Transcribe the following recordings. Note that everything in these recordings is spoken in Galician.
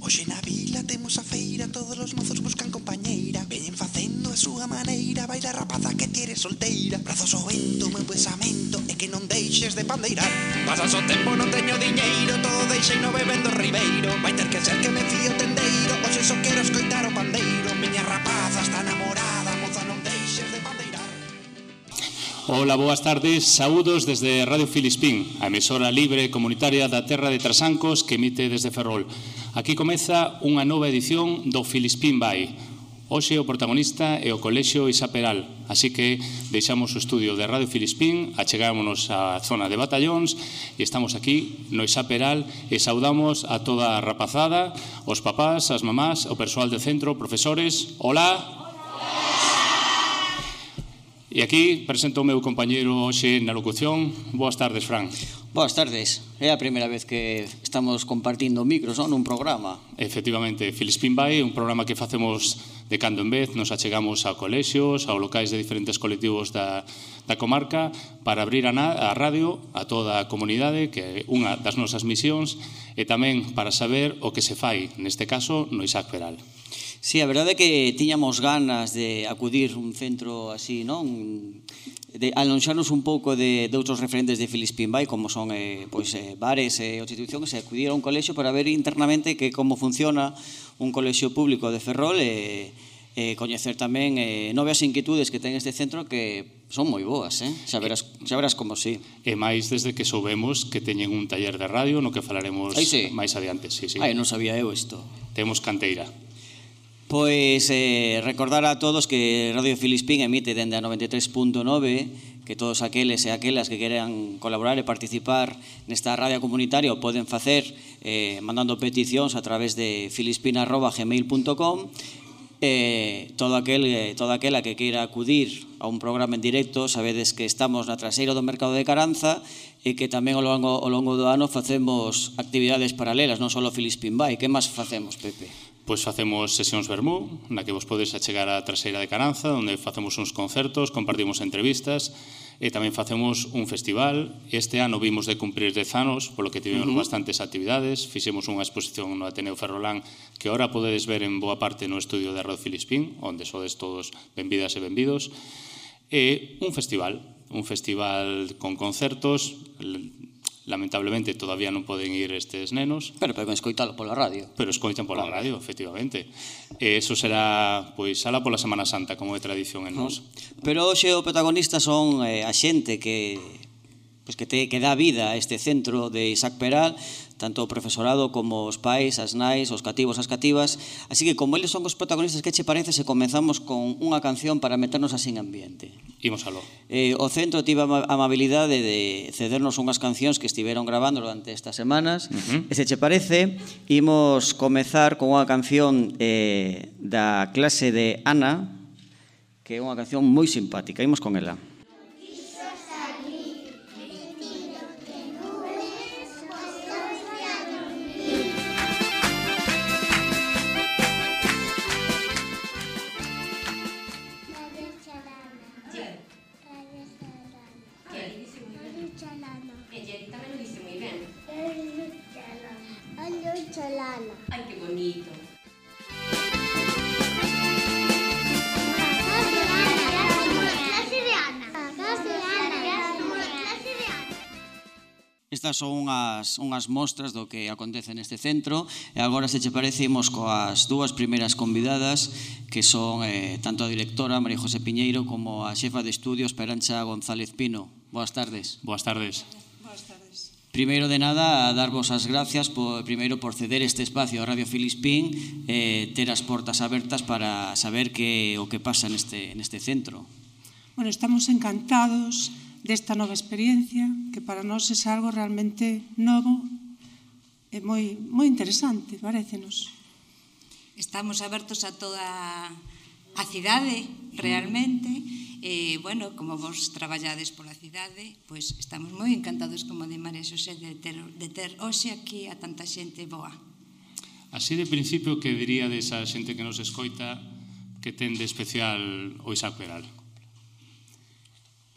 Hoxe na vila temos a feira Todos os mozos buscan compañeira. Veñen facendo a súa maneira Baila a rapaza que quere solteira. Brazos ao vento, meu pensamento É que non deixes de pandeirar. Pasas o tempo, non teño diñeiro Todo deixei no bebendo ribeiro. Vai ter que ser que me fío tendeiro Hoxe só quero escoitar o pandeiro. Miña rapaza está namorada Ola, boas tardes. Saúdos desde Radio Filispín, a emisora libre comunitaria da Terra de Trasancos que emite desde Ferrol. Aquí comeza unha nova edición do Filispín Vai. Hoxe o protagonista é o Colexio Isaperal, así que deixamos o estudio de Radio Filispín, achegámonos á zona de batallóns e estamos aquí no Isaperal e saudamos a toda a rapazada, os papás, as mamás, o persoal do centro, profesores. Ola! E aquí presento o meu compañeiro hoxe na locución. Boas tardes, Fran. Boas tardes. É a primeira vez que estamos compartindo micros non? nun programa. Efectivamente, Filispín vai, un programa que facemos de cando en vez, nos achegamos a colexios, a locais de diferentes colectivos da, da comarca para abrir a, na, a radio a toda a comunidade, que é unha das nosas misións, e tamén para saber o que se fai, neste caso, no Isaac Peral. Sí, a verdade é que tiñamos ganas de acudir un centro así, non? De alonxarnos un pouco de, de outros referentes de Filispín Bay, como son eh, pois, eh, bares e eh, institucións, e acudir a un colexio para ver internamente que como funciona un colexio público de Ferrol e eh, eh, coñecer tamén eh, novas inquietudes que ten este centro que son moi boas, eh? xa, verás, xa verás como si. Sí. E máis desde que soubemos que teñen un taller de radio no que falaremos Ai, sí. máis adiante. Sí, sí. Ai, non sabía eu isto. Temos canteira. Pois eh, recordar a todos que Radio Filispín emite dende a 93.9 que todos aqueles e aquelas que queran colaborar e participar nesta radio comunitaria o poden facer eh, mandando peticións a través de filispina.gmail.com eh, todo aquel, eh, toda aquela que queira acudir a un programa en directo, sabedes que estamos na traseira do mercado de Caranza e que tamén ao longo, ao longo do ano facemos actividades paralelas, non só o Filispin Que máis facemos, Pepe? pois facemos sesións vermú, na que vos podes achegar á traseira de Caranza, onde facemos uns concertos, compartimos entrevistas, e tamén facemos un festival. Este ano vimos de cumprir 10 anos, polo que tivemos uh -huh. bastantes actividades. Fixemos unha exposición no Ateneo Ferrolán que ahora podedes ver en boa parte no estudio de Radio Filispín, onde sodes todos benvidas e benvidos. E un festival, un festival con concertos, lamentablemente todavía non poden ir estes nenos. Pero poden escoitalo pola radio. Pero escoitan pola claro. radio, efectivamente. E eso será, pois, ala pola Semana Santa, como é tradición en nós. Pero hoxe o protagonista son eh, a xente que pois que te que dá vida a este centro de Isaac Peral, tanto o profesorado como os pais, as nais, os cativos, as cativas. Así que como eles son os protagonistas, que che parece se comenzamos con unha canción para meternos así en ambiente? Imos aló. Eh, o centro tive a amabilidade de cedernos unhas cancións que estiveron grabando durante estas semanas. Uh -huh. E se che parece, imos comezar con unha canción eh, da clase de Ana, que é unha canción moi simpática. Imos con ela. bonito. Estas son unhas, unhas mostras do que acontece neste centro e agora se che parece imos coas dúas primeiras convidadas que son eh, tanto a directora María José Piñeiro como a xefa de estudios Perancha González Pino. Boas tardes. Boas tardes. Primeiro de nada, darvos as gracias por, primeiro por ceder este espacio a Radio Filispín e eh, ter as portas abertas para saber que o que pasa neste, neste centro. Bueno, estamos encantados desta nova experiencia, que para nós é algo realmente novo e moi, moi interesante, parecenos. Estamos abertos a toda a cidade, realmente, E, bueno, como vos traballades pola cidade, pois estamos moi encantados como de María Xosé de ter, de ter hoxe aquí a tanta xente boa. Así de principio que diría desa xente que nos escoita que ten de especial o Isaac Peral?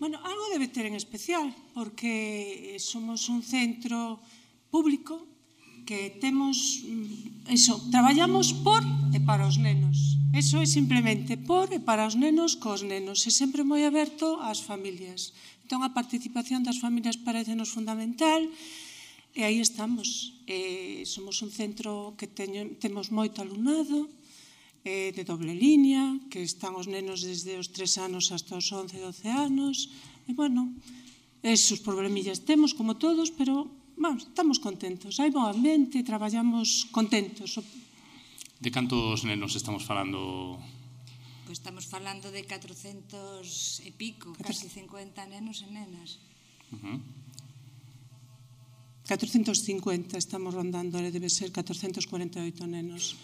Bueno, algo debe ter en especial, porque somos un centro público que temos mm, eso, traballamos por e para os nenos. Eso é simplemente por e para os nenos cos nenos, e sempre moi aberto ás familias. Entón a participación das familias parecenos fundamental e aí estamos. E somos un centro que teño, temos moito alumnado, eh, de doble línea, que están os nenos desde os 3 anos hasta os 11, 12 anos, e, bueno, esos problemillas temos como todos, pero vamos, estamos contentos. Hai bo ambiente, traballamos contentos. De cantos nenos estamos falando? Pois pues estamos falando de 400 e pico, 400. casi 50 nenos e nenas. Uh -huh. 450 estamos rondando, debe ser 448 nenos.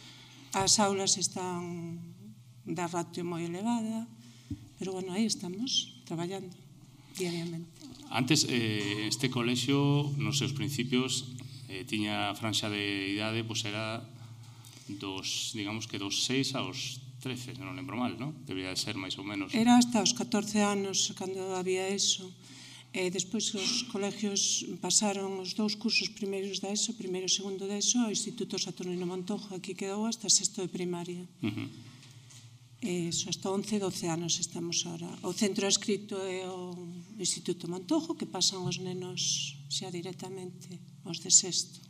As aulas están da ratio moi elevada, pero bueno, aí estamos, traballando diariamente. Antes, eh, este colexio, nos seus principios, eh, tiña franxa de idade, pois era dos, digamos que dos 6 aos 13, non lembro mal, non? Debería de ser máis ou menos. Era hasta os 14 anos cando había eso. E despois os colegios pasaron os dous cursos primeiros da ESO, primeiro e segundo da ESO, ao Instituto Saturnino Montojo, aquí quedou hasta sexto de primaria. Uh -huh. Eh, so hasta 11, 12 anos estamos ahora. O centro escrito é o Instituto Montojo, que pasan os nenos xa directamente, os de sexto.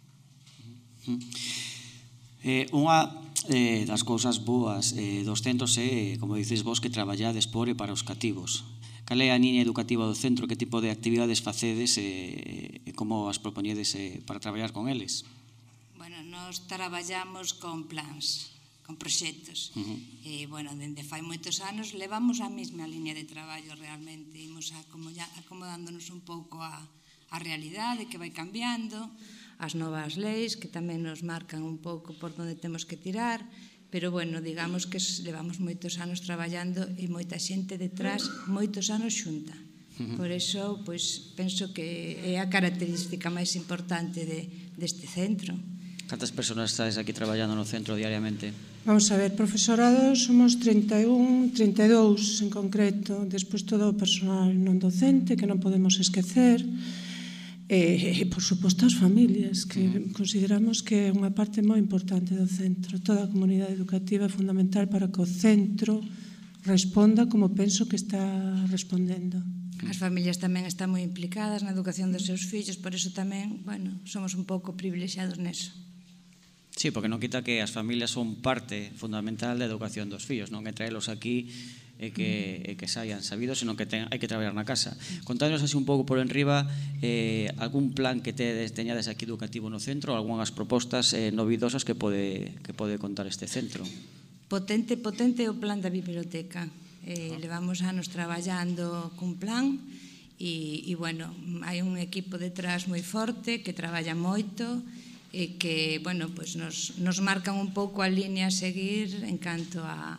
Eh, unha eh, das cousas boas eh, dos centros é, como dices vos, que traballades por e para os cativos. Cal é a niña educativa do centro? Que tipo de actividades facedes eh, e eh, como as propoñedes eh, para traballar con eles? Bueno, nos traballamos con plans con proxectos. Uh eh, -huh. E, bueno, dende fai moitos anos levamos a mesma liña de traballo realmente, imos acomodándonos un pouco a, a realidade que vai cambiando, as novas leis que tamén nos marcan un pouco por onde temos que tirar, pero bueno, digamos que levamos moitos anos traballando e moita xente detrás, moitos anos xunta. Por eso, pois, penso que é a característica máis importante de, deste centro. Cantas persoas estáis aquí traballando no centro diariamente? Vamos a ver, profesorado somos 31, 32 en concreto, despois todo o personal non docente que non podemos esquecer, e, e por suposto as familias que mm. consideramos que é unha parte moi importante do centro. Toda a comunidade educativa é fundamental para que o centro responda como penso que está respondendo. As familias tamén están moi implicadas na educación dos seus fillos, por iso tamén, bueno, somos un pouco privilexiados neso. Sí, porque non quita que as familias son parte fundamental da educación dos fillos, non que traelos aquí e que, e que saian sabidos, senón que ten, hai que traballar na casa. Contanos así un pouco por enriba eh, algún plan que tedes, teñades aquí educativo no centro, algunhas propostas eh, novidosas que pode, que pode contar este centro. Potente, potente o plan da biblioteca. Eh, ah. Levamos anos traballando cun plan e, e bueno, hai un equipo detrás moi forte que traballa moito, e que, bueno, pues nos, nos marcan un pouco a línea a seguir en canto a,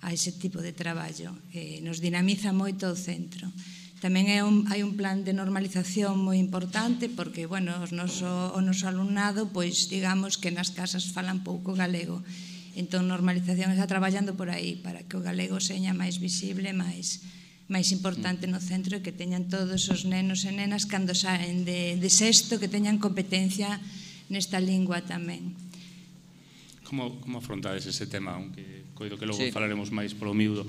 a ese tipo de traballo. Eh, nos dinamiza moito o centro. Tamén é un, hai un plan de normalización moi importante porque, bueno, os noso, o noso alumnado, pois, digamos que nas casas falan pouco galego. Entón, normalización está traballando por aí para que o galego seña máis visible, máis máis importante no centro e que teñan todos os nenos e nenas cando saen de, de sexto que teñan competencia nesta lingua tamén. Como, como afrontades ese tema? Aunque coido que logo sí. falaremos máis polo miúdo.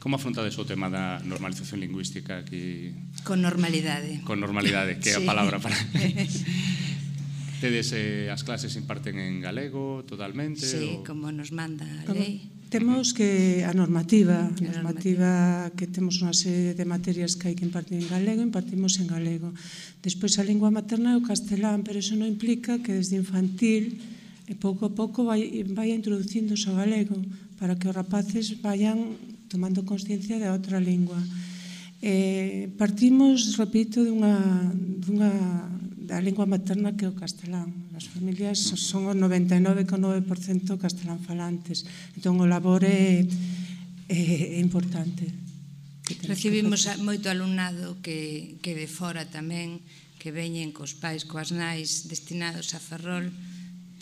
Como afrontades o tema da normalización lingüística aquí? Con normalidade. Con normalidade, que é sí. a palabra para... Tedes eh, as clases imparten en galego totalmente? Sí, o... como nos manda a lei. ¿Cómo? Temos que a normativa, a normativa que temos unha serie de materias que hai que impartir en galego, impartimos en galego. Despois a lingua materna é o castelán, pero eso non implica que desde infantil e pouco a pouco vai, vai introducindo o galego para que os rapaces vayan tomando consciencia da outra lingua. Eh, partimos, repito, dunha, dunha da lingua materna que é o castelán. As familias son o 99,9% castelán falantes. Entón o labor é, é, é importante. Recibimos que... moito alumnado que, que de fora tamén que veñen cos pais, coas nais destinados a Ferrol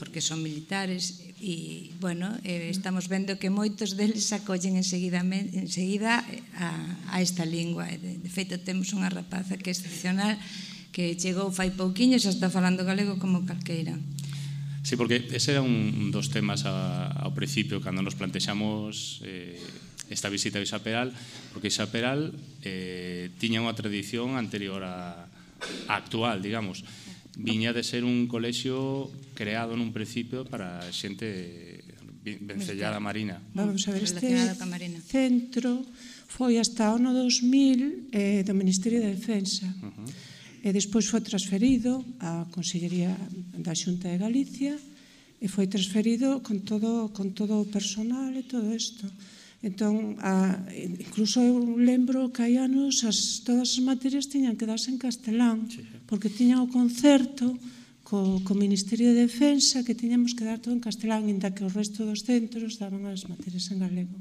porque son militares e, bueno, eh, estamos vendo que moitos deles acollen enseguida, enseguida eh, a, a esta lingua. De, de feito, temos unha rapaza que é excepcional que chegou fai pouquiño e xa está falando galego como calqueira. Sí, porque ese era un dos temas a, ao principio cando nos plantexamos eh, esta visita a Isaperal, porque Isaperal eh, tiña unha tradición anterior a, a actual, digamos. Viña de ser un colexio creado nun principio para xente eh, vencellada marina. Vamos a ver, este centro foi hasta o ano 2000 eh, do Ministerio de Defensa. Uh -huh e despois foi transferido á Consellería da Xunta de Galicia e foi transferido con todo, con todo o personal e todo isto. Entón, a, incluso eu lembro que hai anos as, todas as materias tiñan que darse en castelán, sí. porque tiñan o concerto co, co Ministerio de Defensa que tiñamos que dar todo en castelán, inda que o resto dos centros daban as materias en galego.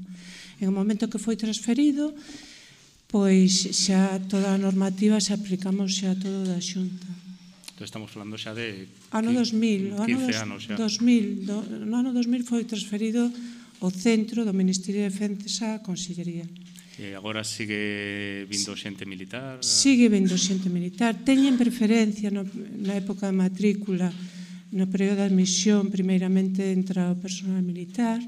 En o momento que foi transferido, pois xa toda a normativa se aplicamos xa todo da xunta. Entón estamos falando xa de... Ano 2000, o ano, anos xa. 2000, do, no ano 2000 foi transferido o centro do Ministerio de Defensa á Consellería. E agora sigue vindo xente militar? Sigue vindo xente militar. Teñen preferencia no, na época de matrícula, no período de admisión, primeiramente entra o personal militar,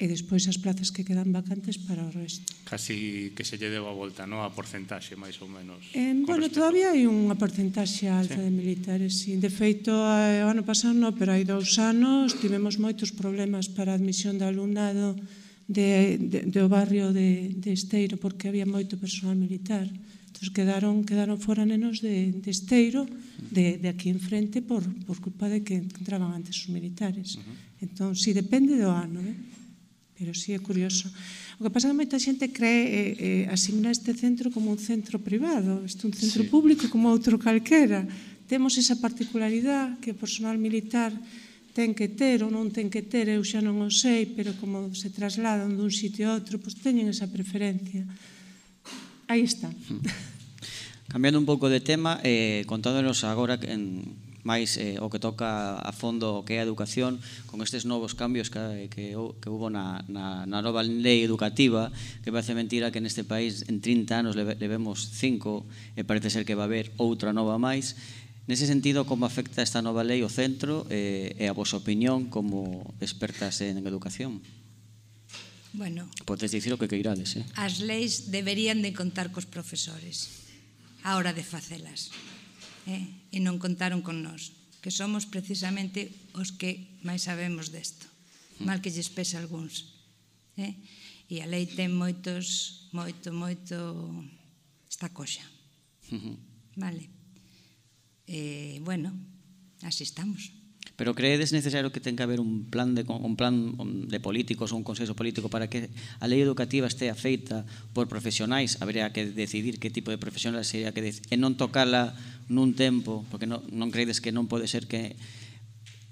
e despois as plazas que quedan vacantes para o resto. Casi que se lle deu a volta, non? A porcentaxe, máis ou menos. Eh, bueno, respecto. todavía hai unha porcentaxe alta sí. de militares, sí. De feito, eh, o ano pasado non, pero hai dous anos tivemos moitos problemas para a admisión de alumnado de, de, do barrio de, de Esteiro porque había moito persoal militar. Entón, quedaron, quedaron fora nenos de, de Esteiro, de, de aquí enfrente, por, por culpa de que entraban antes os militares. Uh -huh. Entón, si depende do ano, eh? pero sí é curioso. O que pasa é que moita xente cree, eh, eh, asigna este centro como un centro privado, este un centro sí. público como outro calquera. Temos esa particularidade que o personal militar ten que ter ou non ten que ter, eu xa non o sei, pero como se trasladan dun sitio a outro, pois teñen esa preferencia. Aí está. Hmm. Cambiando un pouco de tema, eh, contándonos agora en, máis eh, o que toca a fondo o que é a educación con estes novos cambios que, que, que hubo na, na, na nova lei educativa que parece mentira que neste país en 30 anos levemos cinco e parece ser que va haber outra nova máis Nese sentido, como afecta esta nova lei ao centro eh, e a vosa opinión como expertas en educación? Bueno, Podes dicir o que queirades, eh? As leis deberían de contar cos profesores a hora de facelas eh, e non contaron con nós, que somos precisamente os que máis sabemos desto, mm. mal que lles pese algúns. Eh? E a lei ten moitos, moito, moito esta coxa. Vale. Eh, bueno, así estamos. Pero creedes necesario que ten que haber un plan de, un plan de políticos ou un consenso político para que a lei educativa estea feita por profesionais? Habría que decidir que tipo de profesionais sería que decidir, e non tocala nun tempo, porque non, non creedes que non pode ser que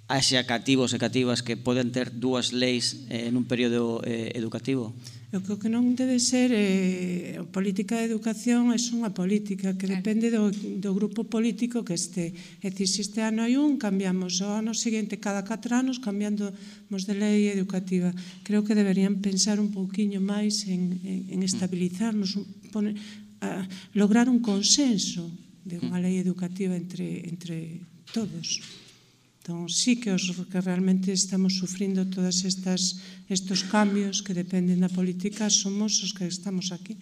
haxa cativos e cativas que poden ter dúas leis eh, un período eh, educativo? Eu creo que non debe ser eh, a política de educación é unha política que depende do, do grupo político que este. É dicir, se este ano hai un, cambiamos o ano seguinte cada 4 anos cambiando mos de lei educativa. Creo que deberían pensar un pouquiño máis en, en, en estabilizarnos, poner, a, lograr un consenso de mm. unha lei educativa entre, entre todos. Entón, sí que os que realmente estamos sufrindo todas estas estos cambios que dependen da política somos os que estamos aquí.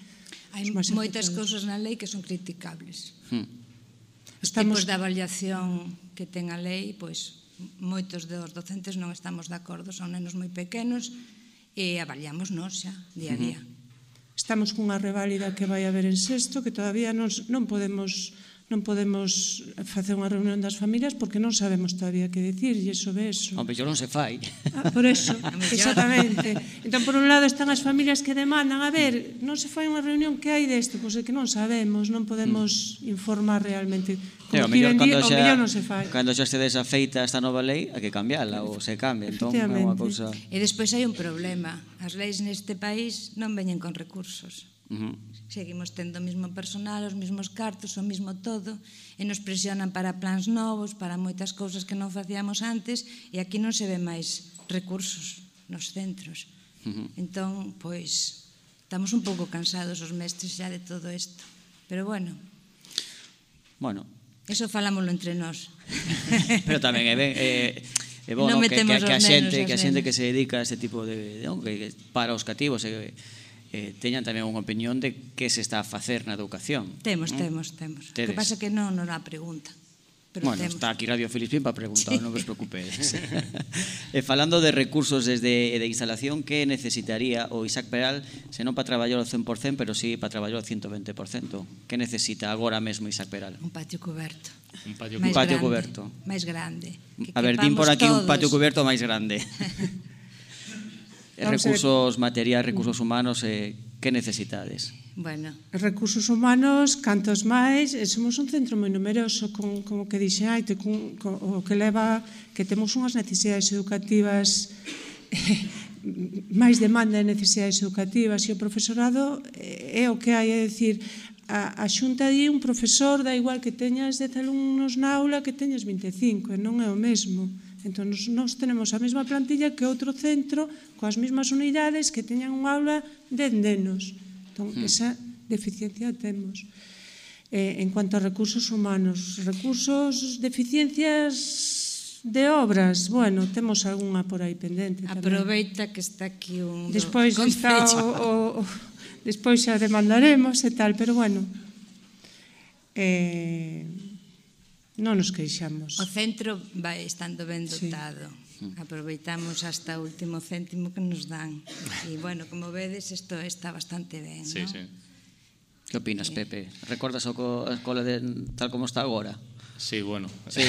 Hai moitas cousas na lei que son criticables. Hmm. Os estamos... tipos de avaliación que ten a lei, pois moitos dos docentes non estamos de acordo, son nenos moi pequenos e avaliamos nós xa, día a hmm. día. Estamos cunha reválida que vai haber en sexto, que todavía non, non podemos non podemos facer unha reunión das familias porque non sabemos todavía que decir e sobre eso. O mellor non se fai. Ah, por eso, exactamente. Entón, por un lado están as familias que demandan, a ver, non se fai unha reunión, que hai desto? Pois é que non sabemos, non podemos mm. informar realmente. Como o mellor, cando xa, o mellor non se fai. Cando xa se desafeita esta nova lei, hai que cambiala ou se cambia. Entón, é unha cousa... E despois hai un problema. As leis neste país non veñen con recursos. Uh -huh. Seguimos tendo o mesmo personal, os mesmos cartos, o mesmo todo, e nos presionan para plans novos, para moitas cousas que non facíamos antes, e aquí non se ve máis recursos nos centros. Uh -huh. Entón, pois, estamos un pouco cansados os mestres xa de todo isto. Pero bueno. Bueno. Eso falámoslo entre nós. Pero tamén é ben... Eh, é bueno, que, que, que a xente que a xente que se dedica a este tipo de, de que para os cativos e, eh, teñan tamén unha opinión de que se está a facer na educación. Temos, ¿no? temos, temos. Tedes. Que pasa que non nos a pregunta. Pero bueno, temos. está aquí Radio Filispín para preguntar, sí. non vos preocupedes. sí. e falando de recursos desde de instalación, que necesitaría o Isaac Peral, se non para traballar ao 100%, pero sí para traballar ao 120%? Que necesita agora mesmo Isaac Peral? Un patio coberto. Un patio, un patio grande, coberto. Máis grande. Que a ver, din por aquí todos. un patio coberto máis grande. Vamos recursos materiais, recursos humanos, eh, que necesitades? Bueno. Recursos humanos, cantos máis, eh, somos un centro moi numeroso, con, como que dixen, ai, con, con, o que leva que temos unhas necesidades educativas eh, máis demanda de necesidades educativas e o profesorado eh, é o que hai, é dicir, a, a xunta di un profesor da igual que teñas 10 alumnos na aula que teñas 25, e non é o mesmo. Entón, nós tenemos a mesma plantilla que outro centro coas mesmas unidades que teñan unha aula de nenos. Entón, hmm. esa deficiencia temos. Eh, en cuanto a recursos humanos, recursos, deficiencias de obras, bueno, temos algunha por aí pendente tamén. Aproveita que está aquí un Despois está o, o, o despois xa demandaremos e tal, pero bueno. Eh, Non nos queixamos. O centro vai estando ben dotado. Sí. Aproveitamos hasta o último céntimo que nos dan. E, bueno, como vedes, isto está bastante ben, sí, non? Sí. Que opinas, Pepe? Recordas o co, a escola de, tal como está agora? Sí, bueno, sí.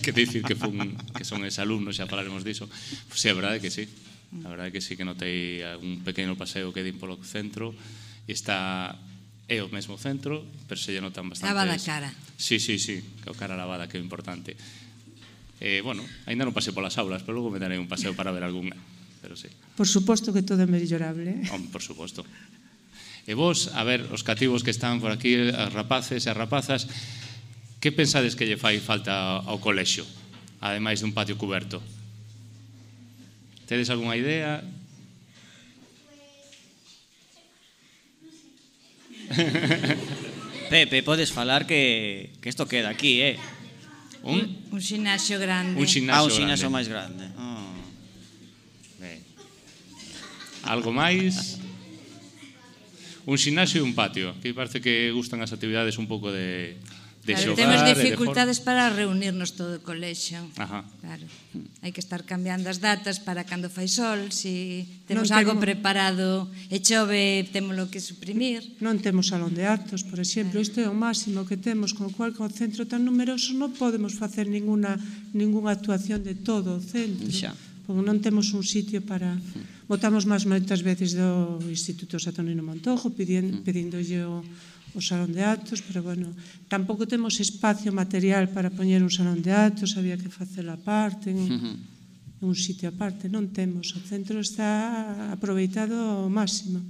que dicir que, fun, que son ex alumnos, xa falaremos diso. Pues, sí, a verdade que sí. A verdade que sí que notei algún pequeno paseo que din polo centro e está é o mesmo centro, pero se lle notan bastante... Lavada cara. Sí, sí, sí, que o cara lavada, que é importante. Eh, bueno, ainda non pasei polas aulas, pero logo me darei un paseo para ver algunha. Pero sí. Por suposto que todo é mellorable. Hom, por suposto. E vos, a ver, os cativos que están por aquí, as rapaces e as rapazas, que pensades que lle fai falta ao colexo, ademais dun patio coberto? Tedes algunha idea? Pepe, podes falar que, que isto queda aquí, eh? Un, un xinaxo grande. Un xinaxo, ah, un xinaxo máis grande. Oh. Ben. Algo máis? Un xinaxo e un patio, que parece que gustan as actividades un pouco de de claro, xogar, temos dificultades de para reunirnos todo o colexio. Ajá. Claro. Hai que estar cambiando as datas para cando fai sol, se si temos non algo temo... preparado e chove, temos lo que suprimir. Non temos salón de actos, por exemplo, claro. isto é o máximo que temos, con cual con centro tan numeroso non podemos facer ninguna ningunha actuación de todo o centro. Xa. Porque non temos un sitio para mm. votamos máis moitas veces do Instituto Saturnino Montojo pedindo, mm. pedindolle o o salón de actos, pero bueno, tampouco temos espacio material para poñer un salón de actos, había que facelo aparte, en, uh -huh. un sitio aparte, non temos, o centro está aproveitado ao máximo.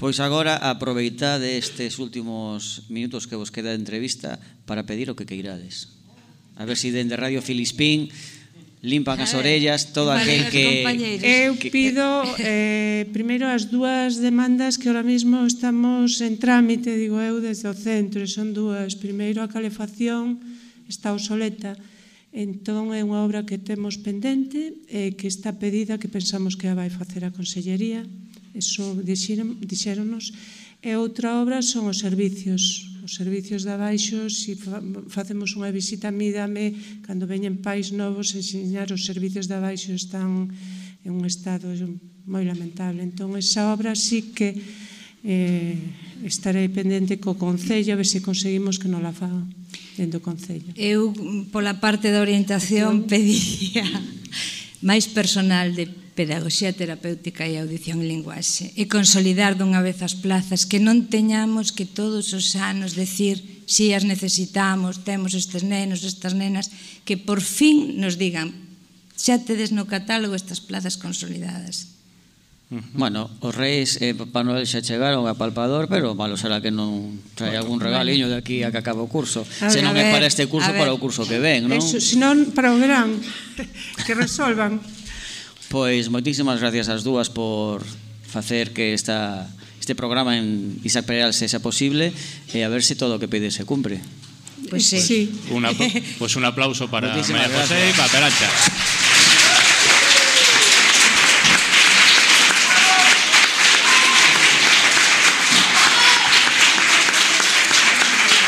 Pois agora aproveitade estes últimos minutos que vos queda de entrevista para pedir o que queirades. A ver se si dende Radio Filispín limpan as orellas, todo aquel que... Eu pido eh, primeiro as dúas demandas que ahora mismo estamos en trámite, digo eu, desde o centro, son dúas. Primeiro a calefacción está obsoleta, entón é unha obra que temos pendente e que está pedida que pensamos que a vai facer a Consellería, eso dixéronos, dixéronos. E outra obra son os servicios, os servicios de abaixo, se facemos unha visita Mídame, cando veñen pais novos enseñar os servicios de abaixo están en un estado moi lamentable. Entón, esa obra sí que eh, estarei pendente co Concello a ver se conseguimos que non la fagan dentro do Concello. Eu, pola parte da orientación, pedía máis personal de pedagogía terapéutica e audición e linguaxe e consolidar dunha vez as plazas que non teñamos que todos os anos decir si as necesitamos, temos estes nenos, estas nenas, que por fin nos digan xa tedes no catálogo estas plazas consolidadas. Bueno, os reis e eh, Papá Noel xa chegaron a Palpador, pero malo será que non trae algún regaliño de aquí a que acaba o curso. A se non é para este curso, para o curso que ven, non? Eso, senón para o verán, que resolvan. Pois moitísimas gracias ás dúas por facer que esta, este programa en Isaac Pereal sexa posible e a ver se todo o que pide se cumpre. Pois pues sí. sí. Una, pues un aplauso para María José e para Perancha.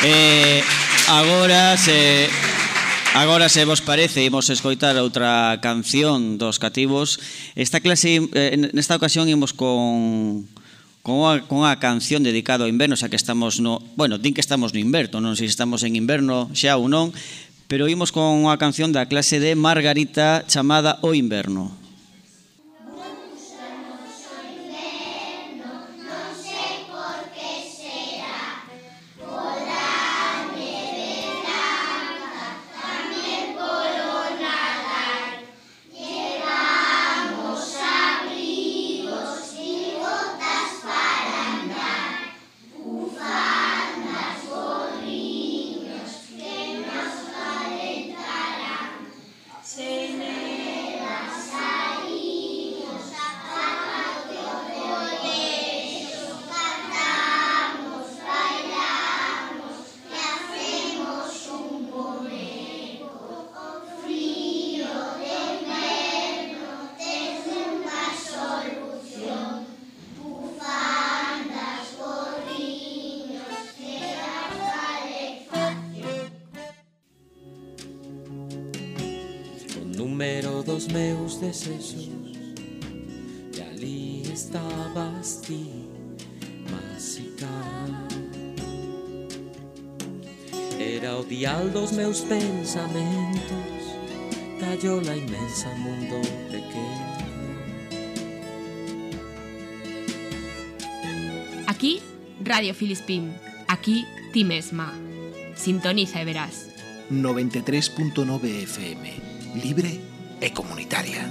Eh, agora se Agora, se vos parece, imos escoitar outra canción dos cativos. Esta clase, eh, nesta ocasión, imos con con a, con a canción dedicada ao inverno, xa que estamos no... Bueno, din que estamos no inverno, non sei se estamos en inverno xa ou non, pero imos con a canción da clase de Margarita chamada O Inverno. Era odiar los meus pensamentos. Cayó la inmensa mundo pequeño. Aquí, Radio Filispín. Aquí, ti mesma. Sintoniza y verás. 93.9 FM Libre e comunitaria.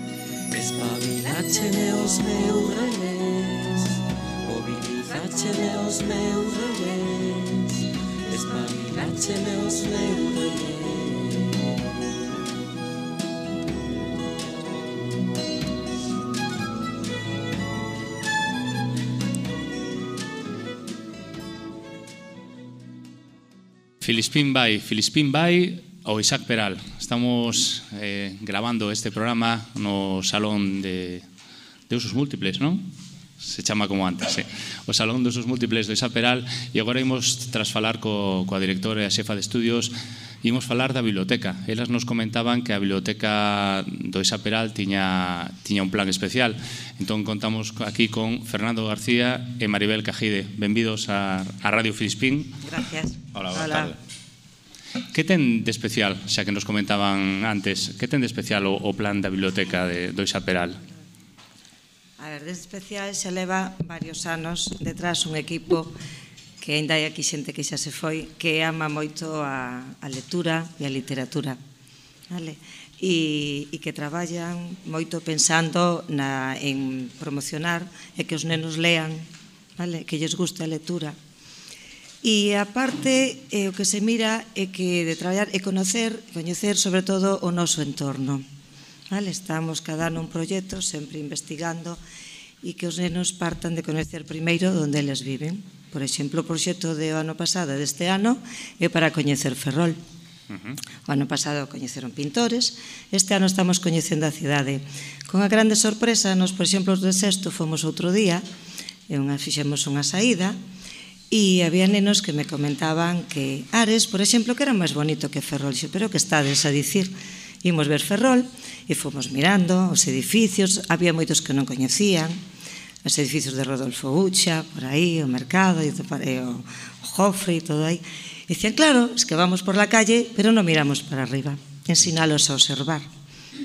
Espabilatxe neos meus remes Mobilizatxe neos meus remes ce meu smeju Filispín vai, Filispín vai ao Isaac Peral. Estamos eh, grabando este programa no Salón de, de Usos Múltiples, non? se chama como antes, eh? o Salón dos Usos Múltiples do Isaperal, e agora imos tras falar co, coa directora e a xefa de estudios imos falar da biblioteca elas nos comentaban que a biblioteca do Isaperal tiña, tiña un plan especial entón contamos aquí con Fernando García e Maribel Cajide benvidos a, a Radio Filispín Gracias Hola, boa Hola. tarde Que ten de especial, xa que nos comentaban antes, que ten de especial o, o plan da biblioteca de, do Isaperal? A Verdes Especial xa leva varios anos detrás un equipo que ainda hai aquí xente que xa se foi, que ama moito a, a lectura e a literatura. Vale? E, e que traballan moito pensando na, en promocionar e que os nenos lean, vale? que lles gusta a lectura. E aparte, eh, o que se mira é que de traballar e conocer, coñecer sobre todo o noso entorno. Vale? Estamos cada ano un proxecto, sempre investigando, e que os nenos partan de coñecer primeiro onde eles viven. Por exemplo, o proxecto do ano pasado deste ano é para coñecer Ferrol. O ano pasado coñeceron pintores, este ano estamos coñecendo a cidade. Con a grande sorpresa, nos, por exemplo, os de sexto fomos outro día, e unha, fixemos unha saída, e había nenos que me comentaban que Ares, por exemplo, que era máis bonito que Ferrol, pero que estades a dicir? Imos ver Ferrol e fomos mirando os edificios, había moitos que non coñecían, os edificios de Rodolfo Ucha, por aí, o mercado, e o, Jofre e todo aí. E dicían, claro, es que vamos por la calle, pero non miramos para arriba. Ensinalos a observar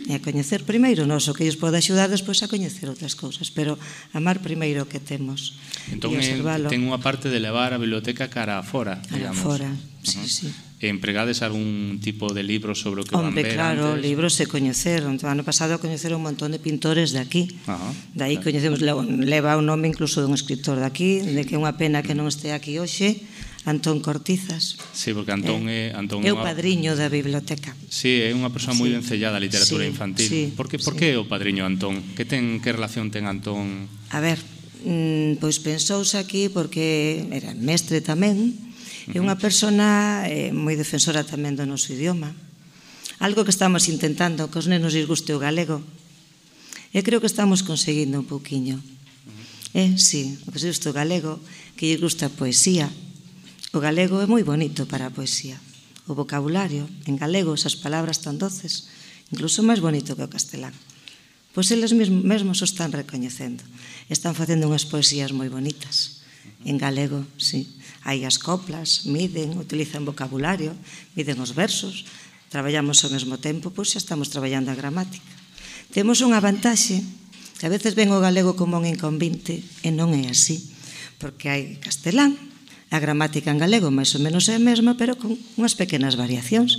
e a coñecer primeiro o noso que lles pode axudar despois a coñecer outras cousas pero amar primeiro o que temos entón, e eh, observalo. ten unha parte de levar a biblioteca cara a fora a digamos. fora, sí, uh -huh. sí E empregades algún tipo de libro sobre o que Hombre, van ver claro, antes? libros se coñeceron. O ano pasado coñeceron un montón de pintores de aquí. Ajá, de aí claro. coñecemos, leva o nome incluso dun escritor de aquí, de que é unha pena que non estea aquí hoxe, Antón Cortizas. Sí, porque Antón eh, é... Eh, Antón é o padriño da biblioteca. Sí, é unha persoa sí. moi vencellada a literatura sí, infantil. Sí, por que, por sí. que é o padriño Antón? Que, ten, que relación ten Antón? A ver, mm, pois pensouse aquí porque era mestre tamén, É unha persona eh, moi defensora tamén do noso idioma. Algo que estamos intentando, que os nenos lles guste o galego. E creo que estamos conseguindo un pouquiño. Eh, sí, o que se gusta o galego, que lles gusta a poesía. O galego é moi bonito para a poesía. O vocabulario, en galego, esas palabras tan doces, incluso máis bonito que o castelán pois eles mesmos o están recoñecendo. Están facendo unhas poesías moi bonitas, en galego, sí. Hai as coplas, miden, utilizan vocabulario, miden os versos, traballamos ao mesmo tempo, pois xa estamos traballando a gramática. Temos unha vantaxe, que a veces ven o galego como un inconvinte, e non é así, porque hai castelán, a gramática en galego máis ou menos é a mesma, pero con unhas pequenas variacións.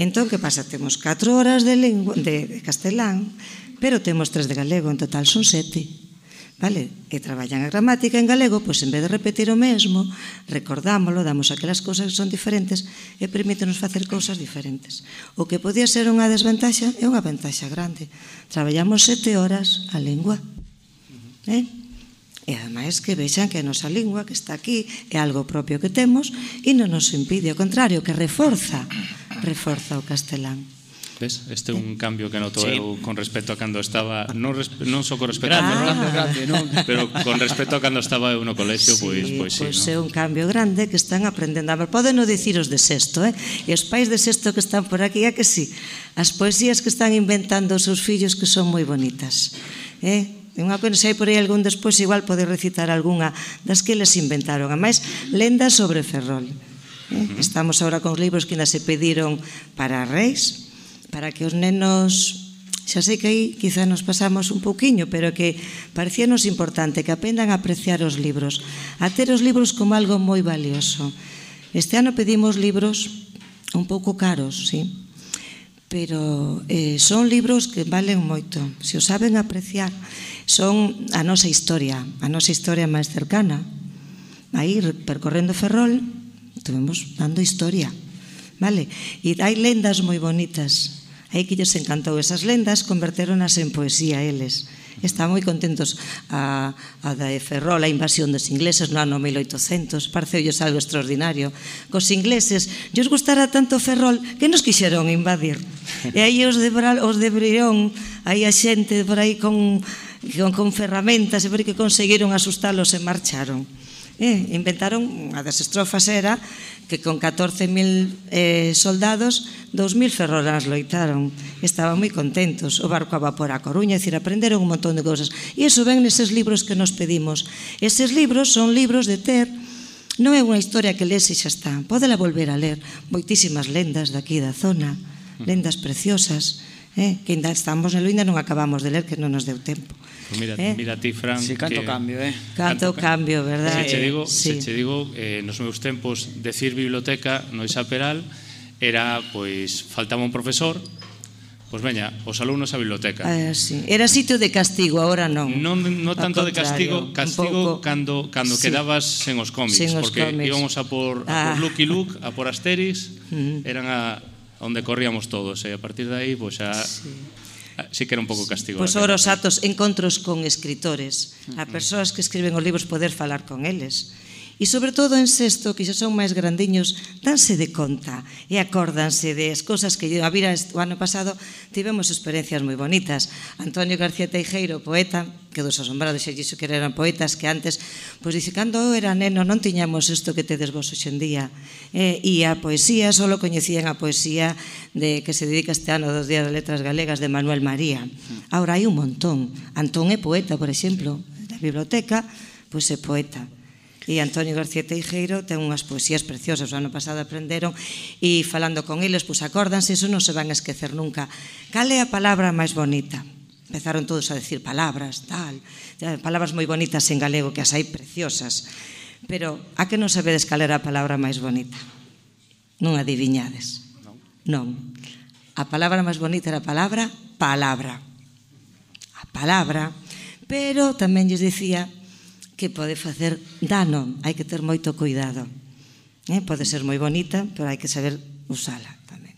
Entón, que pasa? Temos 4 horas de, lingua, de castelán, pero temos 3 de galego, en total son 7. Vale? E traballan a gramática en galego, pois en vez de repetir o mesmo, recordámolo, damos aquelas cousas que son diferentes e permítenos facer cousas diferentes. O que podía ser unha desventaxa é unha ventaxa grande. Traballamos sete horas a lingua. Eh? E ademais que vexan que a nosa lingua que está aquí é algo propio que temos e non nos impide, ao contrario, que reforza, reforza o castelán. Ves? Este é un cambio que noto sí. eu con respecto a cando estaba, non, non só con respecto grande, a... grande, grande, non, pero con respecto a cando estaba eu no colexio, sí, pois, pois, pois sí, no? é un cambio grande que están aprendendo. A ver, poden no dicir os de sexto, eh? E os pais de sexto que están por aquí, é que sí. As poesías que están inventando os seus fillos que son moi bonitas. Eh? É unha pena se hai por aí algún despois igual pode recitar algunha das que les inventaron. A máis, lendas sobre Ferrol. Eh? Estamos agora con libros que nas se pediron para reis, para que os nenos xa sei que aí quizá nos pasamos un pouquiño, pero que parecíanos importante que aprendan a apreciar os libros, a ter os libros como algo moi valioso. Este ano pedimos libros un pouco caros, sí, pero eh, son libros que valen moito, se os saben apreciar. Son a nosa historia, a nosa historia máis cercana. Aí, percorrendo Ferrol, estuvemos dando historia, Vale? E hai lendas moi bonitas. Aí que lles encantou esas lendas, converteronas en poesía eles. Están moi contentos a, a da Ferrol, a invasión dos ingleses no ano 1800, parceulles algo extraordinario. Cos ingleses, lles gustara tanto Ferrol que nos quixeron invadir. E aí os de, Bral, os de Brión, aí a xente por aí con, con, con ferramentas e por que conseguiron asustalos e marcharon. Eh, inventaron, unha das estrofas era que con 14.000 eh, soldados, 2.000 ferroras loitaron. Estaban moi contentos. O barco a vapor a Coruña, decir, aprenderon un montón de cousas. E iso ven neses libros que nos pedimos. Eses libros son libros de ter Non é unha historia que lese e xa está. podela volver a ler. Moitísimas lendas daqui da zona, mm. lendas preciosas, eh, que ainda estamos nelo, ainda non acabamos de ler, que non nos deu tempo. Mira, eh? mira ti, Fran. Sí, canto que, cambio, eh? Canto, canto cambio, verdad? Se che eh, digo, sí. se che digo eh, nos meus tempos decir biblioteca no Isaperal era, pois, faltaba un profesor, Pois veña, os alumnos á biblioteca. Ah, sí. Era sitio de castigo, agora non. Non, non tanto de castigo, castigo cando, cando sí. quedabas sen os cómics, sen os porque cómics. íbamos a por, ah. a por ah. Lucky Luke, a por Asterix, mm. eran a onde corríamos todos, e a partir de aí, pois xa... Sí Ah, sí que era un pouco castigo. Pois pues ora os atos, encontros con escritores, a mm. persoas que escriben os libros poder falar con eles. E sobre todo en sexto, que xa son máis grandiños, danse de conta e acórdanse de as cousas que a vira o ano pasado tivemos experiencias moi bonitas. Antonio García Teijeiro, poeta, que dos asombrados xa dixo que eran poetas que antes, pois dice, cando eu era neno non tiñamos isto que tedes vos hoxendía. Eh, e a poesía, só coñecían a poesía de que se dedica este ano dos Días de Letras Galegas de Manuel María. Ahora hai un montón. Antón é poeta, por exemplo, da biblioteca, pois é poeta e Antonio García Teijeiro ten unhas poesías preciosas, o ano pasado aprenderon e falando con eles, pois acórdanse, eso non se van a esquecer nunca. Cal é a palabra máis bonita? Empezaron todos a decir palabras, tal, eh, palabras moi bonitas en galego que as hai preciosas. Pero a que non sabedes cal era a palabra máis bonita? Non adiviñades. Non. non. A palabra máis bonita era a palabra palabra. A palabra, pero tamén lles dicía que pode facer dano, hai que ter moito cuidado. Eh? Pode ser moi bonita, pero hai que saber usala tamén.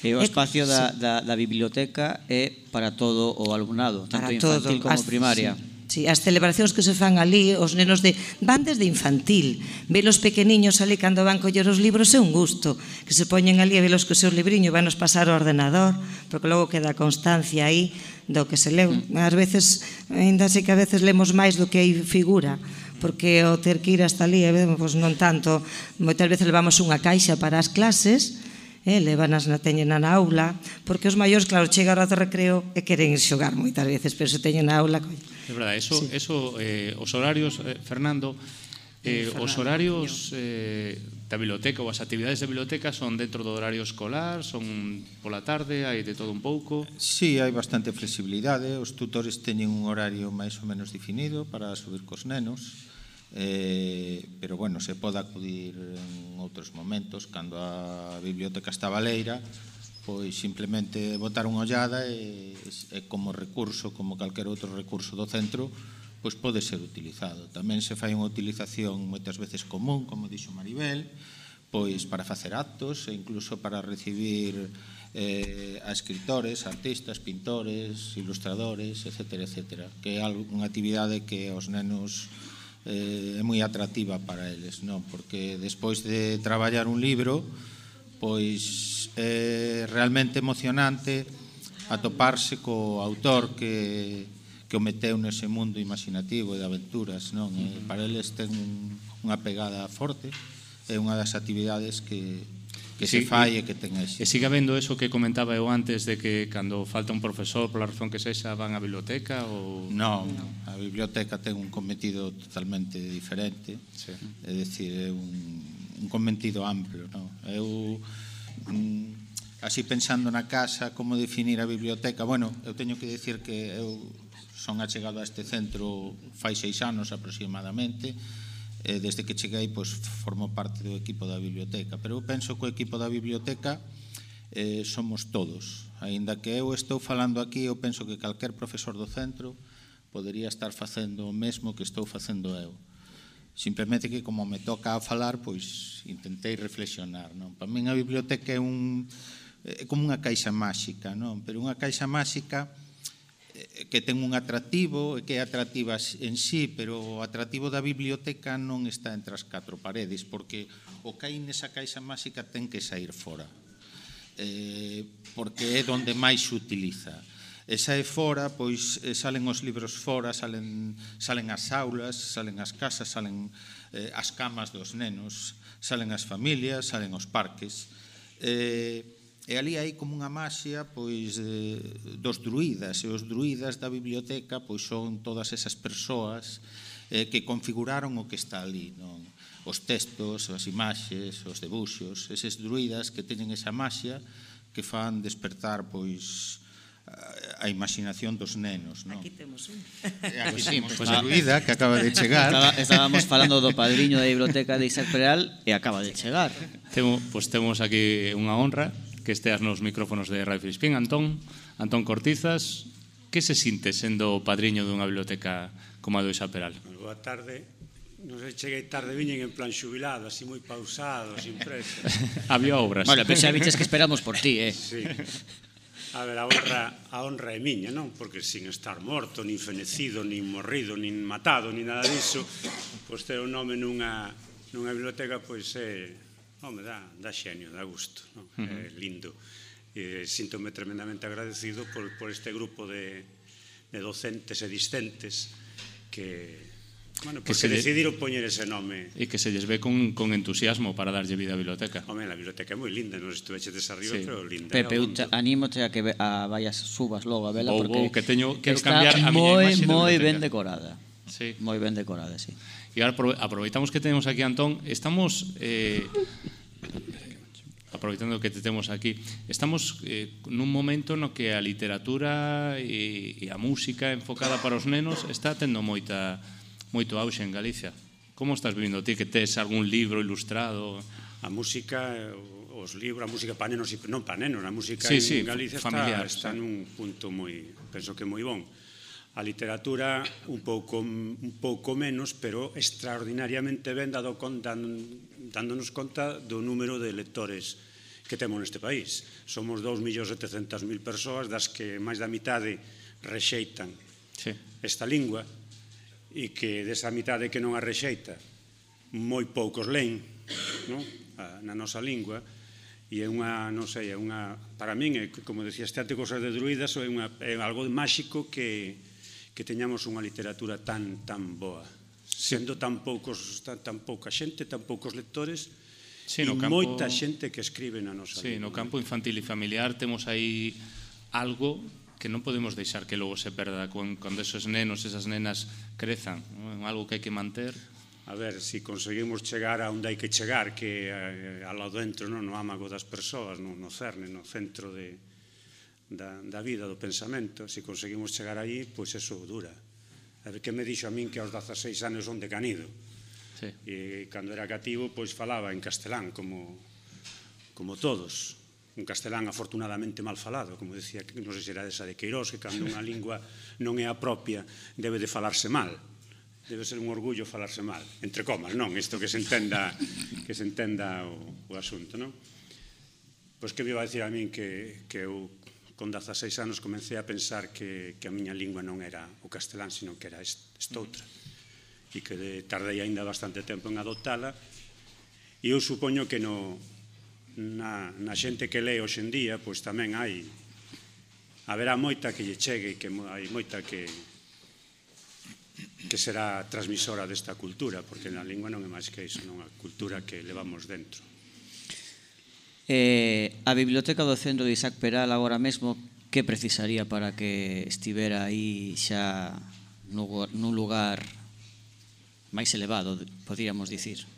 E o espacio da, da, da biblioteca é para todo o alumnado, tanto para todo, infantil como as, primaria. Sí Sí, as celebracións que se fan ali, os nenos de van desde infantil, velos pequeniños ali cando van coller os libros é un gusto, que se poñen ali e velos que seus libriños van os pasar ao ordenador, porque logo queda constancia aí do que se leu. Mm. Ás veces, ainda sei que a veces lemos máis do que aí figura, porque o ter que ir hasta ali, pois non tanto, moitas veces levamos unha caixa para as clases, eh, levanas na teñen na aula, porque os maiores, claro, chega a hora de recreo e queren ir xogar moitas veces, pero se teñen na aula... É verdade, eso, sí. eso eh, os horarios, eh, Fernando, eh, Fernando, os horarios eh, da biblioteca ou as actividades da biblioteca son dentro do horario escolar, son pola tarde, hai de todo un pouco? Sí, hai bastante flexibilidade, os tutores teñen un horario máis ou menos definido para subir cos nenos, eh, pero bueno, se pode acudir en outros momentos, cando a biblioteca está baleira, pois simplemente botar unha ollada e, e como recurso, como calquer outro recurso do centro, pois pode ser utilizado. Tamén se fai unha utilización moitas veces común, como dixo Maribel, pois para facer actos e incluso para recibir eh, a escritores, artistas, pintores, ilustradores, etc. etc. que é unha actividade que os nenos eh, é moi atractiva para eles, non? Porque despois de traballar un libro, pois é realmente emocionante atoparse co autor que que o meteu nese mundo imaginativo e de aventuras, non? Eh, e para eles ten un, unha pegada forte, é unha das actividades que que sí, se fai e que ten éxito. E siga vendo eso que comentaba eu antes de que cando falta un profesor, pola razón que sexa, van á biblioteca ou... Non, no. a biblioteca ten un cometido totalmente diferente, sí. é dicir, é un, un cometido amplio. Non? Eu, mm, así pensando na casa, como definir a biblioteca, bueno, eu teño que dicir que eu son achegado a este centro fai seis anos aproximadamente, e eh, desde que cheguei pois, formo parte do equipo da biblioteca. Pero eu penso que o equipo da biblioteca eh, somos todos. Aínda que eu estou falando aquí, eu penso que calquer profesor do centro podería estar facendo o mesmo que estou facendo eu. Simplemente que como me toca falar, pois intentei reflexionar. Non? Para min a biblioteca é un é como unha caixa máxica, non? pero unha caixa máxica que ten un atractivo, que é atractiva en sí, pero o atractivo da biblioteca non está entre as catro paredes, porque o que hai nesa caixa máxica ten que sair fora, eh, porque é onde máis se utiliza. E sae fora, pois eh, salen os libros fora, salen, salen as aulas, salen as casas, salen eh, as camas dos nenos, salen as familias, salen os parques. Eh, E ali hai como unha maxia pois eh, dos druidas, e os druidas da biblioteca pois son todas esas persoas eh, que configuraron o que está ali, non? Os textos, as imaxes, os debuxos, eses druidas que teñen esa maxia que fan despertar pois a imaginación dos nenos, non? Aquí temos un. Eh, aquí temos pois a druida que acaba de chegar. Estaba, estábamos falando do padriño da biblioteca de Isaac Peral e acaba de chegar. Temo, pois temos aquí unha honra que esteas nos micrófonos de Radio Filispín. Antón, Antón Cortizas, que se sinte sendo o padriño dunha biblioteca como a do Isa Peral? Boa tarde. Non sei, cheguei tarde, viñen en plan xubilado, así moi pausado, sin presa. Había obras. Bueno, pero xa viches que esperamos por ti, eh? Sí. A ver, a honra, a honra é miña, non? Porque sin estar morto, nin fenecido, nin morrido, nin matado, nin nada disso, pois ter o nome nunha, nunha biblioteca, pois é, home, dá, dá xenio, dá gusto, non? Uh -huh. É lindo. E síntome tremendamente agradecido por, por este grupo de, de docentes e discentes que, Bueno, que, se decidiron poñer ese nome. E que se lles ve con, con entusiasmo para darlle vida á biblioteca. Home, a biblioteca é moi linda, non estuveche des arriba, sí. pero linda. Pepe, eu anímote a que a vayas subas logo a vela, ou, porque ou, que teño, quero está cambiar a moi, moi ben decorada. Sí. Moi ben decorada, sí. E agora aproveitamos que tenemos aquí a Antón. Estamos... Eh, aproveitando que te temos aquí, estamos eh, nun momento no que a literatura e, e a música enfocada para os nenos está tendo moita moito auxe en Galicia. Como estás vivindo ti que tes algún libro ilustrado? A música, eh, os libros, a música para nenos e non para nenos, a música sí, en sí, Galicia familiar, está, está sí. nun punto moi, penso que moi bon. A literatura un pouco, un pouco menos, pero extraordinariamente ben dado con, dan, dándonos conta do número de lectores que temos neste país. Somos 2.700.000 persoas das que máis da mitade rexeitan sí. esta lingua e que desa mitade que non a rexeita moi poucos leen non? na nosa lingua e é unha, non sei, é unha, para min, é, como decía, este ante cosas de druidas, é, unha, é algo máxico que, que teñamos unha literatura tan tan boa, sendo tan poucos tan, tan pouca xente, tan poucos lectores, sí, no e campo, moita xente que escribe na nosa Sí, lingua. no campo infantil e familiar temos aí algo que non podemos deixar que logo se perda con, cando esos nenos, esas nenas crezan, non? algo que hai que manter. A ver, se si conseguimos chegar a onde hai que chegar, que eh, eh ao dentro, non? no ámago das persoas, non? no cerne, no centro de, da, da vida, do pensamento, se conseguimos chegar aí, pois eso dura. A ver, que me dixo a min que aos 16 anos onde canido? Sí. E cando era cativo, pois falaba en castelán, como, como todos. Un castelán afortunadamente mal falado, como decía, non sei se era esa de Queiroz, que cando unha lingua non é a propia, debe de falarse mal. Debe ser un orgullo falarse mal, entre comas, non? Isto que se entenda, que se entenda o, o asunto, non? Pois que me iba a decir a min que, que eu con 16 anos comecei a pensar que, que a miña lingua non era o castelán, sino que era estoutra. E que tardei aínda bastante tempo en adoptala. E eu supoño que no, na, na xente que lee hoxendía, pois tamén hai haberá moita que lle chegue e que hai moita que que será transmisora desta cultura, porque na lingua non é máis que iso, non a cultura que levamos dentro. Eh, a biblioteca do centro de Isaac Peral agora mesmo que precisaría para que estivera aí xa nun lugar máis elevado, podíamos dicir?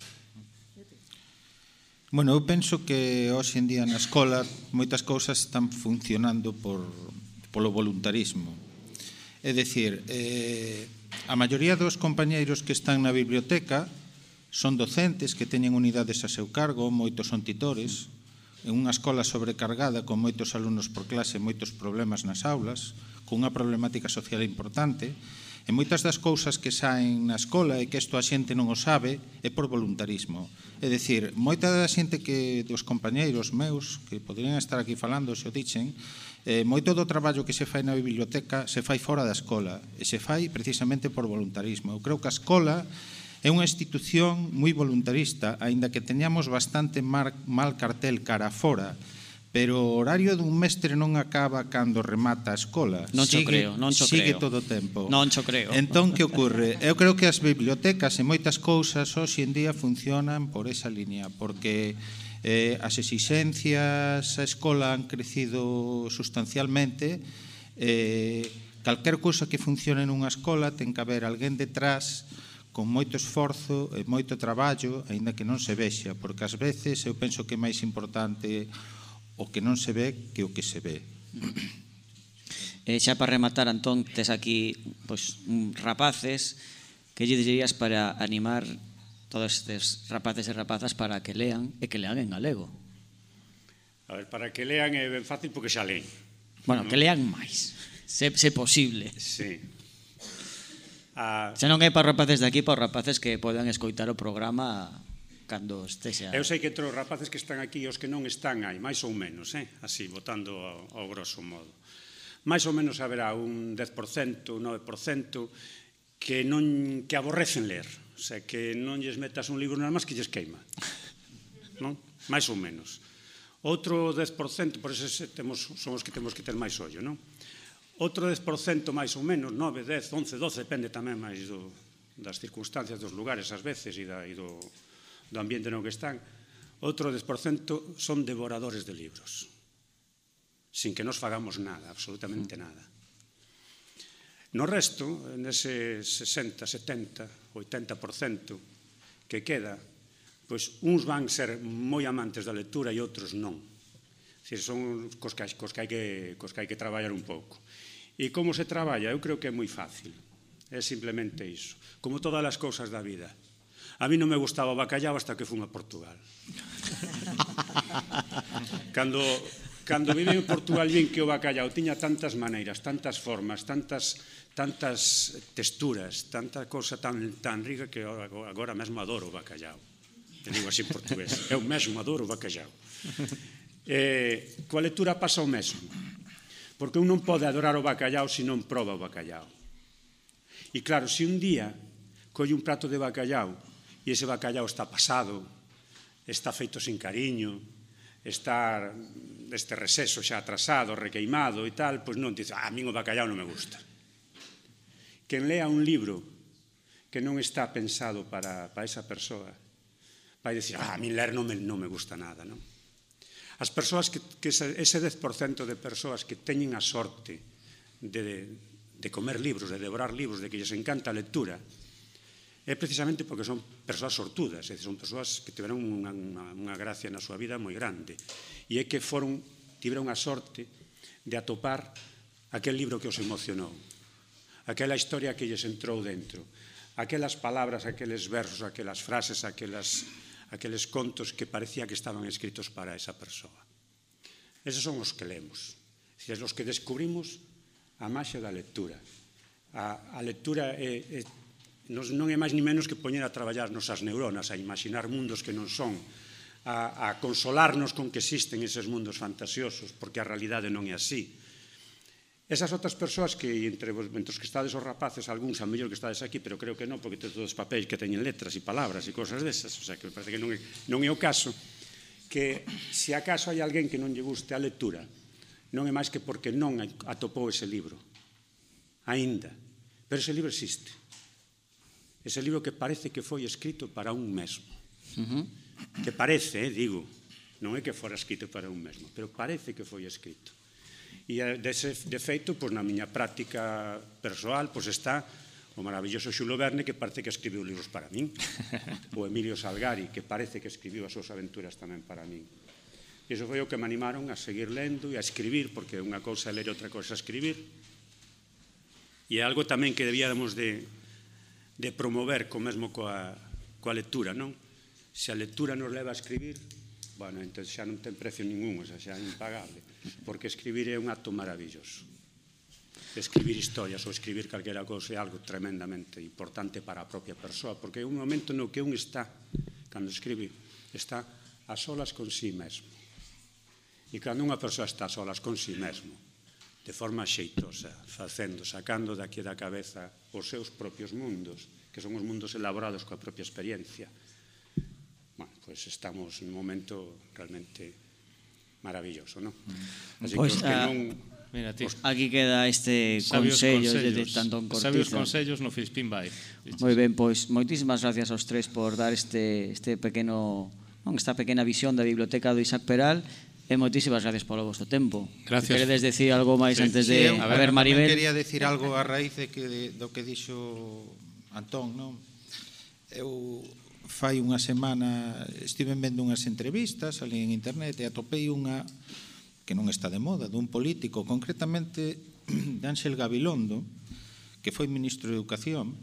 Bueno, eu penso que hoxe en día na escola moitas cousas están funcionando por, polo voluntarismo. É dicir, eh, a maioría dos compañeiros que están na biblioteca son docentes que teñen unidades a seu cargo, moitos son titores, unha escola sobrecargada con moitos alumnos por clase, moitos problemas nas aulas, cunha problemática social importante, e moitas das cousas que saen na escola e que isto a xente non o sabe é por voluntarismo. É dicir, moita da xente que dos compañeiros meus que poderían estar aquí falando se o dixen, eh, moito do traballo que se fai na biblioteca se fai fora da escola e se fai precisamente por voluntarismo. Eu creo que a escola É unha institución moi voluntarista, aínda que teñamos bastante mar, mal cartel cara fora, pero o horario dun mestre non acaba cando remata a escola. Non cho creo, non cho sigue creo. Sigue todo o tempo. Non cho creo. Entón, que ocurre? Eu creo que as bibliotecas e moitas cousas hoxe en día funcionan por esa línea, porque eh, as exixencias a escola han crecido sustancialmente, eh, calquer cousa que funcione nunha escola ten que haber alguén detrás con moito esforzo e moito traballo, aínda que non se vexa, porque ás veces eu penso que é máis importante o que non se ve que o que se ve. E xa para rematar, Antón, tes aquí pois, rapaces que lle dirías para animar todos estes rapaces e rapazas para que lean e que lean en galego? A ver, para que lean é ben fácil porque xa leen. Bueno, ¿no? que lean máis, se, se posible. Sí, Ah. a... Xa non é para rapaces de aquí, para rapaces que podan escoitar o programa cando estexa... Eu sei que entre os rapaces que están aquí e os que non están hai, máis ou menos, eh? así, votando ao, ao grosso modo. Máis ou menos haberá un 10%, un 9% que, non, que aborrecen ler. O sea, que non lles metas un libro nada máis que lles queima. non? Máis ou menos. Outro 10%, por eso temos, somos que temos que ter máis ollo, non? outro 10% máis ou menos, 9, 10, 11, 12, depende tamén máis do, das circunstancias dos lugares ás veces e, da, e do, do ambiente no que están, outro 10% son devoradores de libros, sin que nos fagamos nada, absolutamente nada. No resto, nese 60, 70, 80% que queda, pois uns van ser moi amantes da lectura e outros non. Decir, son cos que, cos, que hai que, cos que hai que traballar un pouco. E como se traballa? Eu creo que é moi fácil. É simplemente iso. Como todas as cousas da vida. A mí non me gustaba o bacallao hasta que fun a Portugal. cando, cando vive en Portugal vin que o bacallao tiña tantas maneiras, tantas formas, tantas, tantas texturas, tanta cosa tan, tan rica que agora mesmo adoro o bacallao. Te digo así en portugués. Eu mesmo adoro o bacallao eh, coa lectura pasa o mesmo. Porque un non pode adorar o bacallao se non proba o bacallao. E claro, se un día colle un prato de bacallao e ese bacallao está pasado, está feito sin cariño, está este receso xa atrasado, requeimado e tal, pois non, dice, ah, a min o bacallao non me gusta. Quen lea un libro que non está pensado para, para esa persoa, vai dicir, ah, a min ler non me, non me gusta nada, non? As persoas que, que ese 10% de persoas que teñen a sorte de, de comer libros, de devorar libros, de que lles encanta a lectura, é precisamente porque son persoas sortudas, é son persoas que tiveron unha, unha, unha gracia na súa vida moi grande, e é que foron, tiveron a sorte de atopar aquel libro que os emocionou, aquela historia que lles entrou dentro, aquelas palabras, aqueles versos, aquelas frases, aquelas aqueles contos que parecía que estaban escritos para esa persoa. Esos son os que lemos. Si es os que descubrimos a máxia da lectura. A, a lectura é, é, nos, non é máis ni menos que poñer a traballar nosas neuronas, a imaginar mundos que non son, a, a consolarnos con que existen eses mundos fantasiosos, porque a realidade non é así Esas outras persoas que entre vos, mentre que estades os rapaces, algúns a mellor que estades aquí, pero creo que non, porque tedes todos os papéis que teñen letras e palabras e cosas desas, o sea, que me parece que non é, non é o caso, que se acaso hai alguén que non lle guste a lectura, non é máis que porque non atopou ese libro, aínda. Pero ese libro existe. Ese libro que parece que foi escrito para un mesmo. Uh -huh. Que parece, eh, digo, non é que fora escrito para un mesmo, pero parece que foi escrito Eh, e dese defeito, pois, na miña práctica persoal, pois, está o maravilloso Xulo Verne, que parece que escribiu libros para min, o Emilio Salgari, que parece que escribiu as súas aventuras tamén para min. E iso foi o que me animaron a seguir lendo e a escribir, porque unha cousa é ler e outra cousa é escribir. E é algo tamén que debíamos de, de promover co mesmo coa, coa lectura, non? Se a lectura nos leva a escribir, bueno, entón xa non ten precio ningún, xa, xa é impagable porque escribir é un acto maravilloso. Escribir historias ou escribir calquera cousa é algo tremendamente importante para a propia persoa, porque é un momento no que un está, cando escribe, está a solas con sí mesmo. E cando unha persoa está a solas con sí mesmo, de forma xeitosa, facendo, sacando daqui da cabeza os seus propios mundos, que son os mundos elaborados coa propia experiencia, bueno, pois pues estamos nun momento realmente maravilloso, non? Mm. Así pois, pues, que, que non... Mira, ti. Aquí queda este consello de Tantón Cortizo. Sabios consellos no Fispin vai. Moi ben, pois moitísimas gracias aos tres por dar este este pequeno, non, esta pequena visión da biblioteca do Isaac Peral E moitísimas gracias polo vosso tempo. Gracias. Queredes decir algo máis sí. antes de... Sí, a ver, a ver Maribel. quería decir algo a raíz de que, de, do que dixo Antón, non? Eu fai unha semana estive vendo unhas entrevistas ali en internet e atopei unha que non está de moda, dun político, concretamente de Ángel Gabilondo, que foi ministro de Educación,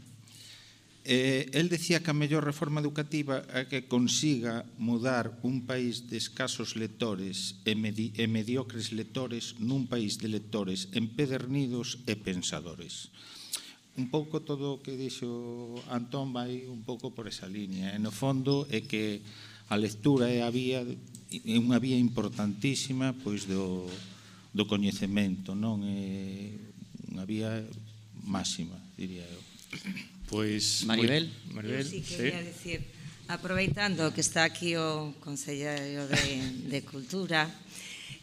Eh, el decía que a mellor reforma educativa é que consiga mudar un país de escasos lectores e, medi e mediocres lectores nun país de lectores empedernidos e pensadores un pouco todo o que dixo Antón vai un pouco por esa liña. E no fondo é que a lectura é a vía é unha vía importantísima pois do, do coñecemento, non é unha vía máxima, diría eu. Pois Maribel, Maribel, si sí, quería sí. decir, aproveitando que está aquí o conselleiro de, de Cultura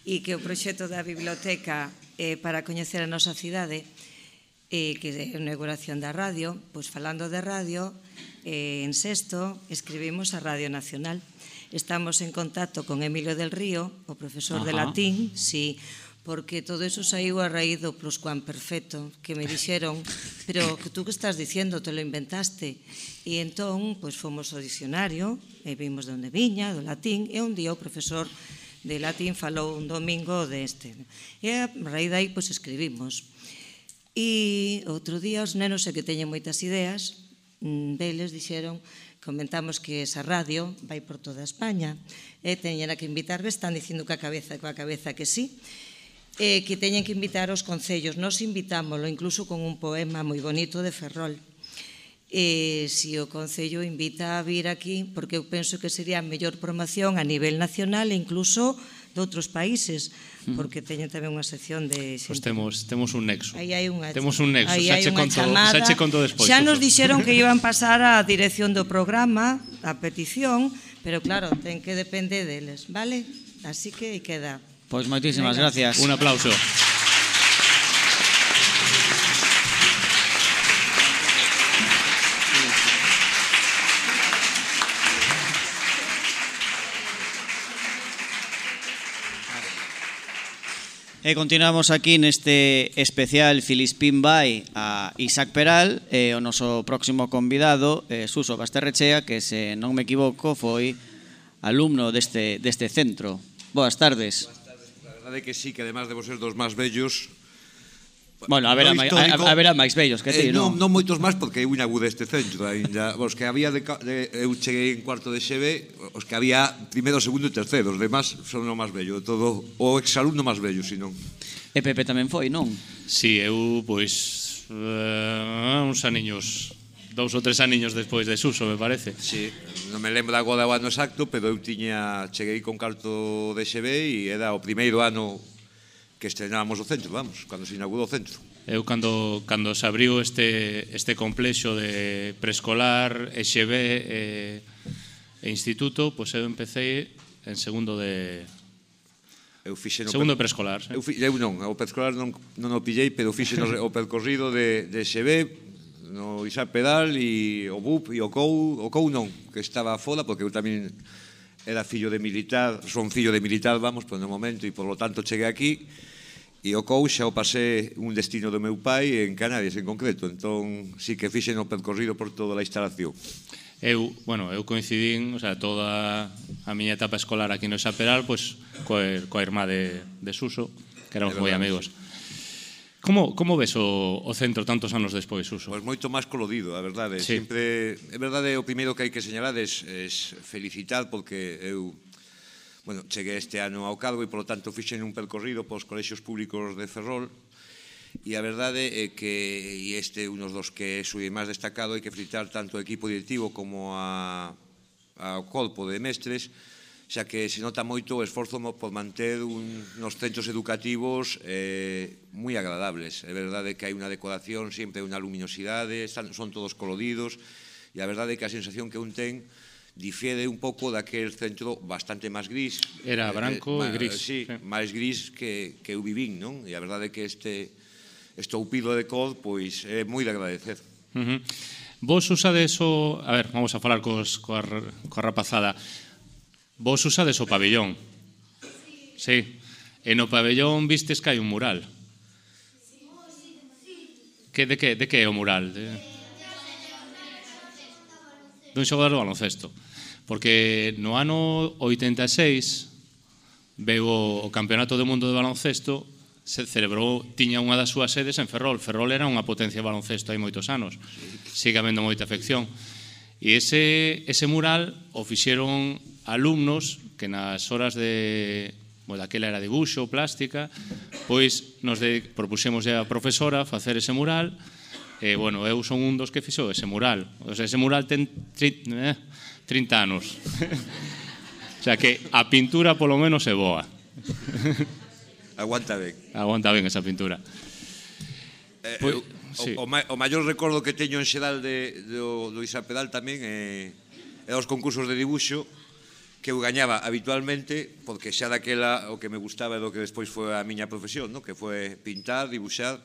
e que o proxecto da biblioteca eh, para coñecer a nosa cidade, eh, eh, que é a inauguración da radio, pois falando de radio, eh, en sexto escribimos a Radio Nacional. Estamos en contacto con Emilio del Río, o profesor Ajá. de latín, si porque todo eso saiu a raíz do pluscuamperfecto que me dixeron, pero que tú que estás diciendo, te lo inventaste. E entón, pois fomos ao dicionario, e vimos de onde viña, do latín, e un día o profesor de latín falou un domingo deste. E a raíz dai, pois escribimos. E outro día os nenos, que teñen moitas ideas, mm, deles dixeron comentamos que esa radio vai por toda España e teñen a que invitar, están dicindo que a cabeza, coa cabeza que sí, e que teñen que invitar os concellos. Nos invitámoslo incluso con un poema moi bonito de Ferrol. E se o Concello invita a vir aquí, porque eu penso que sería a mellor promoción a nivel nacional e incluso nacional de outros países, hmm. porque teñen tamén unha sección de xente. Pois temos, temos un nexo. Aí hai unha, temos un nexo, xa che, conto, xa che conto despois. Xa nos dixeron que iban pasar a dirección do programa, a petición, pero claro, ten que depende deles, vale? Así que queda. Pois moitísimas Venga. gracias. Un aplauso. E continuamos aquí neste especial Filispín Bay a Isaac Peral e o noso próximo convidado, eh, Suso Basterrechea, que se non me equivoco foi alumno deste, deste centro. Boas tardes. Boas tardes, a verdade que sí, que además de vos ser dos máis bellos, Bueno, a ver, a, histórico, a, a, ver a máis vellos que ti, eh, non? Non, non moitos máis porque eu inagude este centro ainda. Os que había de, de eu cheguei en cuarto de xeve, os que había primeiro, segundo e terceiro, os demás son o máis vello de todo, o exalumno máis vello, senón. E Pepe tamén foi, non? Si, sí, eu pois uh, uns aniños dous ou tres aniños despois de Suso, me parece. Sí, non me lembro agora o ano exacto, pero eu tiña cheguei con carto de XB e era o primeiro ano que estrenábamos o centro, vamos, cando se inaugurou o centro. Eu cando, cando se abriu este, este complexo de preescolar, EXB e, eh, e instituto, pois eu empecé en segundo de, Eu fixe no Segundo preescolar. Eu, fi, eu non, o preescolar non, non o pillei, pero fixe no, o percorrido de, de XB, no Isaac Pedal e o BUP e o COU, o COU non, que estaba fora, porque eu tamén era fillo de militar, son fillo de militar, vamos, por no momento, e por lo tanto cheguei aquí, E o Cousa o pasé un destino do meu pai en Canarias en concreto, entón sí que fixen o percorrido por toda a instalación. Eu, bueno, eu coincidín, o sea, toda a miña etapa escolar aquí no Xaperal, pois pues, coa, coa irmá de, de Suso, que éramos moi amigos. Como, como ves o, o centro tantos anos despois, Suso? Pois pues moito máis colodido, a verdade. Sí. Sempre, é verdade, o primeiro que hai que señalar é, é felicitar, porque eu Bueno, cheguei este ano ao cargo e, polo tanto, fixen un percorrido polos colexios públicos de Ferrol e a verdade é que e este é un dos que é sui máis destacado hai que felicitar tanto o equipo directivo como a, ao corpo de mestres xa que se nota moito o esforzo por manter un, nos centros educativos eh, moi agradables. É verdade que hai unha decoración, sempre unha luminosidade, están, son todos coloridos, e a verdade é que a sensación que un ten difiere un pouco daquel centro bastante máis gris. Era eh, branco eh, e gris. Sí, sí. máis gris que, que eu vivín, non? E a verdade é que este, estoupido de cor pois é moi de agradecer. Uh -huh. Vos usades o... A ver, vamos a falar cos, coa, coa rapazada. Vos usades o pabellón. Sí. E no pabellón vistes que hai un mural. Que, de que, de que é o mural? De... Dun xogador do baloncesto. Porque no ano 86 veu o Campeonato do Mundo de Baloncesto se celebrou, tiña unha das súas sedes en Ferrol. Ferrol era unha potencia de baloncesto hai moitos anos. Sigue habendo moita afección. E ese, ese mural o fixeron alumnos que nas horas de bueno, daquela era dibuixo, plástica, pois nos de, propuxemos a profesora facer ese mural e, bueno, eu son un dos que fixo ese mural. O sea, ese mural ten... Tri, eh, 30 anos. o sea que a pintura polo menos é boa. Aguanta ben. Aguanta ben esa pintura. Eh, pues, eu, sí. o, o, o maior recordo que teño en xeral de, do, do Isa Pedal tamén é, é os concursos de dibuixo que eu gañaba habitualmente porque xa daquela o que me gustaba e do que despois foi a miña profesión, no? que foi pintar, dibuixar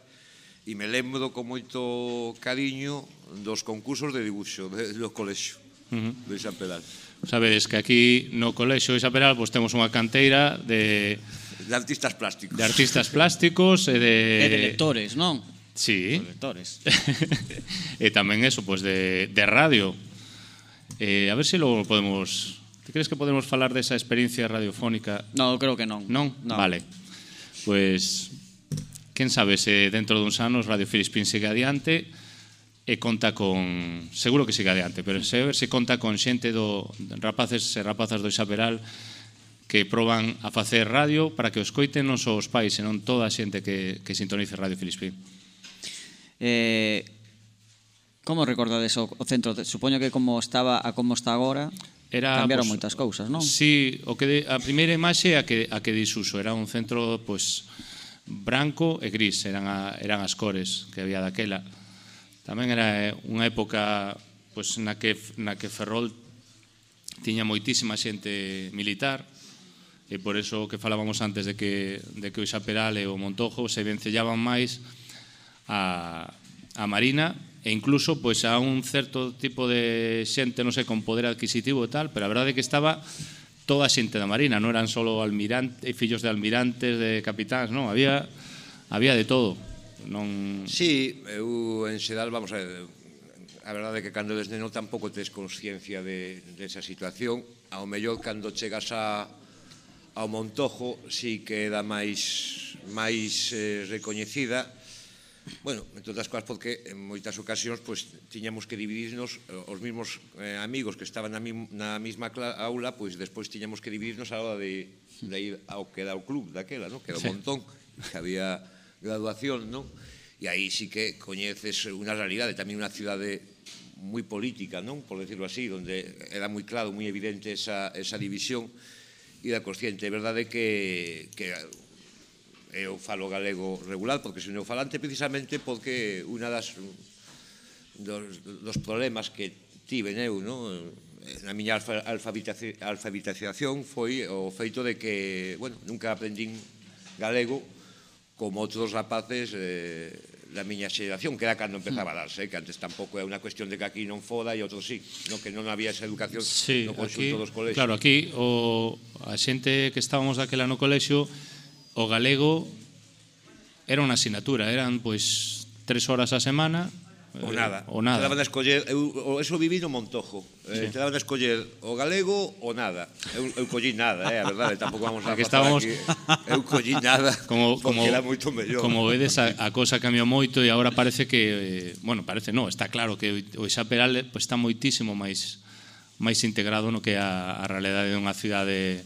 e me lembro con moito cariño dos concursos de dibuixo de, do colexo uh -huh. de Isa Pedal. Sabedes que aquí no colexo Isa Pedal pois, temos unha canteira de... De artistas plásticos. De artistas plásticos e de... E de lectores, non? Sí. De lectores. e tamén eso, pois, de, de radio. Eh, a ver se si logo podemos... Te crees que podemos falar desa experiencia radiofónica? No, creo que non. Non? non. Vale. Pois, pues, quen sabe se dentro duns anos Radio Filispín sigue adiante e conta con, seguro que siga adiante, pero se, se conta con xente do rapaces e rapazas do Xaperal que proban a facer radio para que os coiten non só os pais, senón toda a xente que, que sintonice Radio Filispín. Eh, como recordades o, o centro? Supoño que como estaba a como está agora, era, cambiaron pues, moitas cousas, non? Sí, o que de, a primeira imaxe a que, a que disuso, era un centro pois, pues, branco e gris, eran, a, eran as cores que había daquela Tamén era eh, unha época pois, na, que, na que Ferrol tiña moitísima xente militar, e por eso que falábamos antes de que, de que o Xaperal e o Montojo se vencellaban máis a, a Marina e incluso pois a un certo tipo de xente, non sei, con poder adquisitivo e tal, pero a verdade é que estaba toda a xente da Marina, non eran só almirante, fillos de almirantes, de capitáns, non, había había de todo. Non... Sí, eu en xedal, vamos a ver, a verdade é que cando eres neno tampouco tes consciencia de, de esa situación, ao mellor cando chegas a, ao Montojo si que era máis máis eh, recoñecida bueno, entre outras cousas porque en moitas ocasións pois, tiñamos que dividirnos eh, os mismos eh, amigos que estaban na, mi, na mesma aula pois despois tiñamos que dividirnos a hora de, de ir ao que era o club daquela, no? que era o sí. montón que había graduación, non? E aí sí que coñeces unha realidade, tamén unha cidade moi política, non? Por decirlo así, onde era moi claro, moi evidente esa, esa división e da consciente. É verdade que, que eu falo galego regular, porque se non falante precisamente porque unha das dos, dos problemas que tive eu, non? Na miña alfabetización foi o feito de que, bueno, nunca aprendín galego como outros rapaces eh, da miña xeración, que era cando empezaba a hmm. darse, eh, que antes tampouco é unha cuestión de que aquí non foda e outros sí, no que non había esa educación sí, no consulto dos colexios. Claro, aquí o, a xente que estábamos daquela no colexio, o galego era unha asignatura, eran pois tres horas a semana, O eh, nada. O nada. Te daban a escoller, eu, eso viví no Montojo. Eh, sí. Te daban a escoller o galego ou nada. Eu, eu collí nada, eh, a verdade, tampouco vamos a, aquí pasar estábamos aquí. Eh. Eu collí nada, como, como era moito mellor. Como vedes, a, a cosa cambiou moito e agora parece que, eh, bueno, parece, no, está claro que o Isa Peral pues, está moitísimo máis máis integrado no que a, a realidade dunha cidade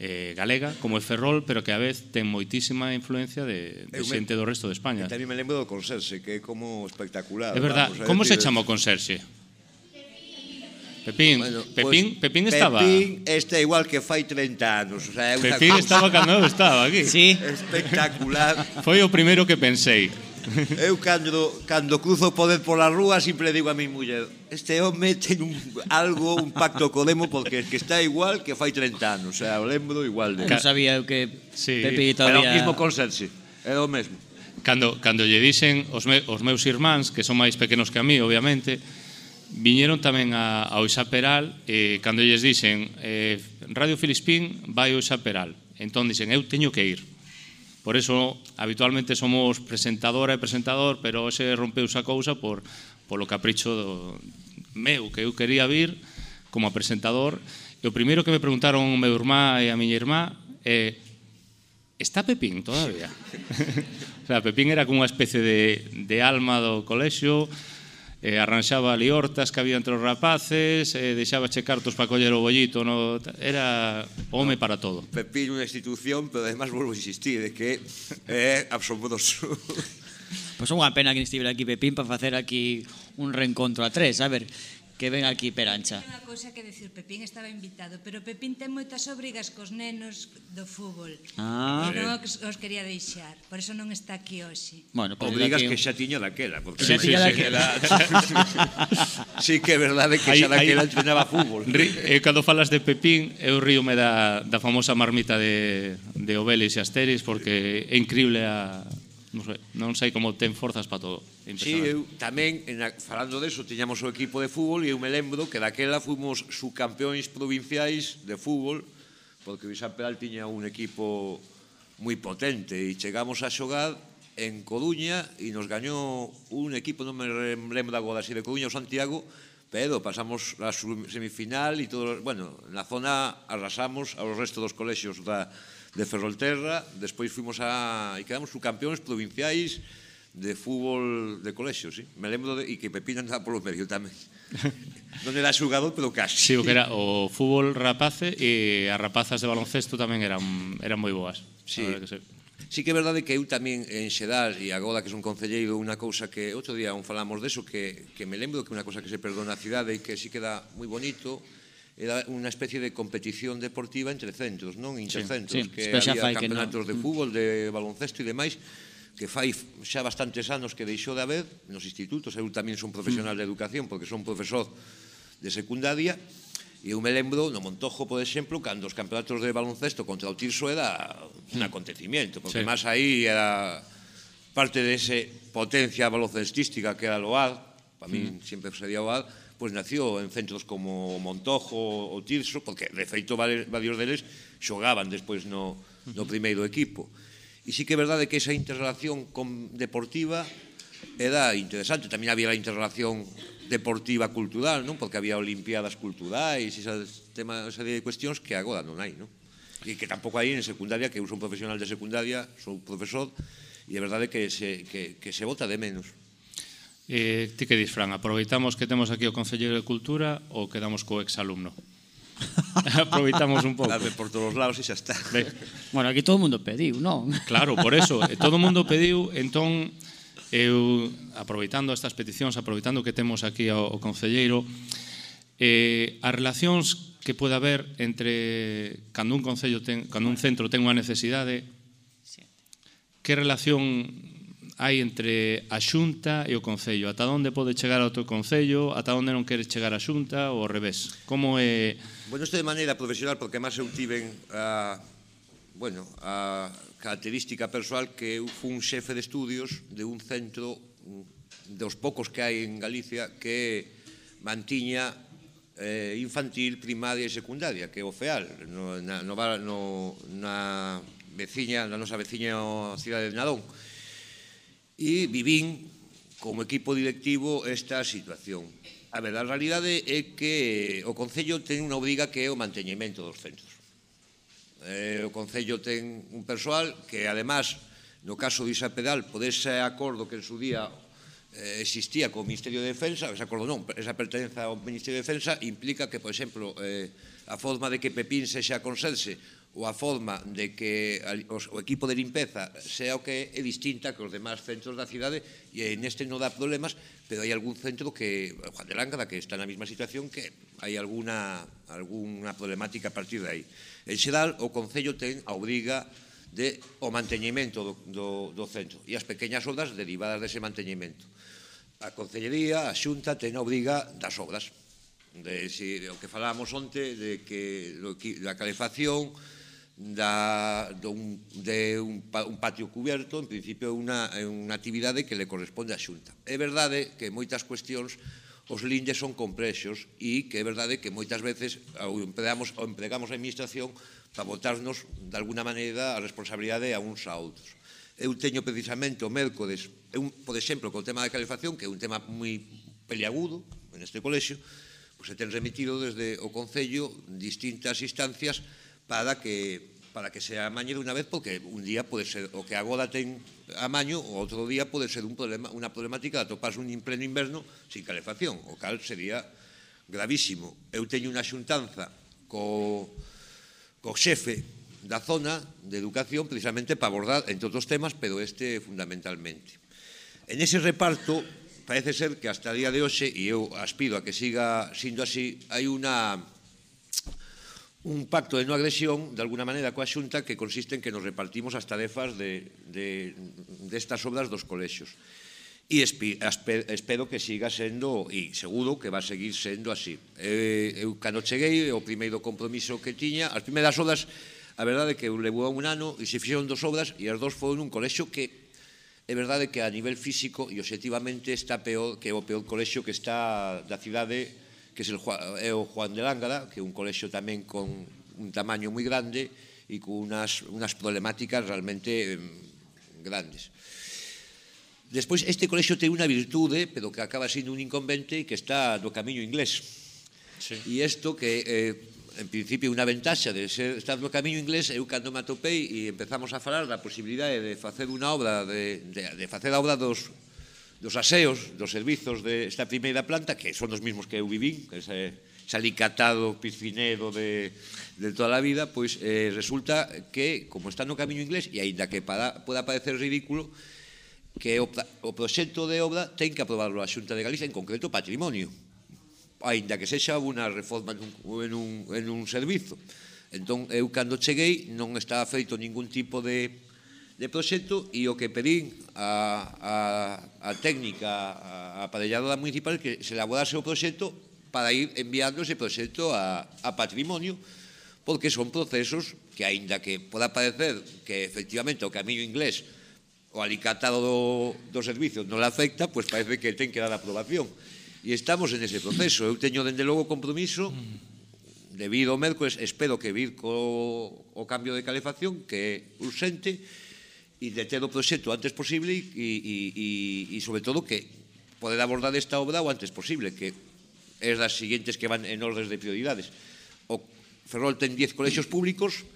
eh, galega como é Ferrol, pero que a vez ten moitísima influencia de, de eu xente me, do resto de España. E Tamén me lembro do Conserxe, que é como espectacular. É verdad, vamos, como se chama o Conserxe? Pepín, bueno, Pepín, pues, Pepín estaba Pepín está igual que fai 30 anos o sea, Pepín cosa... estaba cando eu estaba aquí sí. Espectacular Foi o primeiro que pensei Eu cando, cando cruzo o poder pola rúa sempre digo a mi muller este home ten un, algo, un pacto co demo porque es que está igual que fai 30 anos, o sea, o lembro igual de... Non sabía eu que sí, Pepi todavía... Era o mismo conserxe, era o mesmo. Cando, cando lle dixen os, me, os meus irmáns, que son máis pequenos que a mí, obviamente, viñeron tamén a, ao Peral e cando lles dixen eh, Radio Filispín vai ao Peral Entón dixen, eu teño que ir. Por eso habitualmente somos presentadora e presentador, pero hoxe rompeuse a cousa por, polo capricho do meu, que eu quería vir como presentador. E o primeiro que me preguntaron meu irmá e a miña irmá é está Pepín todavía? o sea, Pepín era como unha especie de, de alma do colexio, eh, arranxaba ali hortas que había entre os rapaces, eh, deixaba che cartos para coller o bollito, no, era home para todo. Pepín unha institución, pero además volvo a insistir, de que é eh. Pois pues unha pena que estivera aquí Pepín para facer aquí un reencontro a tres, a ver, que ven aquí perancha. Unha cousa que decir, Pepín estaba invitado, pero Pepín ten moitas obrigas cos nenos do fútbol. Ah, e non os, os quería deixar, por eso non está aquí hoxe. Bueno, pues obrigas que xa tiña daquela, porque xa tiña daquela. sí que é verdade que xa daquela entrenaba fútbol. Ri, eh, cando falas de Pepín, eu ríome da, da famosa marmita de, de Obelis e Asteris, porque é increíble a, non sei, non sei como ten forzas para todo. Sí, eu tamén, en a, falando deso, tiñamos o equipo de fútbol e eu me lembro que daquela fomos subcampeóns provinciais de fútbol porque o Isán Peral tiña un equipo moi potente e chegamos a xogar en Coruña e nos gañou un equipo, non me lembro agora, si de Coruña ou Santiago, pero pasamos a semifinal e todo, bueno, na zona arrasamos aos restos dos colexios da, de Ferrolterra, despois fuimos a... e quedamos subcampeóns provinciais de fútbol de colexio, sí. Me lembro de, e que Pepina andaba polo medio tamén. non era xugador, pero casi. Sí, o que era o fútbol rapace e as rapazas de baloncesto tamén eran eran moi boas. Sí. Que sí. Sí que é verdade que eu tamén en Xedal e agora que son concelleiro unha cousa que outro día un falamos deso que, que me lembro que unha cousa que se perdona a cidade e que si sí queda moi bonito era unha especie de competición deportiva entre centros, non? Intercentros, sí, sí. que Pero había campeonatos que no. de fútbol, de baloncesto e demais, que fai xa bastantes anos que deixou de haber nos institutos, eu tamén son profesional de educación porque son profesor de secundaria, E eu me lembro no Montojo, por exemplo, cando os campeonatos de baloncesto contra o Tirso era un acontecimiento, porque sí. máis aí era parte dese potencia baloncestística que era Loar, para min mm. sempre sería Loar, pois nació en centros como Montojo ou Tirso, porque de feito varios deles xogaban despois no, no primeiro equipo. E sí que é verdade que esa interrelación con deportiva era interesante. Tamén había a interrelación deportiva cultural, non? Porque había olimpiadas culturais, esas temas, esa serie de cuestións que agora non hai, non? E que tampouco hai en secundaria, que eu son profesional de secundaria, sou profesor, e é verdade que se, que, que se vota de menos. Eh, ti que dis, Fran, aproveitamos que temos aquí o Concelleiro de Cultura ou quedamos co exalumno? aproveitamos un pouco. Dame por todos os lados e xa está. Ben. Bueno, aquí todo o mundo pediu, non? Claro, por eso, todo o mundo pediu, entón eu aproveitando estas peticións, aproveitando que temos aquí ao, ao concelleiro, eh, as relacións que pode haber entre cando un concello ten, cando un centro ten unha necesidade, que relación hai entre a Xunta e o Concello? Ata onde pode chegar o teu Concello? Ata onde non queres chegar a Xunta ou ao revés? Como é... Bueno, isto de maneira profesional, porque máis eu tiven a, bueno, a característica persoal que eu fui un xefe de estudios de un centro dos poucos que hai en Galicia que mantiña eh, infantil, primaria e secundaria, que é o FEAL, no, na, no, no, na veciña, na nosa veciña cidade de Nadón e vivín como equipo directivo esta situación. A ver, a realidade é que eh, o Concello ten unha obriga que é o manteñemento dos centros. Eh, o Concello ten un persoal que, además, no caso de Isapedal, por ese acordo que en su día eh, existía co Ministerio de Defensa, ese acordo non, esa pertenza ao Ministerio de Defensa, implica que, por exemplo, eh, a forma de que Pepín sexa conselse ou a forma de que o equipo de limpeza sea o que é distinta que os demás centros da cidade e neste non dá problemas, pero hai algún centro que, Juan de Lángada que está na mesma situación que hai alguna, alguna problemática a partir de aí. En xeral, o Concello ten a obriga de o manteñimento do, do, do centro e as pequeñas obras derivadas dese manteñimento. A Concellería, a Xunta, ten a obriga das obras. De, si, de o que falábamos onte, de que, lo, da calefacción, da, dun, de un, un patio cubierto, en principio é unha, unha actividade que le corresponde á xunta. É verdade que moitas cuestións os lindes son complexos e que é verdade que moitas veces o empregamos, ou empregamos a administración para botarnos de alguna maneira a responsabilidade a uns a outros. Eu teño precisamente o mércoles, un, por exemplo, co tema da calefacción, que é un tema moi peliagudo en este colexio, pois se ten remitido desde o Concello distintas instancias para que para que se amañe de unha vez porque un día pode ser o que agora ten amaño o outro día pode ser un problema, unha problemática de toparse un pleno inverno sin calefacción, o cal sería gravísimo. Eu teño unha xuntanza co, co xefe da zona de educación precisamente para abordar entre outros temas, pero este fundamentalmente. En ese reparto parece ser que hasta a día de hoxe, e eu aspiro a que siga sindo así, hai unha un pacto de no agresión, de alguna maneira, coa xunta que consiste en que nos repartimos as tarefas de, de, destas de obras dos colexios. E espi, aspe, espero que siga sendo, e seguro que va a seguir sendo así. Eh, eu, cando cheguei, o primeiro compromiso que tiña, as primeiras obras, a verdade é que eu levou un ano e se fixeron dos obras e as dos foron un colexio que é verdade que a nivel físico e objetivamente está peor que o peor colexio que está da cidade que é, el, o Juan de Lángara, que é un colexio tamén con un tamaño moi grande e con unas, unas problemáticas realmente eh, grandes. Despois, este colexo ten unha virtude, pero que acaba sendo un inconvente que está do camiño inglés. Sí. E isto que, eh, en principio, unha ventaxa de ser, estar no camiño inglés, eu cando me atopei e empezamos a falar da posibilidade de facer unha obra, de, de, de facer a obra dos dos aseos, dos servizos desta de primeira planta, que son os mesmos que eu vivín, que ese, ese alicatado piscinedo de, de toda a vida, pois eh, resulta que, como está no camiño inglés, e aínda que para, poda parecer ridículo, que o, o proxecto de obra ten que aprobarlo a Xunta de Galicia, en concreto patrimonio, aínda que sexa unha reforma nun, en un, en un servizo. Entón, eu cando cheguei non estaba feito ningún tipo de de proxecto e o que pedín a, a, a técnica a, a aparellada municipal que se elaborase o proxecto para ir enviando ese proxecto a, a patrimonio porque son procesos que, aínda que poda parecer que efectivamente o camiño inglés o alicatado do, do servicio non le afecta, pois pues parece que ten que dar aprobación. E estamos en ese proceso. Eu teño, dende logo, compromiso debido ao mércoles espero que vir co o cambio de calefacción, que é urxente, e de ter o proxecto antes posible e, e, e, e sobre todo que poder abordar esta obra o antes posible que é das siguientes que van en ordens de prioridades. O Ferrol ten 10 colexios públicos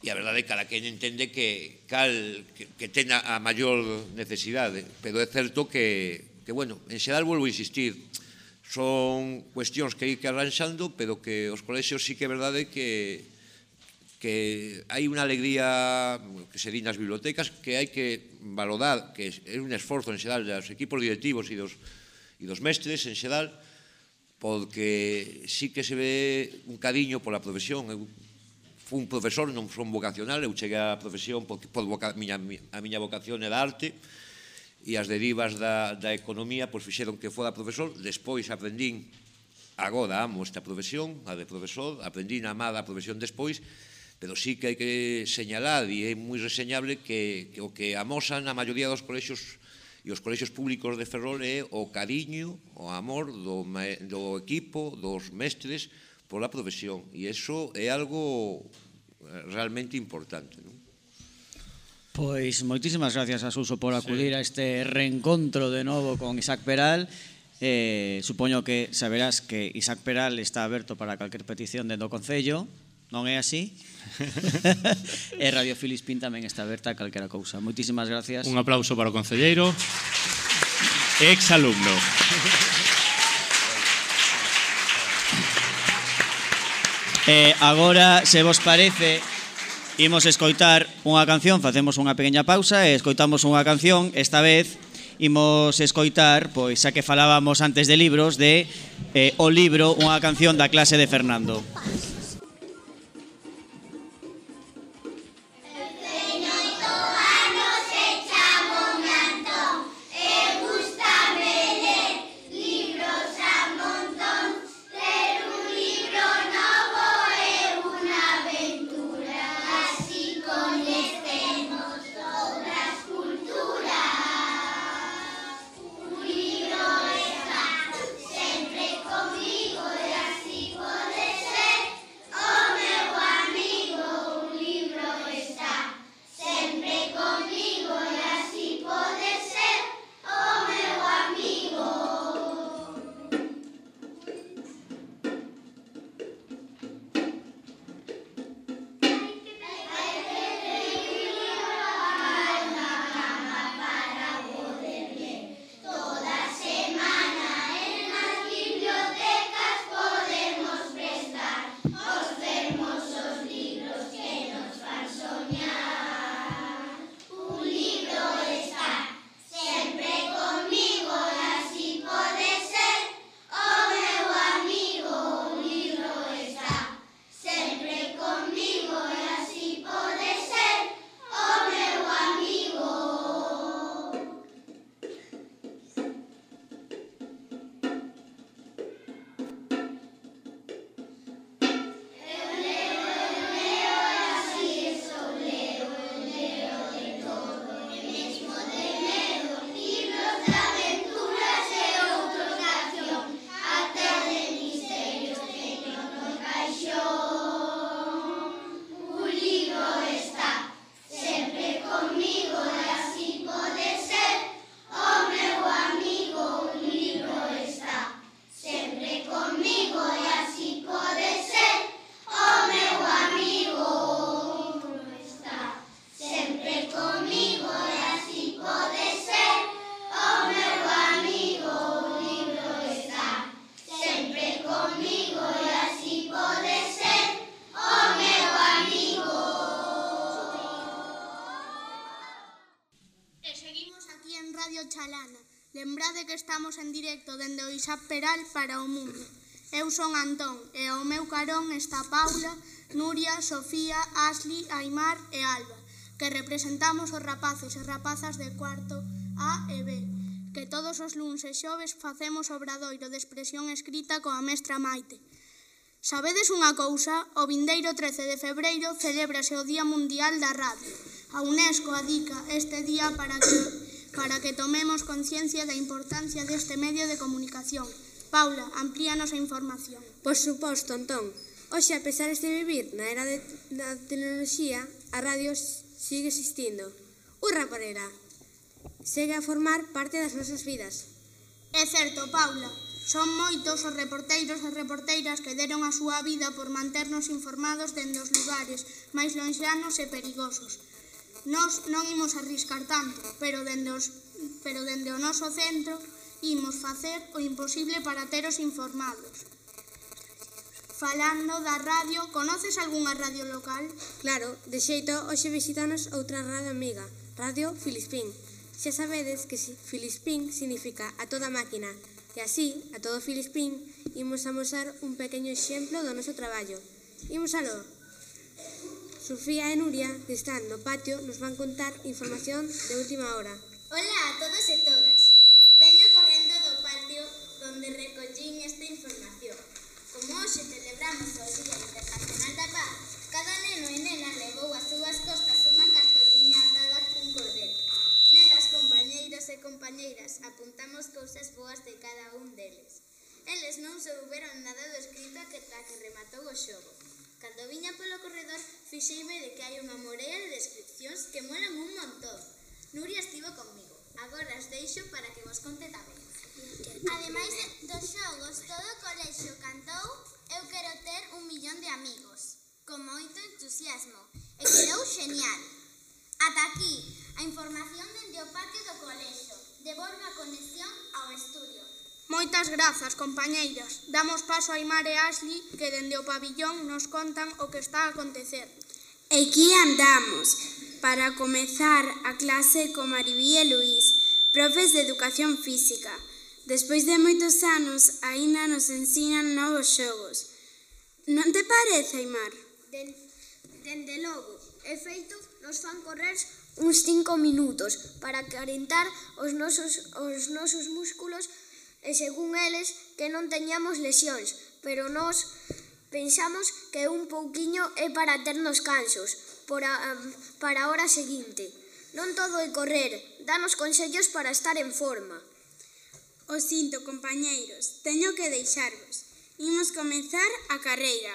e a verdade é que cada quen entende que cal que, que ten a, a maior necesidade pero é certo que, que bueno, en xeral volvo a insistir son cuestións que hai que arranxando pero que os colexios sí que é verdade que que hai unha alegría que se di nas bibliotecas que hai que valorar que é un esforzo en xeral dos equipos directivos e dos, e dos mestres en xeral porque sí que se ve un cariño pola profesión. Eu fui un profesor, non son vocacional eu cheguei á profesión porque por voca, miña, a miña vocación era arte e as derivas da, da economía pois fixeron que fora profesor. Despois aprendín agora amo esta profesión a de profesor aprendín a amar a profesión despois pero sí que hai que señalar, e é moi reseñable, que, que o que amosan a maioría dos colexios e os colexios públicos de Ferrol é o cariño, o amor do, do equipo, dos mestres, pola profesión. E iso é algo eh, realmente importante. Non? Pois moitísimas gracias a Suso por acudir sí. a este reencontro de novo con Isaac Peral. Eh, supoño que saberás que Isaac Peral está aberto para calquer petición dentro do Concello Non é así? e Radio Filispín tamén está aberta a calquera cousa. Moitísimas gracias. Un aplauso para o concelleiro. Ex alumno. Eh, agora, se vos parece, imos escoitar unha canción, facemos unha pequena pausa e escoitamos unha canción, esta vez imos escoitar, pois xa que falábamos antes de libros, de eh, O libro, unha canción da clase de Fernando. Luisa Peral para o mundo. Eu son Antón e ao meu carón está Paula, Nuria, Sofía, Asli, Aimar e Alba, que representamos os rapaces e rapazas de cuarto A e B, que todos os luns e xoves facemos obradoiro de expresión escrita coa mestra Maite. Sabedes unha cousa? O vindeiro 13 de febreiro celébrase o Día Mundial da Radio. A UNESCO adica este día para que para que tomemos conciencia da importancia deste medio de comunicación. Paula, amplíanos a información. Por suposto, Antón. Oxe, a pesar de vivir na era de, da tecnoloxía, a radio sigue existindo. Urra parera! Segue a formar parte das nosas vidas. É certo, Paula. Son moitos os reporteiros e reporteiras que deron a súa vida por manternos informados dende os lugares máis lonxanos e perigosos Nos non imos arriscar tanto, pero dende, os, pero dende o noso centro imos facer o imposible para teros informados. Falando da radio, conoces algunha radio local? Claro, de xeito, hoxe visitanos outra radio amiga, Radio Filispín. Xa sabedes que Filispín significa a toda máquina, e así, a todo Filispín, imos amosar un pequeno exemplo do noso traballo. Imos aló! Sofía e Nuria, que están no patio, nos van contar información de última hora. Ola a todos e todas. Veño correndo do patio donde recollín esta información. Como hoxe celebramos o Día Internacional da Paz, cada neno e nena levou as súas costas unha cartoliña atada cun cordel. Nelas, compañeiros e compañeiras, apuntamos cousas boas de cada un deles. Eles non souberon nada do escrito que ta que rematou o xogo. Cando viña polo corredor, fixeime de que hai unha morea de descripcións que molan un montón. Nuria estivo conmigo. Agora as deixo para que vos conte tamén. Ademais dos xogos, todo o colexio cantou Eu quero ter un millón de amigos. Con moito entusiasmo. E quedou genial. Ata aquí, a información dende o patio do colexio. Devolve a conexión ao estudio. Moitas grazas, compañeiras. Damos paso a Imar e Ashley, que dende o pabillón nos contan o que está a acontecer. E aquí andamos para comezar a clase con Maribí e Luís, profes de Educación Física. Despois de moitos anos, aínda nos ensinan novos xogos. Non te parece, Aymar? Den, dende logo, e feito, nos fan correr uns 5 minutos para calentar os nosos, os nosos músculos e según eles que non teñamos lesións, pero nós pensamos que un pouquiño é para ternos cansos por a, para a hora seguinte. Non todo é correr, danos consellos para estar en forma. O sinto, compañeiros, teño que deixarvos. Imos comenzar a carreira.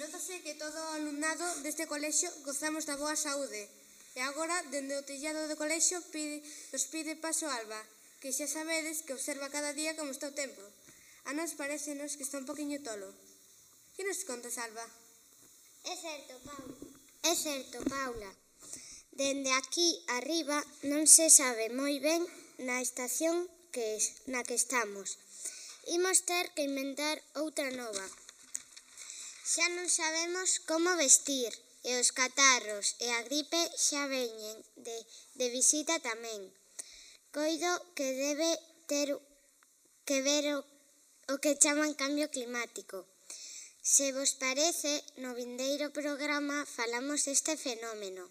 Nótase que todo o alumnado deste colexio gozamos da boa saúde. E agora, dende o tellado do colexio, pide, nos pide paso Alba, que xa sabedes que observa cada día como está o tempo. A nos parecenos que está un poquinho tolo. Que nos contas, Alba? É certo, Paula. É certo, Paula. Dende aquí arriba non se sabe moi ben na estación que es, na que estamos. Imos ter que inventar outra nova. Xa non sabemos como vestir, e os catarros e a gripe xa veñen de, de visita tamén coido que debe ter que ver o, o que chaman cambio climático. Se vos parece, no vindeiro programa falamos deste fenómeno.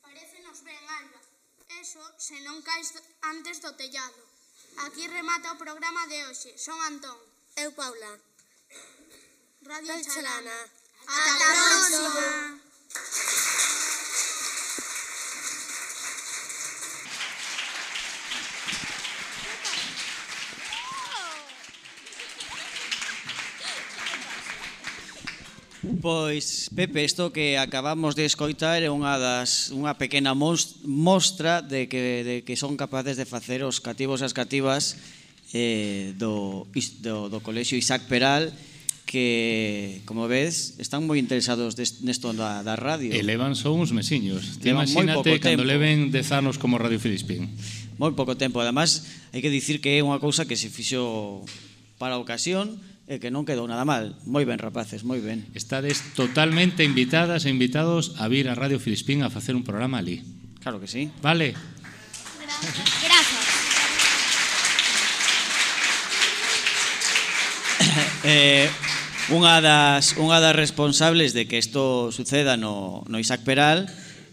Parecenos ben, Alba. Eso se non caes antes do tellado. Aquí remata o programa de hoxe. Son Antón. Eu, Paula. Radio Chalana. Ata a próxima. Pois, Pepe, isto que acabamos de escoitar é unha das unha pequena mostra de que, de que son capaces de facer os cativos e as cativas eh, do, do, do colexio Isaac Peral que, como ves, están moi interesados nesto da, da radio. Elevan son uns mesiños. Te imagínate cando leven dez anos como Radio Filispín. Moi pouco tempo. Además, hai que dicir que é unha cousa que se fixo para a ocasión, e que non quedou nada mal. Moi ben, rapaces, moi ben. Estades totalmente invitadas e invitados a vir a Radio Filispín a facer un programa ali. Claro que sí. Vale. Gracias. eh, unha das unha das responsables de que isto suceda no no Isaac Peral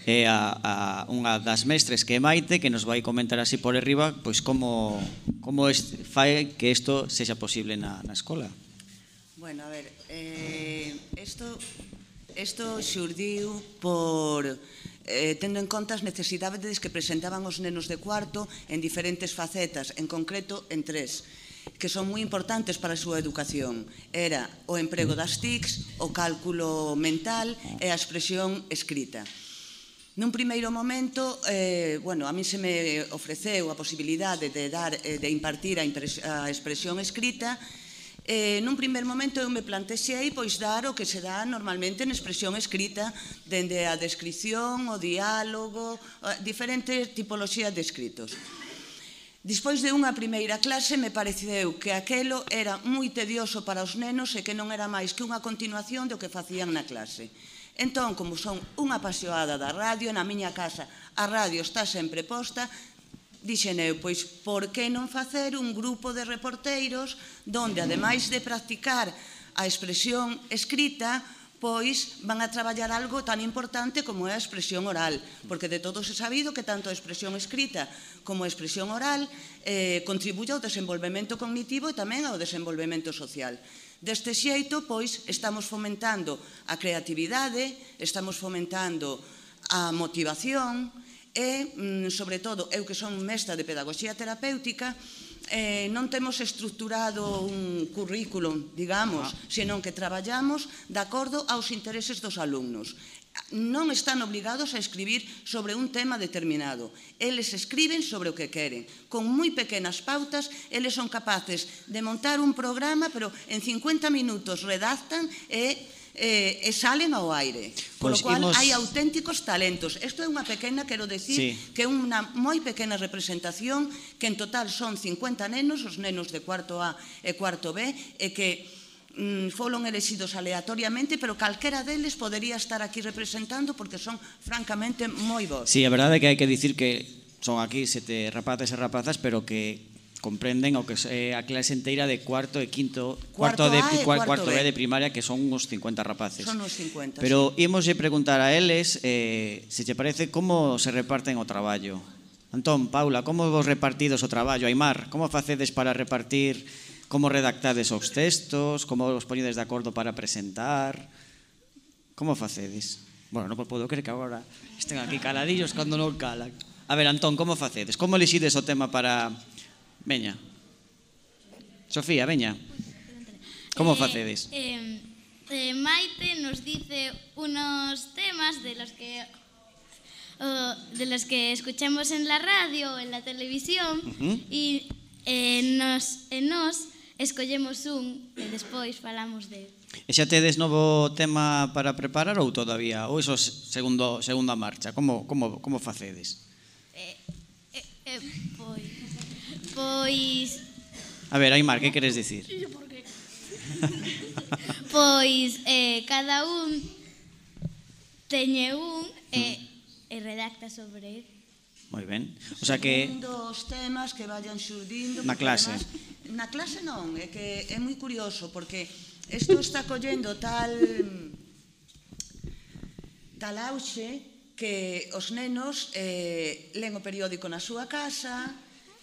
é a, a unha das mestres que é Maite que nos vai comentar así por arriba pois como, como es, fai que isto sexa posible na, na escola. Bueno, a ver, eh, isto, isto xurdiu por eh, tendo en conta as necesidades que presentaban os nenos de cuarto en diferentes facetas, en concreto en tres que son moi importantes para a súa educación. Era o emprego das TICs, o cálculo mental e a expresión escrita. Nun primeiro momento, eh, bueno, a mí se me ofreceu a posibilidade de, dar, eh, de impartir a, a expresión escrita, eh, nun primer momento eu me plantexei pois dar o que se dá normalmente en expresión escrita, dende a descripción, o diálogo, diferentes tipoloxías de escritos. Despois de unha primeira clase me pareceu que aquelo era moi tedioso para os nenos e que non era máis que unha continuación do que facían na clase. Entón, como son unha apasioada da radio, na miña casa a radio está sempre posta, dixen eu, pois, por que non facer un grupo de reporteiros donde, ademais de practicar a expresión escrita, pois van a traballar algo tan importante como é a expresión oral, porque de todos é sabido que tanto a expresión escrita como a expresión oral eh, contribuye ao desenvolvemento cognitivo e tamén ao desenvolvemento social. Deste xeito, pois, estamos fomentando a creatividade, estamos fomentando a motivación e, mm, sobre todo, eu que son mestra de pedagogía terapéutica, eh, non temos estructurado un currículum, digamos, ah. senón que traballamos de acordo aos intereses dos alumnos non están obligados a escribir sobre un tema determinado. Eles escriben sobre o que queren. Con moi pequenas pautas, eles son capaces de montar un programa, pero en 50 minutos redactan e eh, e salen ao aire. Pois Polo cual imos... hai auténticos talentos. Isto é unha pequena, quero decir, sí. que é unha moi pequena representación, que en total son 50 nenos, os nenos de cuarto A e cuarto B, e que mm, foron elexidos aleatoriamente, pero calquera deles podería estar aquí representando porque son francamente moi bons. Sí, a verdade é que hai que dicir que son aquí sete rapaces e rapazas, pero que comprenden o que é a clase inteira de cuarto e quinto, cuarto, cuarto de e cuarto, cuarto B. B de primaria que son uns 50 rapaces. Son uns 50. Pero sí. imos preguntar a eles eh se che parece como se reparten o traballo. Antón, Paula, como vos repartidos o traballo? Aimar, como facedes para repartir Como redactades os textos, como os poñedes de acordo para presentar, como facedes? Bueno, non podo creer que agora estén aquí caladillos cando non calan. A ver, Antón, como facedes? Como elixides o tema para... Veña. Sofía, veña. Como eh, facedes? Eh, eh, Maite nos dice unos temas de los que o, de los que escuchamos en la radio en la televisión uh -huh. y eh, nos, eh, nos escollemos un e despois falamos del. E xa tedes novo tema para preparar ou todavía? Ou iso segundo, segunda marcha? Como, como, como facedes? Eh, eh, eh, pois... Pois... A ver, Aymar, que queres dicir? pois eh, cada un teñe un e, e redacta sobre ele. Moi ben. O sea que... dos temas que vayan xurdindo... Na clase. Además, na clase non, é que é moi curioso, porque isto está collendo tal... tal auxe que os nenos eh, len o periódico na súa casa,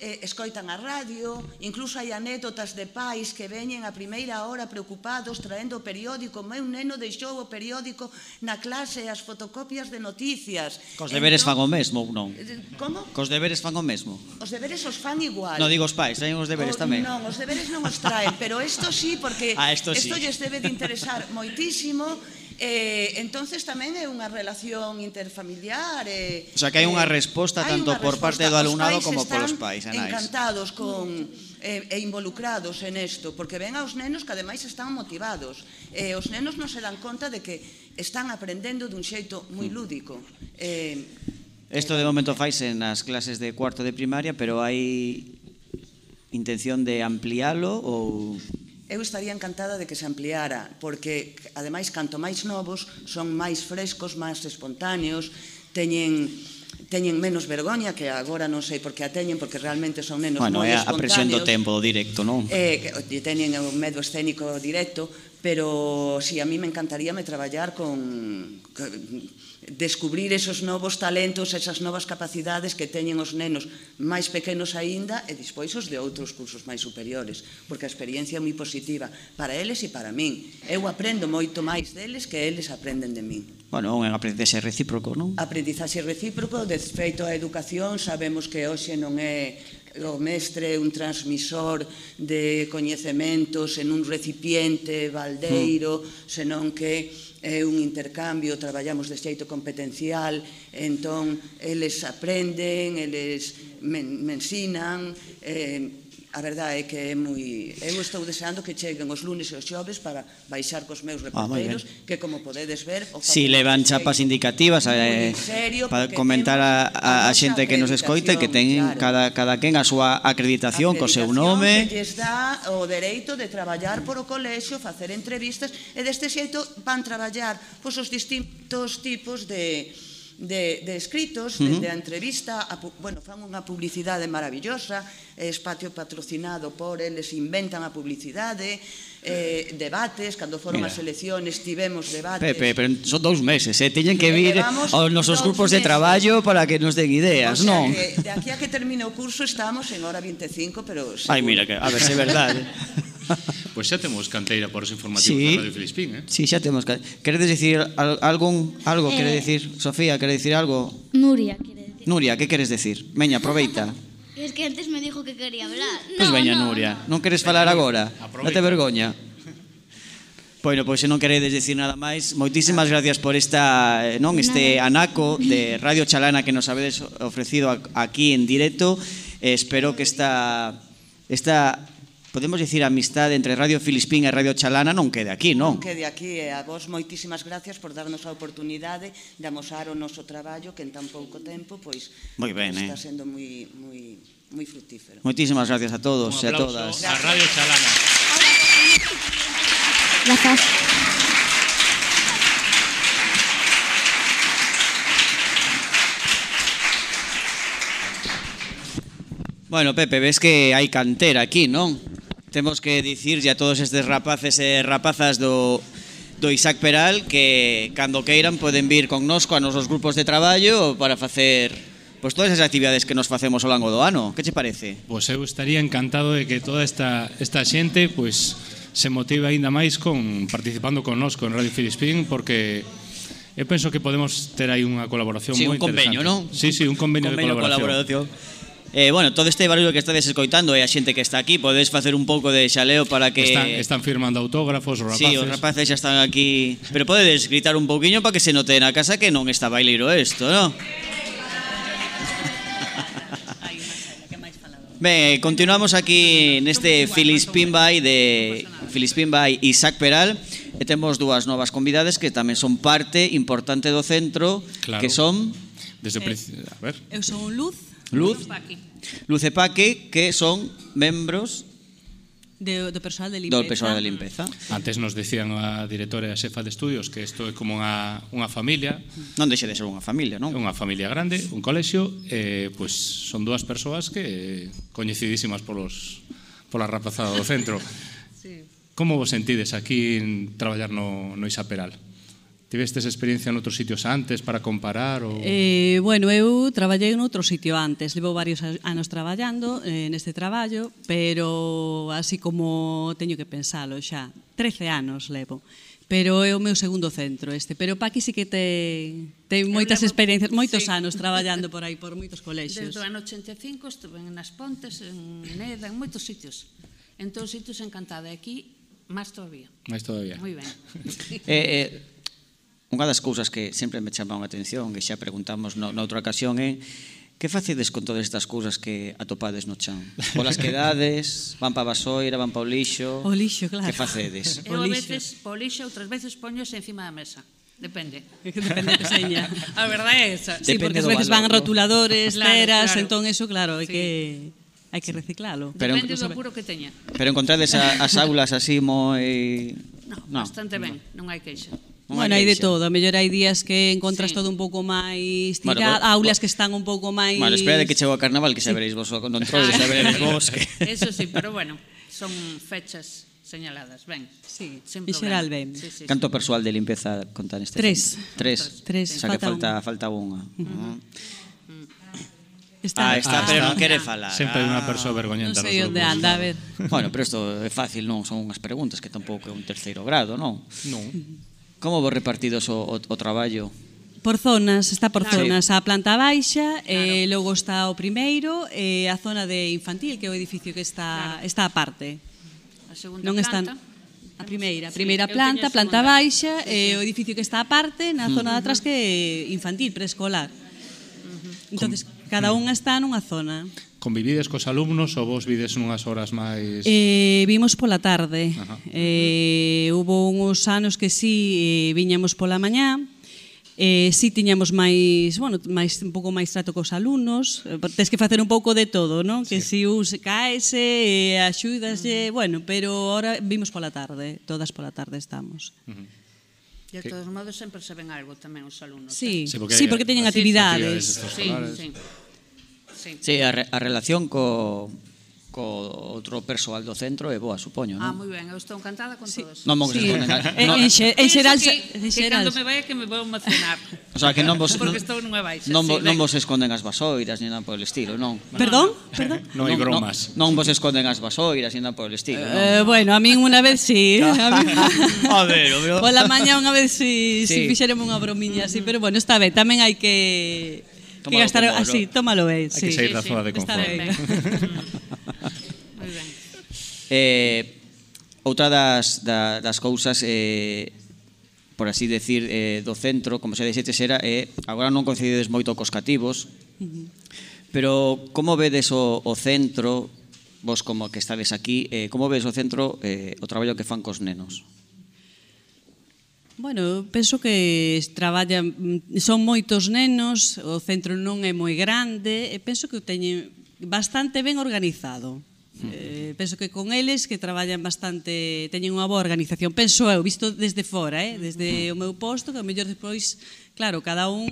eh, escoitan a radio, incluso hai anécdotas de pais que veñen a primeira hora preocupados traendo o periódico, meu neno deixou o periódico na clase as fotocopias de noticias. Cos deberes entón, fan o entón, mesmo ou non? Eh, Como? Cos deberes fan o mesmo. Os deberes os fan igual. Non digo os pais, traen os deberes o, tamén. Non, os deberes non os traen, pero isto sí porque ah, isto sí. lles debe de interesar moitísimo Eh, entonces tamén é unha relación interfamiliar. Eh, o sea que hai unha eh, resposta eh, tanto unha por resposta. parte do alumnado como polos pais. Anais. encantados con, eh, e involucrados en isto, porque ven aos nenos que ademais están motivados. Eh, os nenos non se dan conta de que están aprendendo dun xeito moi mm. lúdico. Eh, Isto de momento faise nas clases de cuarto de primaria, pero hai intención de ampliálo ou eu estaría encantada de que se ampliara, porque, ademais, canto máis novos, son máis frescos, máis espontáneos, teñen teñen menos vergoña que agora non sei por que a teñen porque realmente son nenos bueno, moi espontáneos. Bueno, é a presión do tempo directo, non? Eh, que teñen un medo escénico directo, pero si sí, a mí me encantaría me traballar con, con descubrir esos novos talentos, esas novas capacidades que teñen os nenos máis pequenos aínda e despois os de outros cursos máis superiores, porque a experiencia é moi positiva para eles e para min. Eu aprendo moito máis deles que eles aprenden de min. Bueno, un aprendizaxe recíproco, non? Aprendizaxe recíproco, de feito a educación, sabemos que hoxe non é o mestre un transmisor de coñecementos en un recipiente baldeiro, mm. senón que é un intercambio, traballamos de xeito competencial, entón eles aprenden, eles men, mensinan, eh, A verdade é que é moi... Eu estou deseando que cheguen os lunes e os xoves para baixar cos meus reporteros, ah, que como podedes ver... Si, levan chapas indicativas eh, serio, para comentar a, a, a xente que nos escoite que ten claro. cada, cada quen a súa acreditación, acreditación co seu nome... Que lles dá o dereito de traballar por o colexio, facer entrevistas, e deste xeito van traballar pois, os distintos tipos de de, de escritos, uh de, de a entrevista, a, bueno, fan unha publicidade maravillosa, espacio patrocinado por eles inventan a publicidade, eh, debates, cando foron Mira. as elecciones tivemos debates. Pepe, pero son dous meses, eh? teñen que eh, vir aos nosos grupos meses. de traballo para que nos den ideas, o sea, non? Que de aquí a que termine o curso estamos en hora 25, pero... Seguro. Ai, mira, que, a ver se é verdade. Pois xa temos canteira para os informativos sí, da Radio Filispín, eh? Sí, xa temos. Queredes dicir algún algo eh, quere dicir Sofía, quere dicir algo? Nuria quere dicir. Nuria, que queres decir? Veña, aproveita. es que antes me dijo que quería hablar. Pois pues no, veña, no, Nuria, no. non queres falar agora? Aproveita. Date vergoña. Bueno, pois pues, se non queredes decir nada máis, moitísimas gracias por esta eh, non este anaco de Radio Chalana que nos habedes ofrecido aquí en directo. Eh, espero que esta esta podemos dicir a amistade entre Radio Filispín e Radio Chalana non quede aquí, non? Non quede aquí, e a vos moitísimas gracias por darnos a oportunidade de amosar o noso traballo que en tan pouco tempo pois moi ben, está eh? sendo moi moi moi frutífero. Moitísimas gracias a todos e a todas. A Radio Chalana. Gracias. Bueno, Pepe, ves que hai cantera aquí, non? temos que dicirlle a todos estes rapaces e rapazas do, do Isaac Peral que cando queiran poden vir connosco a nosos grupos de traballo para facer pois todas as actividades que nos facemos ao longo do ano. Que che parece? Pois eu estaría encantado de que toda esta, esta xente pois se motive aínda máis con participando connosco en Radio Filispín porque eu penso que podemos ter aí unha colaboración sí, moi un convenio, interesante. non? Sí, sí, un convenio, convenio de colaboración. colaboración. Eh, bueno, todo este barullo que estades escoitando e a xente que está aquí Podes facer un pouco de xaleo para que... Están, están firmando autógrafos, os rapaces Sí, os rapaces xa están aquí Pero podedes gritar un pouquiño para que se note na casa que non está baileiro isto, non? Ben, eh, continuamos aquí neste Filispín Bay de Filispín Bay Isaac Peral e temos dúas novas convidades que tamén son parte importante do centro claro. que son Desde eh, a ver. Eu son Luz Luz, Luz e Paque, que son membros de, do personal de limpeza. Do personal de limpeza. Antes nos decían a directora e a xefa de estudios que isto é como unha, unha familia. Non deixe de ser unha familia, non? Unha familia grande, un colexio, eh, pois son dúas persoas que eh, coñecidísimas polos, pola rapazada do centro. sí. Como vos sentides aquí en traballar no, no Isaperal? Tivestes experiencia en outros sitios antes para comparar? Ou... Eh, bueno, eu traballei en outro sitio antes, levo varios anos traballando eh, neste traballo, pero así como teño que pensalo xa, 13 anos levo, pero é o meu segundo centro este, pero Paqui sí que ten, ten moitas experiencias, moitos sí. anos traballando por aí, por moitos colexios. Desde o ano 85 estuve en nas Pontes, en Neda, en moitos sitios, en todos sitios encantada, e aquí máis todavía. Máis todavía. Moi ben. eh, eh, Unha das cousas que sempre me chamaron a atención, que xa preguntamos no, noutra ocasión, é que facedes con todas estas cousas que atopades no chan? Polas que dades, van pa vasoira, van pa o lixo... O lixo, claro. Que facedes? Eu a veces po lixo, outras veces poños encima da mesa. Depende. Depende que seña. A verdade é esa. Sí, Depende porque as veces van rotuladores, claro, ceras, claro. entón eso, claro, hai sí. que... Hai que reciclalo. Pero, Depende do apuro que teña. Pero encontrades a, as aulas así moi... No, no, bastante ben, no. non hai queixa. Bueno, hai de todo, a mellor hai días que encontras sí. todo un pouco máis tirado, bueno, bo, aulas que están un pouco máis... Bueno, espera de que chego a carnaval que saberéis sí. vos o control, ah, saberéis vos que... Eso sí, pero bueno, son fechas señaladas, ben. Sí, sin en xeral ben. Sí, sí, Canto sí. persoal de limpeza contan este Tres. Centro? Tres. Tres. O sea que falta, falta unha. Uh -huh. Está, ah, está, ah, pero non quere falar. Sempre ah, unha persoa vergoñenta. Non sei onde anda, a ver. Bueno, pero isto é fácil, non? Son unhas preguntas que tampouco é un terceiro grado, non? Non. Como vos repartidos o, o, o traballo? Por zonas, está por claro. zonas. A planta baixa, eh, claro. eh, logo está o primeiro, eh, a zona de infantil, que é o edificio que está, claro. está aparte. A segunda non planta. Están, a primeira, a primeira sí, planta, a planta baixa, sí, eh, sí. eh, o edificio que está aparte, na zona de atrás que é infantil, preescolar. Entonces, cada unha está nunha zona. Convivides cos alumnos ou vos vides unhas horas máis... Eh, vimos pola tarde. Ajá. Eh, hubo uns anos que sí, eh, viñamos pola mañá, Eh, si sí, tiñamos máis, bueno, máis un pouco máis trato cos alumnos, eh, tes que facer un pouco de todo, non? Sí. Que si un se caese, eh, axúdaslle, uh -huh. bueno, pero ahora vimos pola tarde, todas pola tarde estamos. Uh -huh. De que... todos modos sempre ven algo tamén os alumnos. Sí, eh? sí, porque, sí, porque teñen actividades. actividades sí, sí. Sí, sí a, re, a relación co, co outro persoal do centro é boa, supoño, non? Ah, moi ben, eu estou encantada con sí. todos. Non mo sí. non, no, en, xe, en xeral, que, en xeral. Que cando me vai que me vou emocionar. O sea, que non vos porque estou nunha baixa. Non, sí, non vos esconden as vasoiras ni nada por el estilo, non. Perdón? Perdón. non hai bromas. Non, non, vos esconden as vasoiras ni nada por el estilo. Non. Eh, bueno, a min unha vez si. Sí. a ver, obvio. Pola mañá unha vez si sí, sí. sí fixéremos unha bromiña así, pero bueno, está ben, tamén hai que Tómalo que gastar así, tómalo ben. Sí. Hai que sair sí, zona sí, de confort. Moi ben. Eh, outra das, da, das cousas eh, por así decir, eh, do centro, como se dixetes, era eh, agora non coincidides moito cos cativos, uh -huh. pero como vedes o, o centro, vos como que estades aquí, eh, como vedes o centro, eh, o traballo que fan cos nenos? Bueno, penso que traballan, mm, son moitos nenos, o centro non é moi grande, e penso que o teñen bastante ben organizado. Hmm. Eh, penso que con eles que traballan bastante, teñen unha boa organización. Penso eu, visto desde fora, eh, desde hmm. o meu posto, que o mellor despois, claro, cada un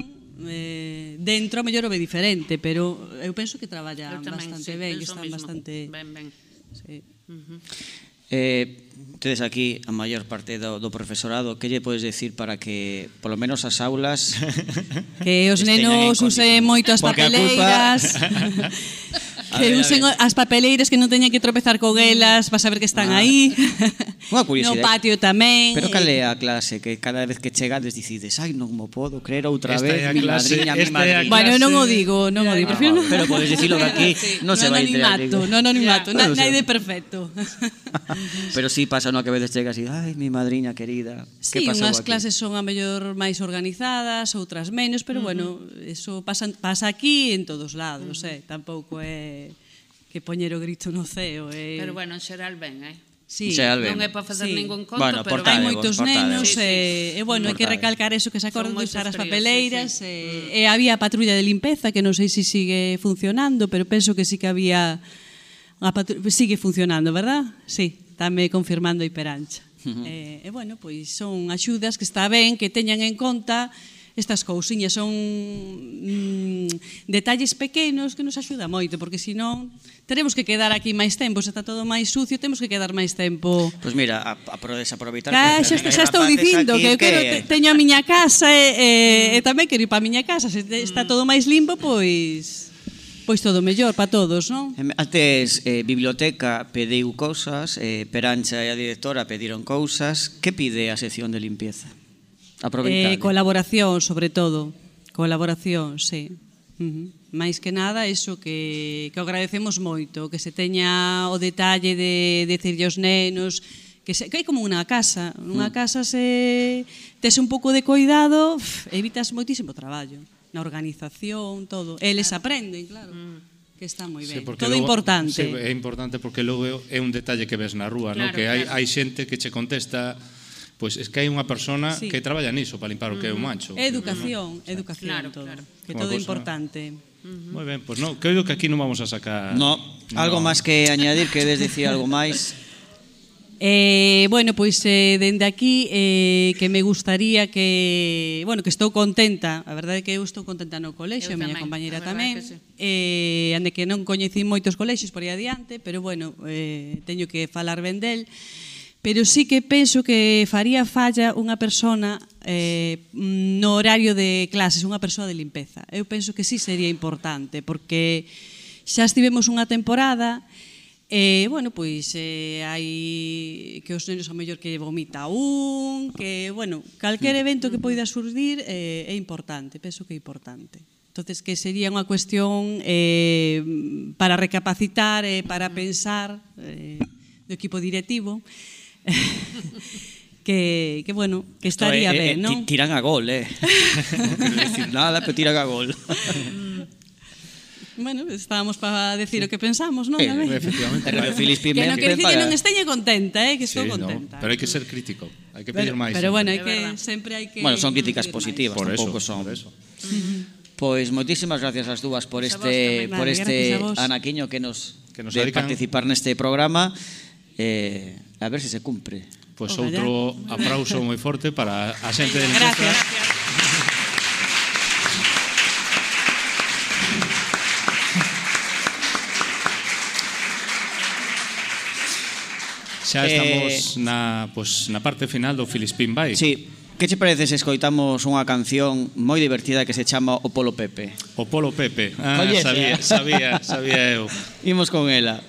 eh, dentro mellor o ve diferente, pero eu penso que traballan tamén, bastante sí, ben, que están mismo. bastante... Ben, ben. Sí. Uh -huh. Eh, tedes aquí a maior parte do, do profesorado, que lle podes decir para que, polo menos as aulas... Que os nenos usen moito as Porque papeleiras... Que ver, usen as papeleiras que non teñan que tropezar con elas, vas a ver que están ah, aí. Unha curiosidade. No patio tamén. Pero cal é a clase que cada vez que chegades dicides, ai, non mo podo creer outra esta vez, mi clase, madriña, mi madriña. Bueno, non o digo, non o digo, prefiero. Ah, pero podes dicilo que aquí non non no se vai ter. Non anonimato, non anonimato, naide perfecto. pero si sí, pasa no que veces chegas e, ai, mi madriña querida, sí, que pasou unhas aquí? clases son a mellor máis organizadas, outras menos, pero uh -huh. bueno, eso pasa pasa aquí en todos lados, uh -huh. eh, tampouco é que poñer o grito no ceo. E... Pero bueno, en xeral ben, eh? Sí, xeral ben. non é para facer sí. ningún conto, bueno, pero portade, hai moitos portade, nenos sí, sí. e, e bueno, hai que recalcar eso que se acordan de usar as papeleiras sí, sí. E, mm. e había a patrulla de limpeza que non sei se si sigue funcionando, pero penso que sí que había a patru... sigue funcionando, verdad? Sí, tamé confirmando hiperancha. Uh eh, -huh. e, e bueno, pois son axudas que está ben que teñan en conta estas cousiñas son mm, detalles pequenos que nos axuda moito, porque senón teremos que quedar aquí máis tempo, se está todo máis sucio, temos que quedar máis tempo. Pois pues mira, a, a, pro desaproveitar... Ca, xa, xa, xa estou dicindo que, que, que eu te, teño a miña casa e, e, e tamén quero ir para a miña casa, se está mm. todo máis limpo, pois... Pois todo mellor para todos, non? Antes, eh, biblioteca pediu cousas, eh, Perancha e a directora pediron cousas. Que pide a sección de limpieza? Aproveitar. Eh, colaboración, sobre todo. Colaboración, sí. Uh -huh. Máis que nada, iso que, que agradecemos moito, que se teña o detalle de, de decirlle aos nenos, que, se, que hai como unha casa, unha mm. casa se tes un pouco de cuidado, evitas moitísimo traballo na organización, todo. Eles aprenden, claro. Mm. Que está moi ben. Sí, todo logo, importante. Sí, é importante porque logo é un detalle que ves na rúa, claro, no? que hai, claro. hai xente que che contesta pois es que hai unha persona sí. que traballa niso para limpar o que é o mancho. Educación, no? educación claro, todo, claro. que todo é importante. Uh -huh. Moi ben, pois pues non, creo que aquí non vamos a sacar... No, no. algo máis que añadir, que des dicir algo máis? Eh, bueno, pois eh, dende aquí eh, que me gustaría que, bueno, que estou contenta, a verdade é que eu estou contenta no colexio, a miña compañeira tamén, sí. eh, ande que non coñecí moitos colexos por aí adiante, pero bueno, eh, teño que falar ben del, pero sí que penso que faría falla unha persona eh, no horario de clases, unha persoa de limpeza. Eu penso que sí sería importante, porque xa estivemos unha temporada E, eh, bueno, pois eh, hai que os nenos a mellor que vomita un, que, bueno, calquer evento que poida surdir eh, é importante, penso que é importante. entonces que sería unha cuestión eh, para recapacitar, eh, para pensar eh, do equipo directivo, que, que, bueno, que estaría Esto ben, ben, eh, non? Tiran a gol, eh? non quero decir nada, pero tiran a gol. Mm. Bueno, estábamos para decir sí. o que pensamos, non? Eh, efectivamente. Pero Filispín que non quero dicir que non esteña contenta, eh, que estou sí, contenta. No, pero hai que ser crítico, hai que pedir máis. Pero bueno, hai que sempre hai que Bueno, son críticas positivas, por tampouco son. Por eso. Pois moitísimas gracias ás dúas por este por este anaquiño que nos, que nos de participar neste programa. Eh, a ver se se cumpre. Pois pues Ojalá. outro aplauso moi forte para a xente del Gracias. Encuesta. Xa eh, estamos eh, na, pues, na parte final do Filispín Bike. Sí. Que che parece se escoitamos unha canción moi divertida que se chama O Polo Pepe? O Polo Pepe. Ah, sabía, sabía, sabía eu. Imos con ela.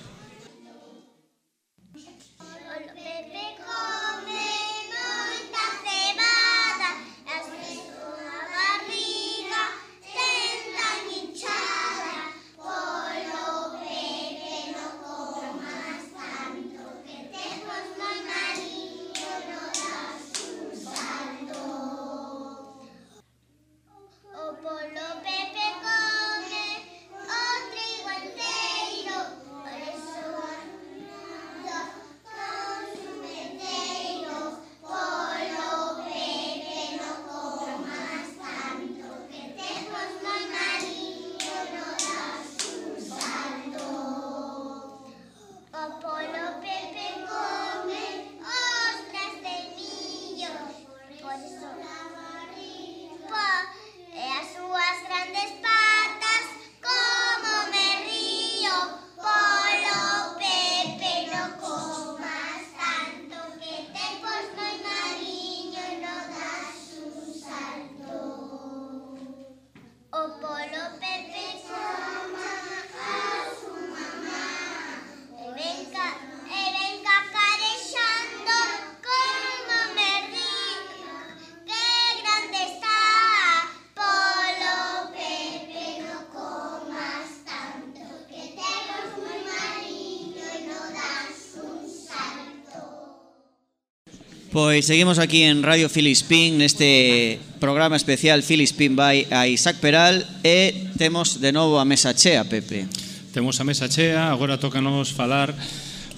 Pois seguimos aquí en Radio Filispín neste programa especial Filispín vai a Isaac Peral e temos de novo a mesa chea, Pepe. Temos a mesa chea, agora tócanos falar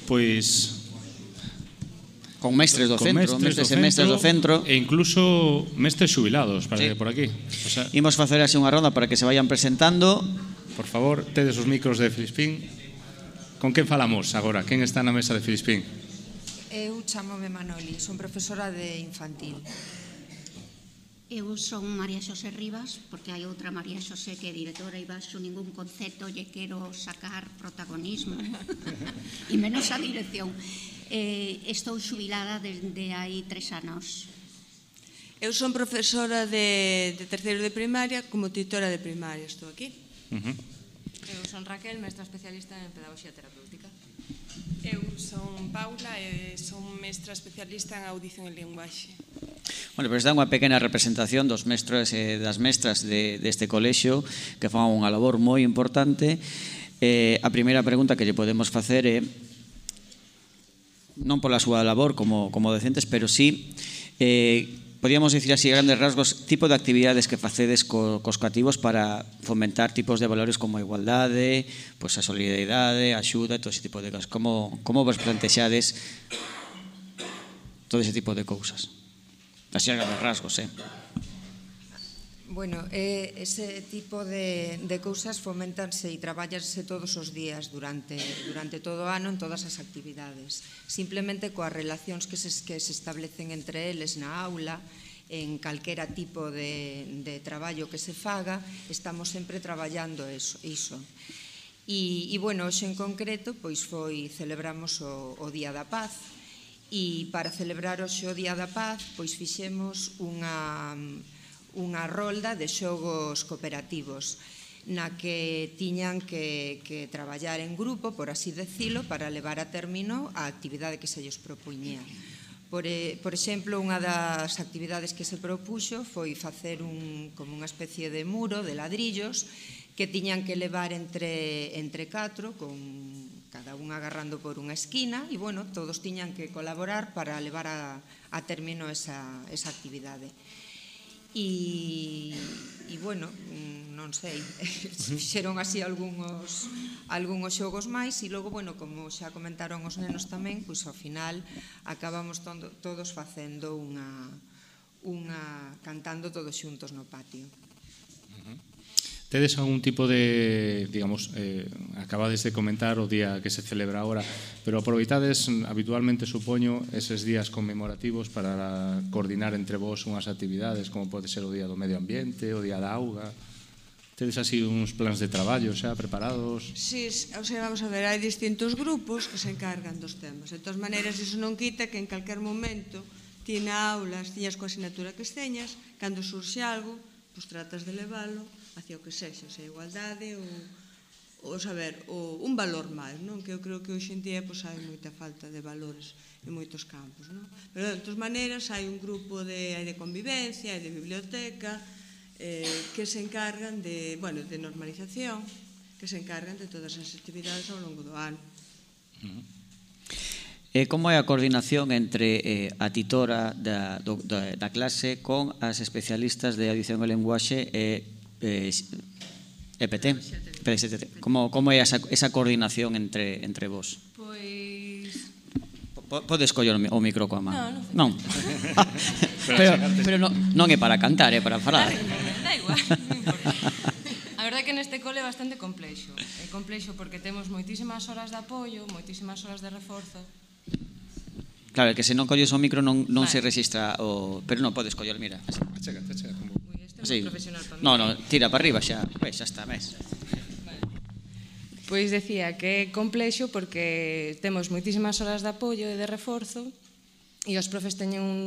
pois con mestres do con centro, mestres, mestres do e mestres do centro e incluso mestres xubilados para sí. que por aquí. O sea, Imos facer así unha ronda para que se vayan presentando. Por favor, tedes os micros de Filispín. Con quen falamos agora? Quen está na mesa de Filispín? chamome Manoli, son profesora de infantil. Eu son María Xosé Rivas, porque hai outra María Xosé que é directora e baixo ningún concepto lle quero sacar protagonismo, e menos a dirección. Eh, estou xubilada desde hai tres anos. Eu son profesora de, de terceiro de primaria, como tutora de primaria estou aquí. Uh -huh. Eu son Raquel, mestra especialista en pedagogía terapéutica. Eu son Paula e son mestra especialista en audición e linguaxe. Bueno, pois pues dá unha pequena representación dos mestros e eh, das mestras de, deste colexio que fan unha labor moi importante. Eh, a primeira pregunta que lle podemos facer é non pola súa labor como, como docentes, pero sí eh, podíamos dicir así grandes rasgos, tipo de actividades que facedes co, cos cativos para fomentar tipos de valores como a igualdade, pois pues a solidaridade, a axuda, todo ese tipo de cosas. Como, como vos plantexades todo ese tipo de cousas? Así a grandes rasgos, eh? Bueno, eh, ese tipo de, de cousas fomentanse e traballanse todos os días durante, durante todo o ano en todas as actividades. Simplemente coas relacións que se, que se establecen entre eles na aula, en calquera tipo de, de traballo que se faga, estamos sempre traballando eso. iso. E, e bueno, hoxe en concreto, pois foi celebramos o, o Día da Paz, e para celebrar hoxe o Día da Paz, pois fixemos unha unha rolda de xogos cooperativos na que tiñan que, que traballar en grupo, por así decilo, para levar a término a actividade que se lles propuñía. Por, por exemplo, unha das actividades que se propuxo foi facer un, como unha especie de muro de ladrillos que tiñan que levar entre, entre catro, con cada un agarrando por unha esquina, e bueno, todos tiñan que colaborar para levar a, a término esa, esa actividade e, e bueno, non sei, fixeron así algúns algúns xogos máis e logo, bueno, como xa comentaron os nenos tamén, pois ao final acabamos tondo, todos facendo unha unha cantando todos xuntos no patio. Tedes algún tipo de, digamos, eh, acabades de comentar o día que se celebra agora, pero aproveitades habitualmente, supoño, eses días conmemorativos para coordinar entre vos unhas actividades, como pode ser o Día do Medio Ambiente, o Día da Auga... Tedes así uns plans de traballo xa preparados? Sí, o sea, vamos a ver, hai distintos grupos que se encargan dos temas. De todas maneiras, iso non quita que en calquer momento ti na aulas, tiñas coa asignatura que esteñas, cando surxe algo, pois tratas de leválo hacia o que sexa, se a igualdade ou o saber, o, un valor máis, non? Que eu creo que hoxe en día pois, hai moita falta de valores en moitos campos, non? Pero de todas maneiras hai un grupo de, hai de convivencia, hai de biblioteca, eh, que se encargan de, bueno, de normalización, que se encargan de todas as actividades ao longo do ano. E como é a coordinación entre eh, a titora da, do, da, da clase con as especialistas de audición e lenguaxe e eh, eh, EPT. Pero Como, como é esa, esa coordinación entre, entre vos? Pois... Podes coller o micro coa man? Non, non. non. pero, pero non, non é para cantar, é para falar. Da igual, non. A verdade é que neste cole é bastante complexo. É complexo porque temos moitísimas horas de apoio, moitísimas horas de reforzo, Claro, que se non colles o micro non, non vale. se registra o... Pero non podes coller, mira. Achega, achega, como sí. profesional tamén. No, no, tira para arriba xa, pois xa está, mes. Pois decía que é complexo porque temos moitísimas horas de apoio e de reforzo e os profes teñen un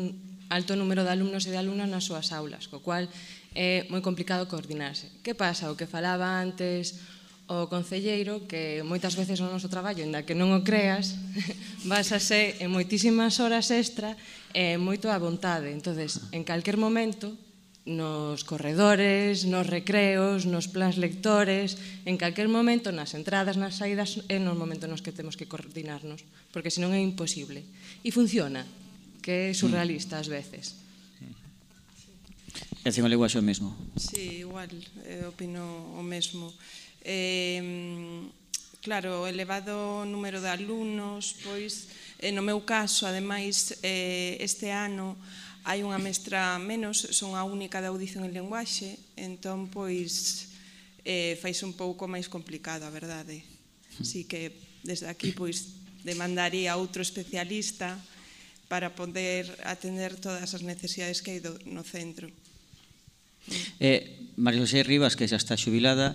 alto número de alumnos e de alumnas nas súas aulas, co cual é moi complicado coordinarse. Que pasa? O que falaba antes o concelleiro que moitas veces o noso traballo, ainda que non o creas, basase en moitísimas horas extra e moito a vontade. entonces en calquer momento nos corredores, nos recreos, nos plans lectores, en calquer momento, nas entradas, nas saídas, e nos momentos nos que temos que coordinarnos, porque senón é imposible. E funciona, que é surrealista ás veces. E en Olegua o mesmo. Sí, igual, eh, opino o mesmo. Eh, claro, o elevado número de alumnos, pois, eh, no meu caso, ademais, eh, este ano, hai unha mestra menos, son a única de audición en lenguaxe, entón, pois, eh, fais un pouco máis complicado, a verdade. Así que, desde aquí, pois, demandaría outro especialista para poder atender todas as necesidades que hai do, no centro. Eh, María José Rivas, que xa está xubilada,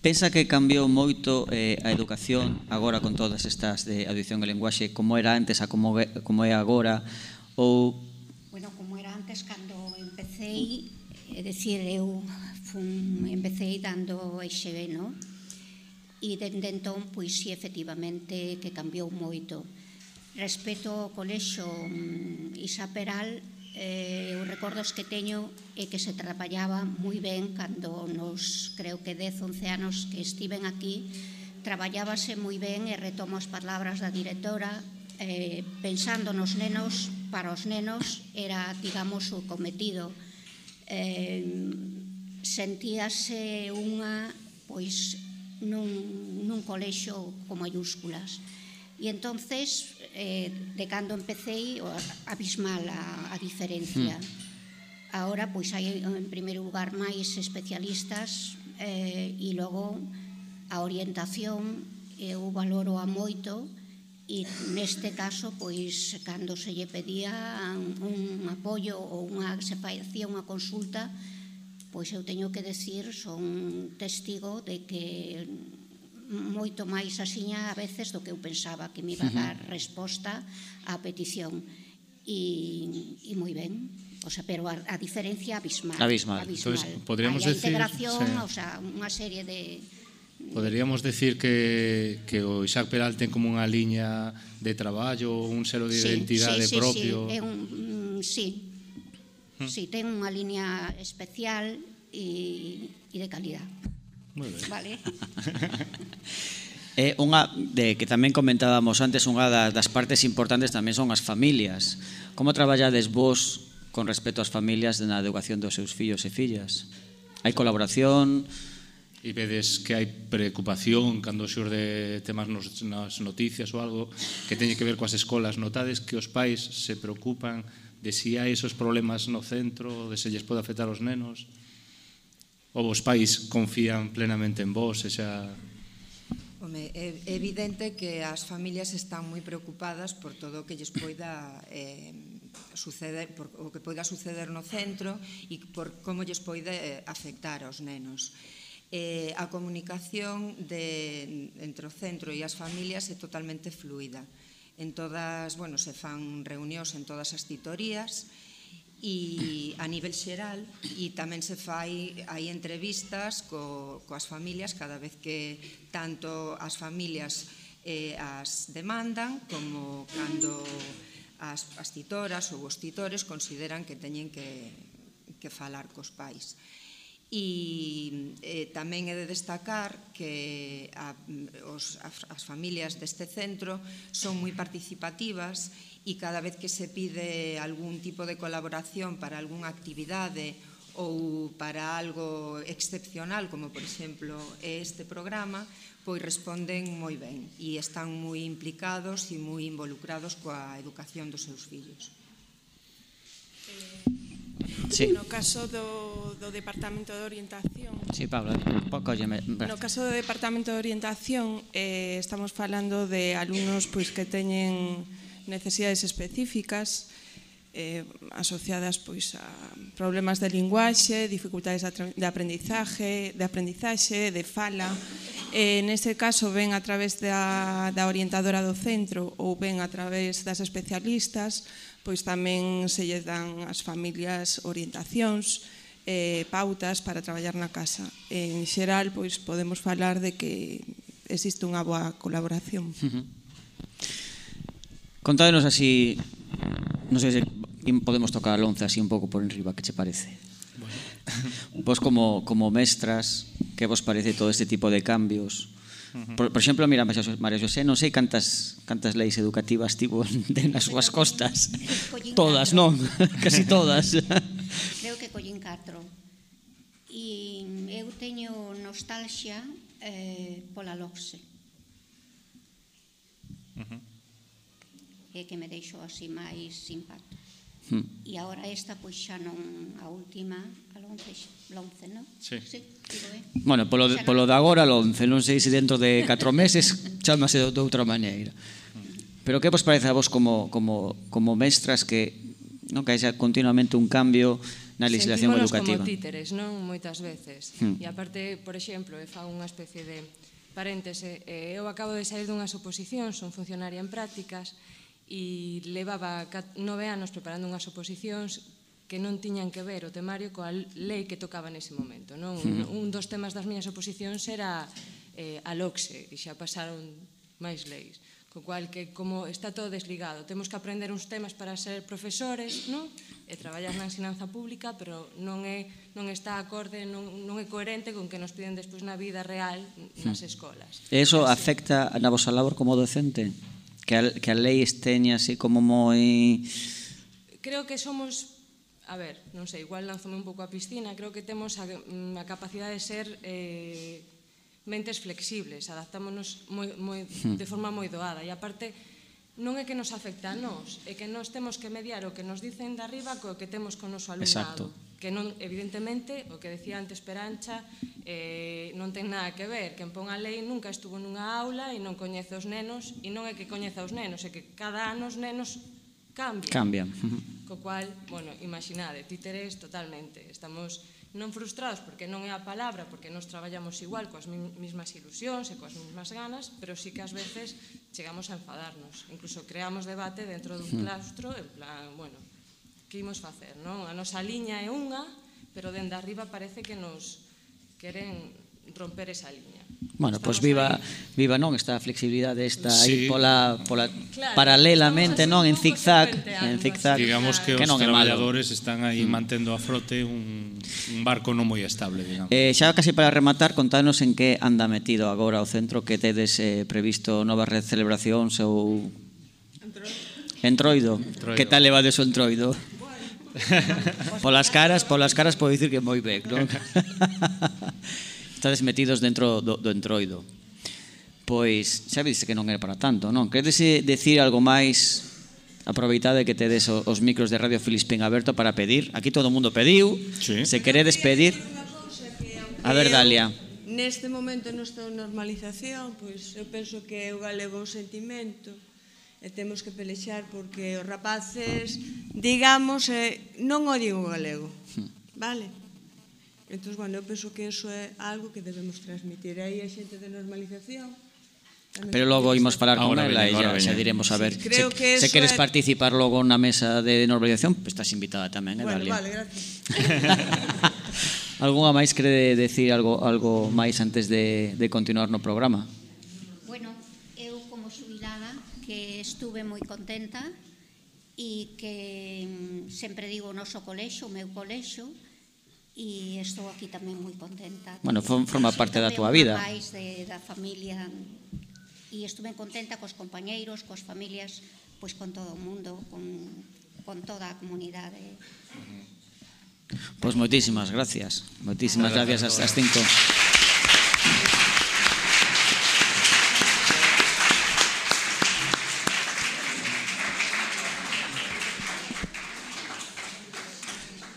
Pensa que cambiou moito eh, a educación agora con todas estas de audición e lenguaxe como era antes a como, como é agora ou aí, é dicir, eu fun, empecéi dando EXB, no? E dende entón, pois si efectivamente que cambiou moito. Respecto ao colexo mm, Isa Peral, eh, os recordos que teño é que se traballaba moi ben cando nos, creo que 10, 11 anos que estiven aquí, traballábase moi ben e retomo as palabras da directora, eh, pensando nos nenos, para os nenos era, digamos, o cometido, eh, sentíase unha pois nun, nun colexo con mayúsculas. E entonces, eh, de cando empecé abismal a, a diferencia. Mm. Ahora, pois, hai en primeiro lugar máis especialistas eh, e logo a orientación eh, eu valoro a moito E neste caso, pois, cando se lle pedía un apoio ou unha, se facía unha consulta, pois eu teño que decir, son testigo de que moito máis asiña a veces do que eu pensaba que me iba a dar resposta á petición e, e moi ben o sea, pero a, a diferencia abismal abismal, abismal. Entonces, podríamos Hay, a decir, integración, sí. o sea, unha serie de Poderíamos decir que, que o Isaac Peral ten como unha liña de traballo, un selo de sí, identidade sí, sí, propio. Sí, é un, mm, sí. Hm. sí, ten unha liña especial e, e de calidad. Muy ben. Vale. É unha de que tamén comentábamos antes, unha das partes importantes tamén son as familias. Como traballades vos con respecto ás familias na educación dos seus fillos e fillas? Hai colaboración? e vedes que hai preocupación cando xurde temas nos, nas noticias ou algo que teñe que ver coas escolas, notades que os pais se preocupan de si hai esos problemas no centro, de se lles pode afectar aos nenos, ou os pais confían plenamente en vos, e xa... Home, é evidente que as familias están moi preocupadas por todo o que lles poida eh, suceder, por, o que poida suceder no centro e por como lles poida eh, afectar aos nenos. Eh, eh, a comunicación de, entre o centro e as familias é totalmente fluida. En todas, bueno, se fan reunións en todas as titorías e a nivel xeral e tamén se fai hai entrevistas co, coas familias cada vez que tanto as familias eh, as demandan como cando as, as titoras ou os titores consideran que teñen que, que falar cos pais. E eh, tamén é de destacar que a, os, as familias deste centro son moi participativas e cada vez que se pide algún tipo de colaboración para algunha actividade ou para algo excepcional, como por exemplo este programa, pois responden moi ben e están moi implicados e moi involucrados coa educación dos seus fillos. Eh... Sí. No caso do, do Departamento de Orientación... Sí, Pablo, pouco. No caso do Departamento de Orientación eh, estamos falando de alumnos pois, que teñen necesidades específicas eh, asociadas pois, a problemas de linguaxe, dificultades de aprendizaje, de aprendizaxe, de fala. Eh, neste caso ven a través da, da orientadora do centro ou ven a través das especialistas, pois tamén se lle dan ás familias orientacións, eh, pautas para traballar na casa. En xeral, pois podemos falar de que existe unha boa colaboración. Uh -huh. Contádenos así, non sei se podemos tocar a lonza así un pouco por enriba, que che parece? Bueno. Vos como, como mestras, que vos parece todo este tipo de cambios? Por, por exemplo, mira, María José, non sei cantas cantas leis educativas tivo de nas súas costas. Todas, non, casi todas. Creo que collín 4. E eu teño nostalgia eh, pola LOCSE. Uh -huh. E que me deixou así máis impacto. Uh. Hmm. E agora esta, pois xa non, a última, non sei, lonce, non? Sí. sí bueno, polo, de, polo de agora lonce, non sei se dentro de 4 meses chamase de, de outra maneira. Pero que vos parece a vos como, como, como mestras que non que haxa continuamente un cambio na legislación Sentímonos educativa. como títeres, non? Moitas veces. Hmm. E aparte, por exemplo, e fago unha especie de paréntese, eu acabo de sair dunhas oposicións, son funcionaria en prácticas, e levaba nove anos preparando unhas oposicións que non tiñan que ver o temario coa lei que tocaba nese momento. Non? Mm. Un dos temas das miñas oposicións era eh, a LOCSE, e xa pasaron máis leis. Co cual que como está todo desligado, temos que aprender uns temas para ser profesores, non? E traballar na ensinanza pública, pero non é non está acorde, non, non é coherente con que nos piden despois na vida real nas escolas. E iso afecta na vosa labor como docente? Que a, que a lei esteña así como moi... Creo que somos a ver, non sei, igual lanzome un pouco a piscina, creo que temos a, mm, a capacidade de ser eh, mentes flexibles, adaptámonos moi, moi, hmm. de forma moi doada, e aparte non é que nos afecta a nós, é que nós temos que mediar o que nos dicen de arriba co que temos con noso alumnado. Exacto. Que non, evidentemente, o que decía antes Perancha, eh, non ten nada que ver. Quen pon a lei nunca estuvo nunha aula e non coñece os nenos, e non é que coñeza os nenos, é que cada ano os nenos cambian. Cambian. Co cual, bueno, imaginade, títeres totalmente. Estamos non frustrados porque non é a palabra, porque nos traballamos igual coas mismas ilusións e coas mismas ganas, pero sí que ás veces chegamos a enfadarnos. Incluso creamos debate dentro dun claustro, en plan, bueno, que imos facer, non? A nosa liña é unha, pero dende arriba parece que nos queren romper esa liña. Bueno, pois pues viva viva non esta flexibilidade esta sí. aí pola pola claro, paralelamente non en zigzag, en zigzag. Digamos que, que os non traballadores é malo. están aí mm. mantendo a frote un, un barco non moi estable, digamos. Eh, xa casi para rematar, contanos en que anda metido agora o centro que tedes eh, previsto novas red celebracións ou Entroido. Entroido. Que tal levades o entroido? Bueno, polas caras, polas caras podo dicir que moi ben, non? estades metidos dentro do, do entroido. Pois, xa viste que non era para tanto, non? Queredese decir algo máis aproveitade que tedes os micros de Radio Filispín aberto para pedir. Aquí todo o mundo pediu. Sí. Se queredes pedir... A ver, Dalia. Neste momento non está normalización, pois eu penso que o galego un sentimento e temos que pelexar porque os rapaces, digamos, eh, non odian o galego. Hmm. Vale? Entón, bueno, eu penso que eso é algo que debemos transmitir. Aí a xente de normalización Pero logo imos falar con ahora ela e xa, xa diremos a ver sí, creo se, que se queres é... participar logo na mesa de normalización, pues estás invitada tamén, eh, bueno, Dalia? vale, gracias. Algúnha máis quere decir algo algo máis antes de, de continuar no programa? Bueno, eu como xubilada que estuve moi contenta e que mm, sempre digo o noso colexo, o meu colexo, e estou aquí tamén moi contenta. Bueno, forma parte da túa vida. Máis de, da familia e estuve contenta cos compañeiros, cos familias, pois con todo o mundo, con, con toda a comunidade. Pois moitísimas gracias. Moitísimas gracias ás cinco.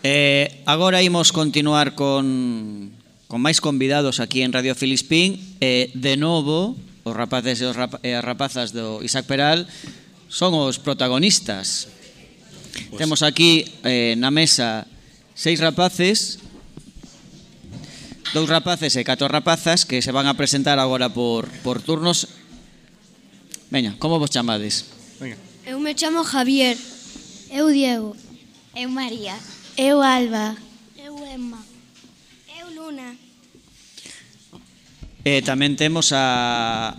Eh, agora imos continuar con, con máis convidados aquí en Radio Filispín. Eh, de novo, os rapaces e os rap, eh, rapazas do Isaac Peral son os protagonistas. Pues... Temos aquí eh, na mesa seis rapaces, dous rapaces e catro rapazas que se van a presentar agora por, por turnos. Veña, como vos chamades? Venga. Eu me chamo Javier. Eu Diego. Eu María. Eu, Alba. Eu, Emma. Eu, Luna. E eh, tamén temos a...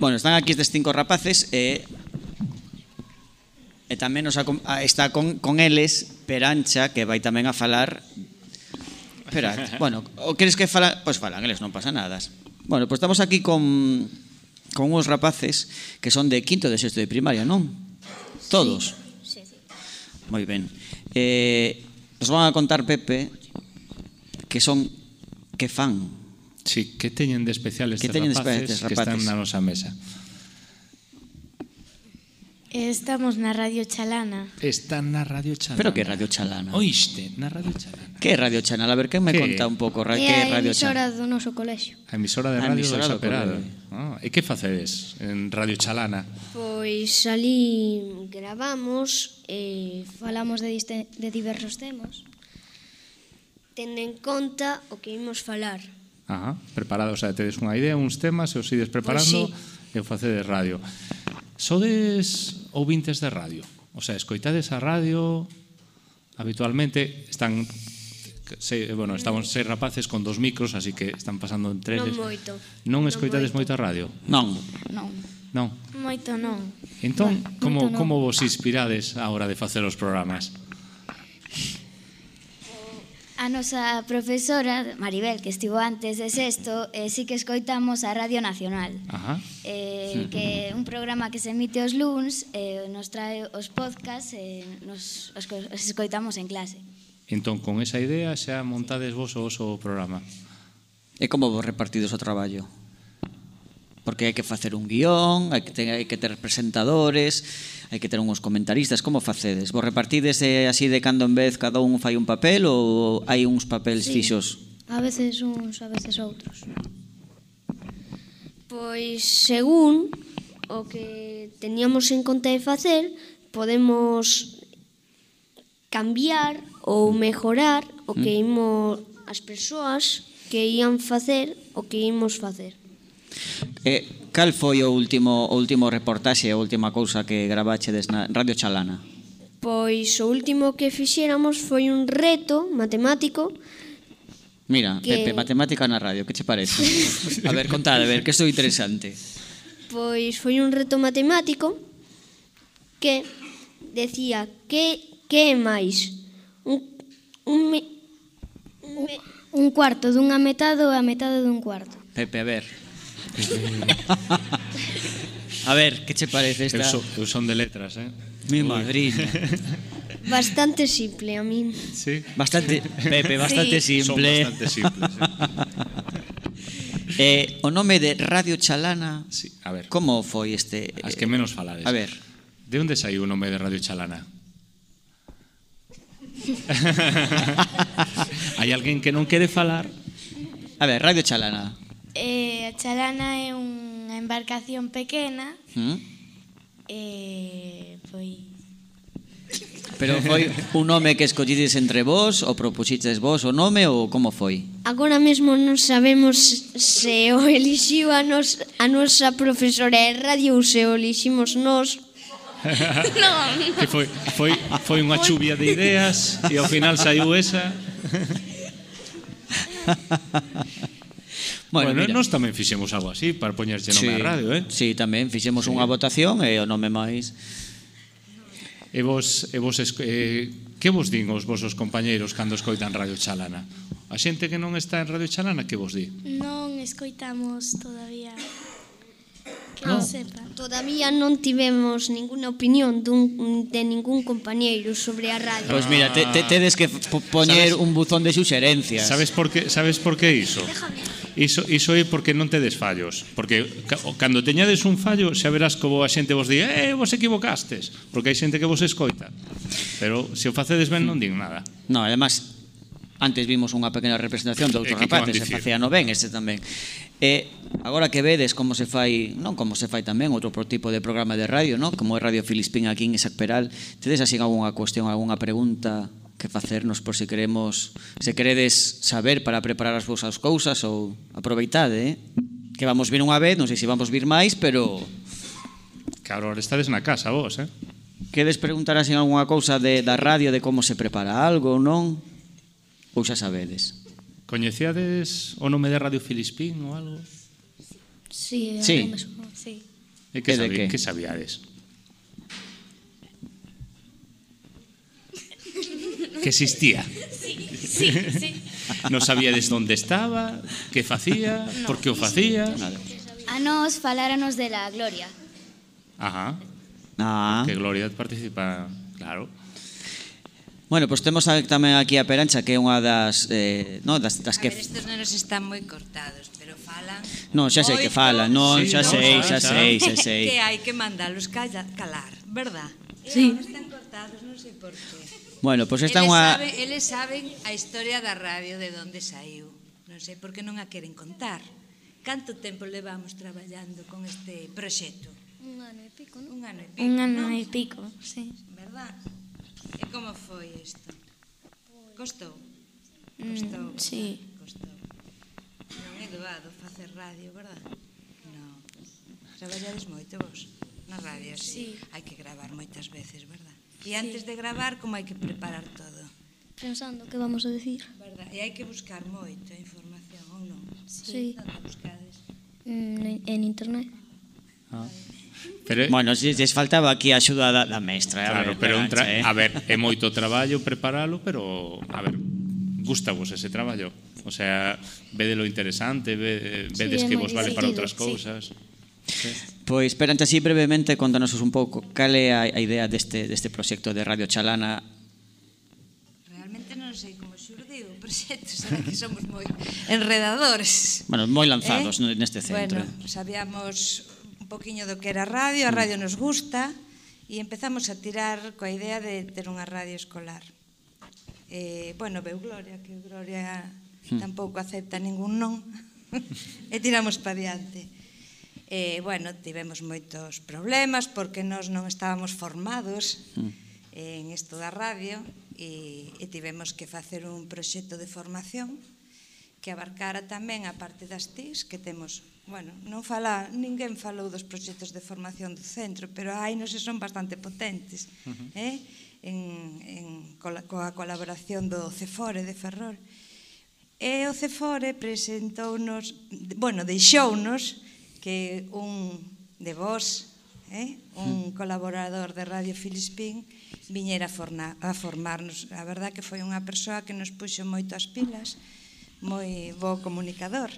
Bueno, están aquí estes cinco rapaces e... Eh, e tamén nos a, está con, con eles Perancha, que vai tamén a falar... Espera, bueno, o queres que fala... Pois falan, eles non pasa nada. Bueno, pois estamos aquí con, con uns rapaces que son de quinto de sexto de primaria, non? Todos. Sí, sí. sí. Moi ben. Eh, nos van a contar, Pepe, que son que fan. Sí, que teñen de especial estes que teñen rapaces, de especial, rapaces que están na nosa mesa. Estamos na Radio Chalana. Están na Radio Chalana. Pero que Radio Chalana? Oíste, na Radio Chalana. Que é Radio Chalana? A ver, que me que? conta un pouco ra, que é Radio Chalana? É a emisora do noso colexio. A emisora de a radio emisora do Saperado. Ah, e que facedes en Radio Chalana? Pois ali gravamos e falamos de, de diversos temas tendo en conta o que imos falar. Ajá, preparados, o sea, tedes unha idea, uns temas, e os ides preparando pois sí. e o facedes radio. Sodes ouvintes de radio? O sea, escoitades a radio habitualmente están se, bueno, estamos seis rapaces con dos micros, así que están pasando entre eles. Non moito. Non escoitades non moito. moito a radio? Non. Non. Non. Moito non. Entón, no, como, non. como vos inspirades a hora de facer os programas? A nosa profesora, Maribel, que estivo antes de sexto, eh, sí que escoitamos a Radio Nacional. Ajá. Eh, sí. que un programa que se emite os luns, eh, nos trae os podcast, eh, nos os, os escoitamos en clase. Entón, con esa idea xa montades vos o vosso programa. E como vos repartidos o traballo? porque hai que facer un guión, hai que ter, hai que ter presentadores, hai que ter uns comentaristas, como facedes? Vos repartides eh, así de cando en vez cada un fai un papel ou hai uns papéis sí. fixos? A veces uns, a veces outros. Pois según o que teníamos en conta de facer, podemos cambiar ou mm. mejorar o que mm. imos as persoas que ían facer o que imos facer. Eh, cal foi o último o último reportaxe, a última cousa que gravachedes na Radio Chalana? Pois o último que fixéramos foi un reto matemático Mira, que... Pepe, matemática na radio, que che parece? a ver, contade, a ver, que estou interesante. Pois foi un reto matemático que decía que que é máis un un, me, un, me, un cuarto dunha metade ou a metade dun cuarto. Pepe, a ver, A ver, que che parece esta? Eu, so, eu son de letras, eh? Mi madrina. Bastante simple a min. Sí. Bastante, Pepe, bastante sí. simple. Son bastante simples. Eh. eh, o nome de Radio Chalana. Sí, a ver. Como foi este As que menos falades. A ver. De onde saiu o nome de Radio Chalana? Hai alguén que non quere falar? A ver, Radio Chalana. Eh, a chalana é unha embarcación pequena. ¿Mm? Eh, foi Pero foi un nome que escollides entre vós ou propuxites vós o nome ou como foi? Agora mesmo non sabemos se o elixiu a, nos, a nosa profesora de radio ou se o eliximos nós. non. Que foi, foi, foi unha chuvia de ideas e ao final saiu esa. Bueno, bueno mira. nós tamén fixemos algo así para poñerche nome sí, radio, eh? Sí, tamén fixemos sí. unha votación e o nome máis E vos, e vos eh, que vos din os vosos compañeiros cando escoitan Radio Chalana? A xente que non está en Radio Chalana, que vos di? Non escoitamos todavía que non. sepa. Todavía non tivemos ninguna opinión dun, de ningún compañeiro sobre a radio. Pois pues mira, te, te, tedes que poñer ¿Sabes? un buzón de suxerencias. Sabes por que sabes por que iso? Déjame iso, iso é porque non tedes fallos. Porque cando teñades un fallo, xa verás como a xente vos di, eh, vos equivocastes, porque hai xente que vos escoita. Pero se o facedes ben non din nada. Non, además, antes vimos unha pequena representación de outros rapaces, se facía no ben este tamén. E agora que vedes como se fai, non como se fai tamén outro tipo de programa de radio, non? Como é Radio Filispín aquí en Exacperal, tedes así algunha cuestión, algunha pregunta que facernos por se queremos, se queredes saber para preparar as vosas cousas ou aproveitade, eh? que vamos vir unha vez, non sei se vamos vir máis, pero... Cabrón, estades na casa vos, eh? queres preguntar así algunha cousa de, da radio de como se prepara algo, ou non? Ou xa sabedes? Coñecíades o nome de Radio Filispín ou algo? Sí, sí. sí. E que, sabi, que? que sabíades? que existía. Sí, sí, sí. Non sabíades onde estaba, que facía, no. por que o facía. A nos faláranos de la Gloria. Ajá. Ah. Que Gloria participa, claro. Bueno, pois pues temos a, tamén aquí a Perancha que é unha das eh, no, das, das que a ver, estes nenos están moi cortados, pero falan. Non, xa sei que falan, non, sí, xa, sei, xa, xa sei, xa sei, xa sei. que hai que mandalos callar, calar, verdad? Sí. Eh, están cortados, non sei por qué. Bueno, pois pues esta é unha... Sabe, eles saben a historia da radio de onde saiu. Non sei por que non a queren contar. Canto tempo levamos traballando con este proxecto? Un ano e pico, non? Un ano e pico, Un ano non? e pico, sí. Verdad? E como foi isto? Costou? Costou, mm, sí. Costou. Non é doado facer radio, verdad? Non. Traballades moito vos na radio, sí. sí. Hai que gravar moitas veces, verdad? E antes de gravar, como hai que preparar todo? Pensando que vamos a decir. Verdad? E hai que buscar moito información, ou non? Sí. sí. Onde buscades? Mm, en internet. Ah. Pero, bueno, si lles faltaba aquí a axuda da, da mestra. Claro, ver, pero un tra eh? a ver, é moito traballo preparalo, pero a ver, gusta vos ese traballo. O sea, vedelo interesante, ve, eh, vedes sí, que vos vale para outras cousas. Sí. sí. Pois, perante así brevemente, contanos un pouco cal é a, a idea deste, deste proxecto de Radio Chalana Realmente non sei como xurdiu o proxecto, será que somos moi enredadores. Bueno, moi eh? lanzados eh? neste centro. Bueno, sabíamos un poquinho do que era a radio, a radio nos gusta, e empezamos a tirar coa idea de ter unha radio escolar. Eh, bueno, veu Gloria, que Gloria hmm. tampouco acepta ningún non, e tiramos pa diante eh, bueno, tivemos moitos problemas porque nós non estábamos formados mm. en isto da radio e, e tivemos que facer un proxecto de formación que abarcara tamén a parte das TICs que temos Bueno, non fala, ninguén falou dos proxectos de formación do centro, pero aí non se son bastante potentes, uh -huh. eh? en, en, coa colaboración do CEFORE de Ferrol. E o CEFORE presentounos, bueno, deixounos que un de vos, eh, un hmm. colaborador de Radio Filispín, viñera a, forna, a formarnos. A verdad que foi unha persoa que nos puxo moito as pilas, moi bo comunicador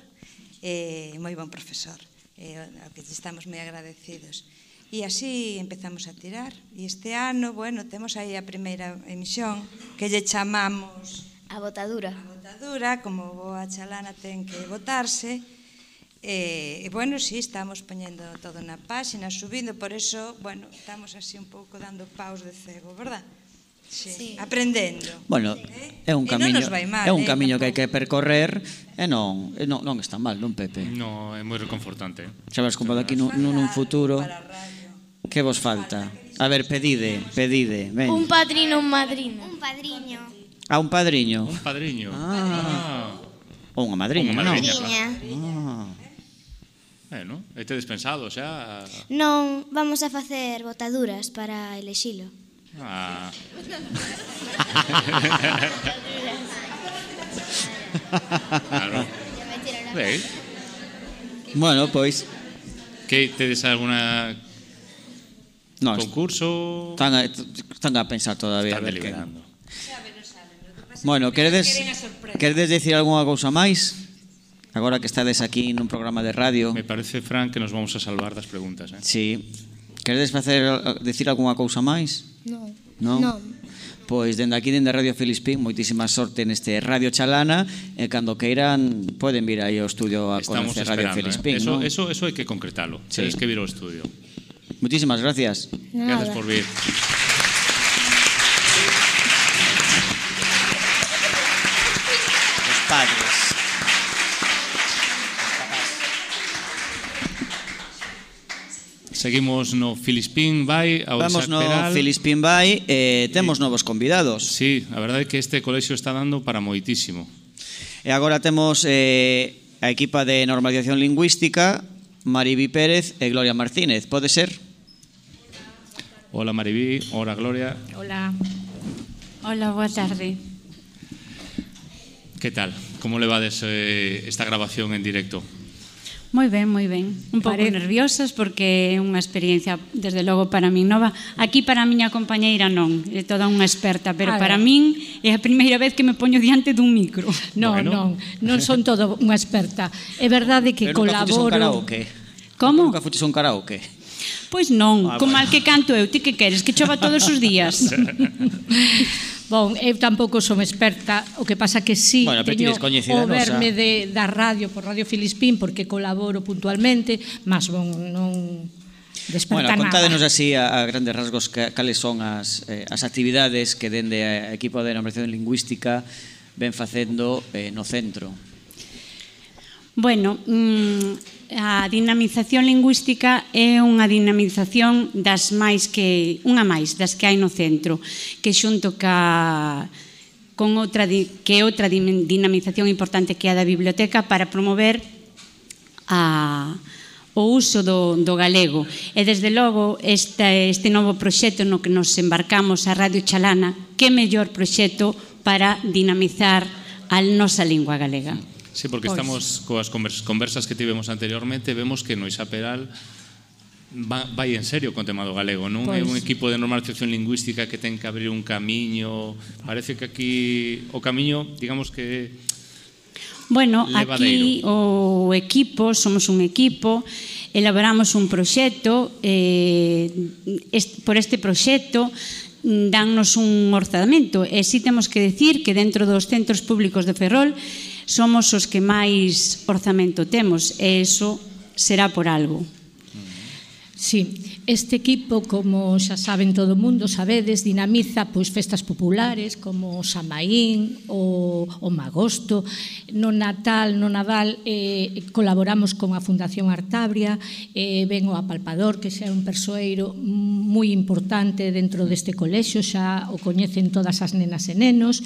e moi bon profesor, eh, ao que estamos moi agradecidos. E así empezamos a tirar. E este ano, bueno, temos aí a primeira emisión que lle chamamos... A botadura. A botadura, como boa chalana ten que votarse, E, eh, bueno, si, sí, estamos poñendo todo na páxina, subindo, por eso, bueno, estamos así un pouco dando paus de cebo, verdad? Sí, sí. aprendendo. Bueno, ¿eh? é un camiño, mal, é un eh, camiño eh, que hai que percorrer e non, e non, non está mal, non Pepe. No, é moi reconfortante. Xa vas comprado aquí nun, nun futuro. Que vos falta? A ver, pedide, pedide. Ven. Un padrino, un madrino. Un padriño. Ah, un padriño. Un padriño. Ah. ah. Ou unha madriña, non? Unha madriña. Ah. É, non? E tedes pensado xa? Non, vamos a facer botaduras para elexilo. Ah. claro. Veis? Bueno, pois... Que tedes alguna no, concurso? Están a, están a pensar todavía. Están deliberando. Que... Bueno, queredes, queredes decir algunha cousa máis? agora que estades aquí nun programa de radio. Me parece, Fran, que nos vamos a salvar das preguntas. Eh? Sí. Queredes facer, decir algunha cousa máis? Non. Non? No. Pois dende aquí, dende Radio Filispín, moitísima sorte neste Radio Chalana e cando queiran poden vir aí ao estudio a Estamos conocer Radio eh. Filispín. Eh? Eso, ¿no? eso, eso hai que concretalo, sí. tenéis que vir ao estudio. Moitísimas gracias. Nada. Gracias por vir. Os padres. Seguimos no Filispín Vai ao Vamos no Peral. Filispín Vai e eh, temos novos convidados. Sí, a verdade é que este colexio está dando para moitísimo. E agora temos eh, a equipa de normalización lingüística, Mariví Pérez e Gloria Martínez. Pode ser? Hola Mariví, hola Gloria. Hola. Hola, boa tarde. Que tal? Como levades eh, esta grabación en directo? Moi ben, moi ben. Un pouco Pare... nerviosas porque é unha experiencia, desde logo, para min nova. Aquí para a miña compañeira non, é toda unha experta, pero a para ver. min é a primeira vez que me poño diante dun micro. Non, bueno. non, non son todo unha experta. É verdade que pero colaboro... Nunca Como? Nunca fuches un karaoke. Pois non, ah, como bueno. al que canto eu, ti que queres, que chova todos os días. Bon, eu tampouco son experta, o que pasa que sí bueno, teño o verme de, da radio por Radio Filispín porque colaboro puntualmente, mas bon, non desperta bueno, contádenos nada. así a, a grandes rasgos que, cales son as, eh, as actividades que dende a equipo de normalización lingüística ven facendo eh, no centro. Bueno, mmm, a dinamización lingüística é unha dinamización das máis que unha máis das que hai no centro, que xunto ca con outra que é outra dinamización importante que é a da biblioteca para promover a o uso do, do galego. E desde logo este, este novo proxecto no que nos embarcamos a Radio Chalana, que mellor proxecto para dinamizar a nosa lingua galega. Sí, porque pois. estamos coas conversas que tivemos anteriormente, vemos que Noisa Peral va, vai en serio con tema do galego, non? Pois. É un pois. equipo de normalización lingüística que ten que abrir un camiño. Parece que aquí o camiño, digamos que Bueno, levadeiro. aquí o equipo, somos un equipo, elaboramos un proxecto, eh, est, por este proxecto mm, dannos un orzamento e si temos que decir que dentro dos centros públicos de Ferrol somos os que máis orzamento temos e eso será por algo. Sí, este equipo, como xa saben todo o mundo, sabedes, dinamiza pois festas populares como o Samaín, o, o Magosto, no Natal, no Nadal eh, colaboramos con a Fundación Artabria, eh, ven o Apalpador, que xa é un persoeiro moi importante dentro deste colexo, xa o coñecen todas as nenas e nenos,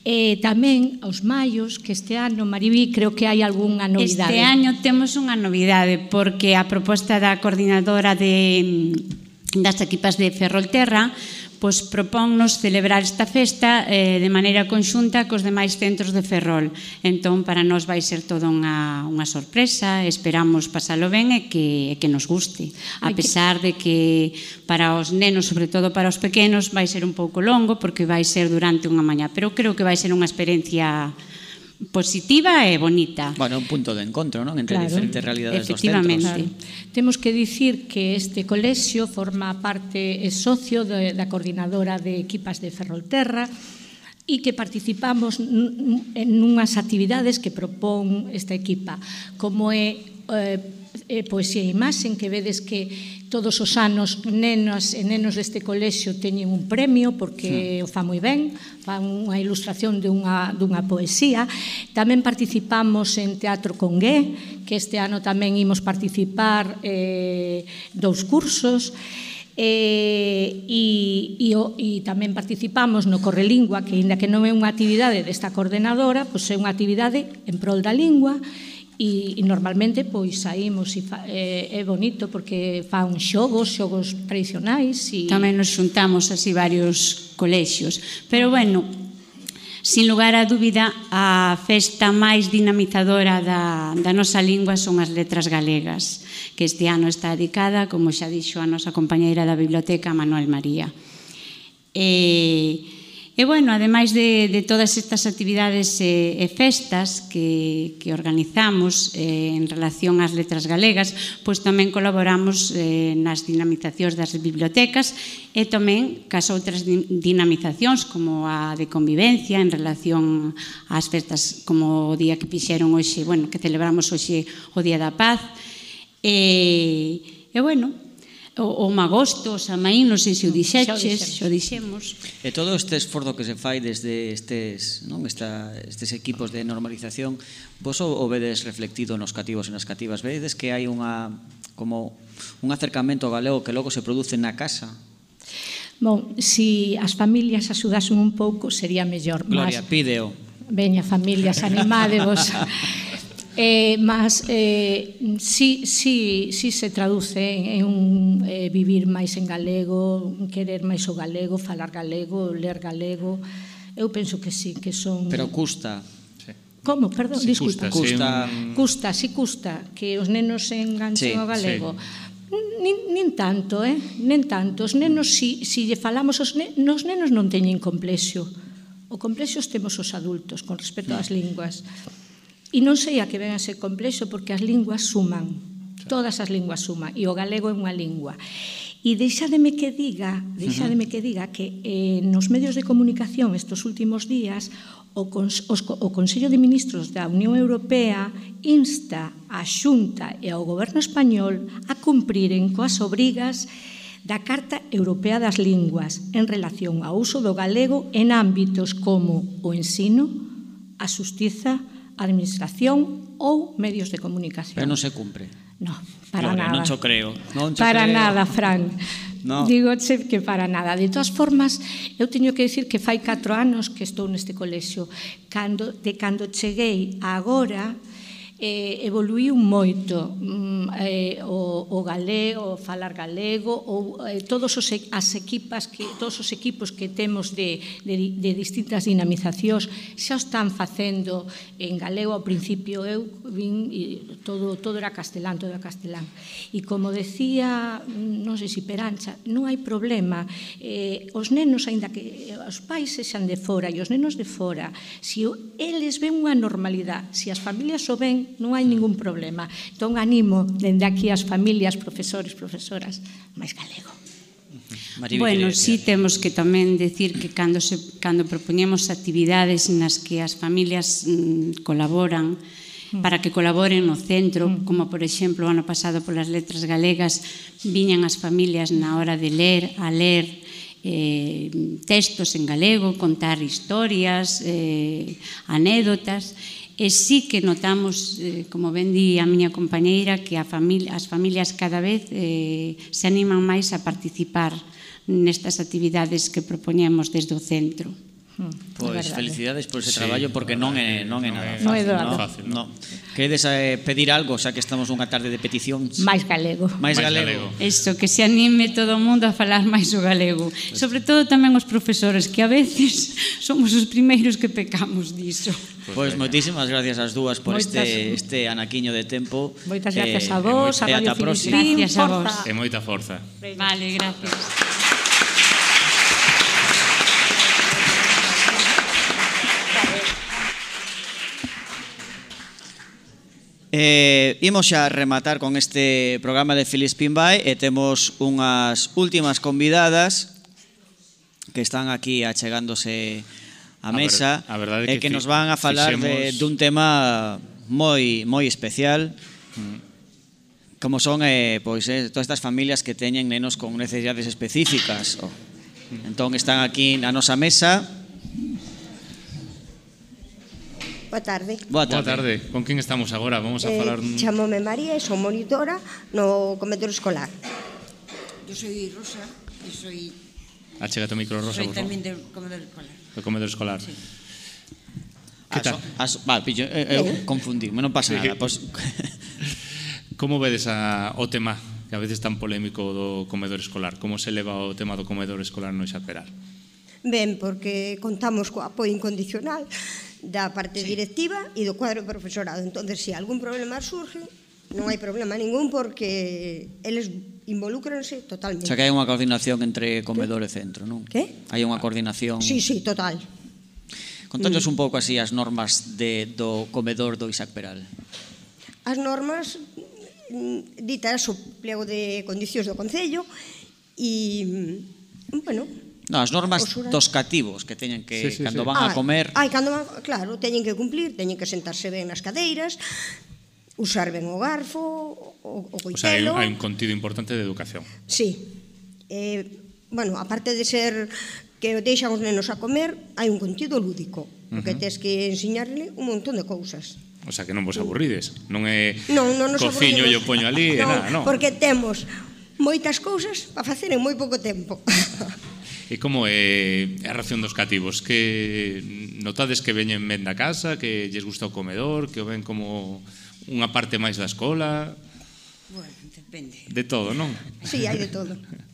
E tamén aos maios, que este ano, Maribí, creo que hai algunha novidade. Este ano temos unha novidade, porque a proposta da coordinadora de mm, das equipas de Ferrolterra pois propónnos celebrar esta festa eh, de maneira conxunta cos demais centros de Ferrol. Entón, para nós vai ser toda unha, unha sorpresa, esperamos pasalo ben e que, e que nos guste. A pesar de que para os nenos, sobre todo para os pequenos, vai ser un pouco longo, porque vai ser durante unha mañá, pero creo que vai ser unha experiencia positiva e bonita. Bueno, un punto de encontro, non? Entre claro, diferentes realidades dos centros. Claro. Temos que dicir que este colexio forma parte é socio de, da coordinadora de equipas de Ferrolterra e que participamos en nunhas actividades que propón esta equipa, como é eh, poesía e imaxen que vedes que todos os anos nenas e nenos deste colexio teñen un premio porque sí. o fa moi ben, fa unha ilustración de unha, dunha poesía. Tamén participamos en Teatro Congué, que este ano tamén imos participar eh, dous cursos. Eh, e, e, o, e tamén participamos no Correlingua, que inda que non é unha actividade desta coordenadora, pois é unha actividade en prol da lingua, e, e normalmente pois saímos e fa, é, é bonito porque fan xogos, xogos tradicionais e tamén nos xuntamos así varios colexios. Pero bueno, sin lugar a dúbida, a festa máis dinamizadora da, da nosa lingua son as letras galegas, que este ano está dedicada, como xa dixo a nosa compañeira da biblioteca, Manuel María. E E, bueno, ademais de, de todas estas actividades e, e festas que, que organizamos eh, en relación ás letras galegas, pois tamén colaboramos eh, nas dinamizacións das bibliotecas e tamén cas outras dinamizacións como a de convivencia en relación ás festas como o día que fixeron hoxe, bueno, que celebramos hoxe o Día da Paz. E, e bueno, o, o magosto, o samaín, non sei se o dixeches, xa o dixemos. E todo este esforzo que se fai desde estes, non, Esta, estes equipos de normalización, vos o, o vedes reflectido nos cativos e nas cativas, vedes que hai unha como un acercamento galego que logo se produce na casa, Bon, si as familias axudasen un pouco sería mellor. Gloria, mas... pídeo. Veña, familias, animádevos. Eh, mas eh, si, si, si se traduce en un eh, vivir máis en galego, querer máis o galego, falar galego, ler galego. Eu penso que sí, que son... Pero custa, Como? Perdón, si disculpa. Custa, si... custa, si custa que os nenos se enganchen sí, ao galego. Sí. Nin, nin tanto, eh? Nen tanto. Os nenos, si, si lle falamos, os, ne, os nenos non teñen complexo. O complexo os temos os adultos con respecto ás linguas. E non sei a que ven ese complexo porque as linguas suman, todas as linguas suman, e o galego é unha lingua. E deixademe que diga, deixademe que diga que eh, nos medios de comunicación estes últimos días o, cons, os, o Consello de Ministros da Unión Europea insta a Xunta e ao Goberno español a cumpriren coas obrigas da Carta Europea das Linguas en relación ao uso do galego en ámbitos como o ensino, a xustiza, administración ou medios de comunicación. Pero non se cumpre. No, para Lore, nada. Non cho creo. Non cho para creo. nada, Fran. No. Digoche que para nada. De todas formas, eu teño que dicir que fai 4 anos que estou neste colexio. Cando, de cando cheguei a agora, eh, evoluiu moito mm, eh, o, o galego, o falar galego ou eh, todos os as equipas que todos os equipos que temos de, de, de distintas dinamizacións xa están facendo en galego ao principio eu vin e todo todo era castelán, todo era castelán. E como decía, mm, non sei se Perancha, non hai problema. Eh, os nenos aínda que eh, os pais sexan de fora e os nenos de fora, se si eles ven unha normalidade, se si as familias o ven, non hai ningún problema. Entón, animo dende aquí as familias, profesores, profesoras, máis galego. Maribel, bueno, si sí, temos que tamén decir que cando, se, cando propoñemos actividades nas que as familias mm, colaboran, mm. para que colaboren no centro, mm. como por exemplo o ano pasado polas letras galegas viñan as familias na hora de ler, a ler eh, textos en galego, contar historias, eh, anécdotas, E sí que notamos, eh, como ben di a miña compañeira, que a familia, as familias cada vez eh, se animan máis a participar nestas actividades que propoñemos desde o centro. Mm. Pois pues, felicidades por ese sí, traballo porque non é non é nada non é fácil, non, fácil, non. Queredes eh, pedir algo, xa que estamos unha tarde de peticións? Máis galego. Máis galego. Isto, que se anime todo o mundo a falar máis o galego. Sobre todo tamén os profesores, que a veces somos os primeiros que pecamos diso. Pois pues, moitísimas gracias ás dúas por moitas, este este anaquiño de tempo. Moitas gracias eh, a vos, a Radio Filispín, gracias a vos. E moita forza. Vale, gracias. Eh, imos xa rematar con este programa de Feliz Pinbay e temos unhas últimas convidadas que están aquí achegándose a mesa a ver, a e que, que nos van a falar fixemos... de, dun tema moi moi especial. Mm. Como son eh, pois, eh, todas estas familias que teñen nenos con necesidades específicas. Oh. Mm. entón están aquí na nosa mesa. Boa tarde. Boa tarde. Boa tarde. Con quen estamos agora? Vamos a eh, falar... Un... Chamome María e sou monitora no comedor escolar. Yo soy Rosa e soy... Achégate o micro, Rosa, soy por favor. Soy tamén del comedor escolar. Do comedor escolar. Sí. Que ah, tal? As, ah, va, pillo, eh, eh, eu, confundí, me non pasa nada. Pois... Como vedes a, o tema que a veces tan polémico do comedor escolar? Como se leva o tema do comedor escolar no Xaperal? Ben, porque contamos co apoio incondicional da parte sí. directiva e do cuadro profesorado. Entón, se algún problema surge, non hai problema ningún porque eles involúcranse totalmente. Xa que hai unha coordinación entre comedor ¿Qué? e centro, non? Que? Hai unha coordinación... Sí, sí, total. Contanos mm. un pouco así as normas de, do comedor do Isaac Peral. As normas mm, ditas o pliego de condicións do Concello e, mm, bueno, No, as normas dos cativos que teñen que sí, sí, cando sí. van ah, a comer. Ai, cando van, claro, teñen que cumplir, teñen que sentarse ben nas cadeiras, usar ben o garfo, o, o coitelo. O sea, hai, hai un contido importante de educación. Sí. Eh, bueno, aparte de ser que deixan os nenos a comer, hai un contido lúdico, uh -huh. que tes que enseñarle un montón de cousas. O sea, que non vos aburrides, non é non, non nos cociño e o poño ali, e nada, non. Porque temos moitas cousas para facer en moi pouco tempo. E como é a ración dos cativos? Que notades que veñen ben da casa, que lles gusta o comedor, que o ven como unha parte máis da escola? Bueno, depende. De todo, non? Sí, hai de todo.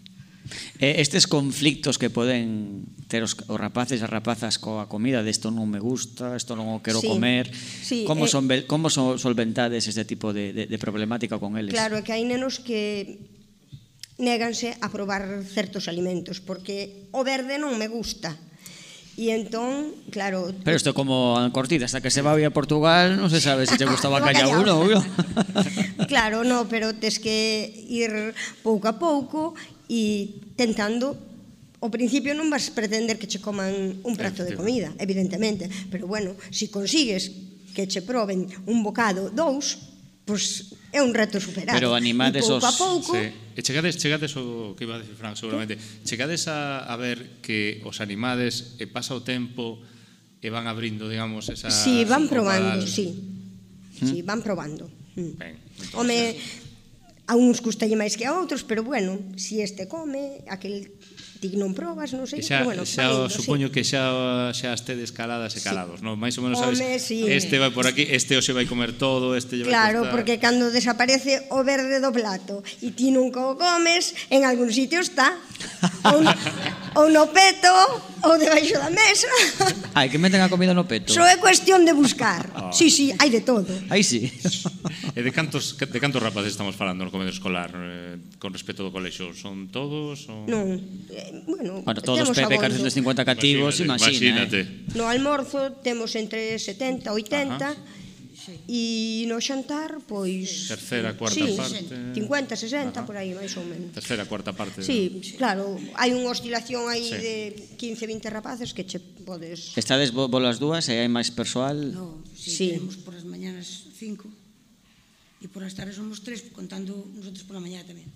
Eh, estes conflictos que poden ter os, os rapaces e as rapazas coa comida de isto non me gusta, isto non o quero sí, comer, sí, como, eh, son, como son solventades este tipo de, de, de problemática con eles? Claro, é que hai nenos que néganse a probar certos alimentos porque o verde non me gusta. E entón, claro... Pero isto como a cortida, hasta que se va a Portugal non se sabe se te gusta calla ou non. claro, no, pero tes que ir pouco a pouco e tentando ao principio non vas pretender que che coman un prato de comida, evidentemente, pero bueno, se si consigues que che proben un bocado, dous, pois é un reto superado. Pero animades pouco os... a pouco... Sí. E chegades, chegades o que iba a decir Fran, seguramente, ¿Qué? chegades a, a ver que os animades e pasa o tempo e van abrindo, digamos, esa... Sí, van probando, al... sí. ¿Hm? Sí, van probando. Mm. Ben. Home, a uns custalle máis que a outros, pero bueno, si este come, aquel ti non probas, non sei, xa, bueno, xa indo, supoño sí. que xa xa estedes caladas e calados, sí. non? Mais ou menos sabes, Home, sí. este vai por aquí, este o se vai comer todo, este lleva Claro, costar... porque cando desaparece o verde do plato e ti nunca o comes, en algún sitio está. ou, no, ou no peto, ou debaixo da mesa. Ai, que meten a comida no peto. Só é cuestión de buscar. Oh. Sí, sí, hai de todo. Aí sí. e de cantos de cantos rapaces estamos falando no comedor escolar eh, con respecto do colexo? Son todos? Ou... Non, bueno, bueno todos temos Pepe 450 cativos, imagínate. Eh. imagínate. Eh. No almorzo temos entre 70 e 80 Ajá. E no xantar, pois... Terceira, cuarta sí, parte... 50, 60, Ajá. por aí, máis ou menos. Terceira, cuarta parte. Sí, no? claro, hai unha oscilación aí sí. de 15, 20 rapaces que che podes... Estades bolas dúas e hai máis persoal? No, sí, sí. tenemos por as mañanas cinco e por as tardes somos tres, contando nosotros pola mañá tamén.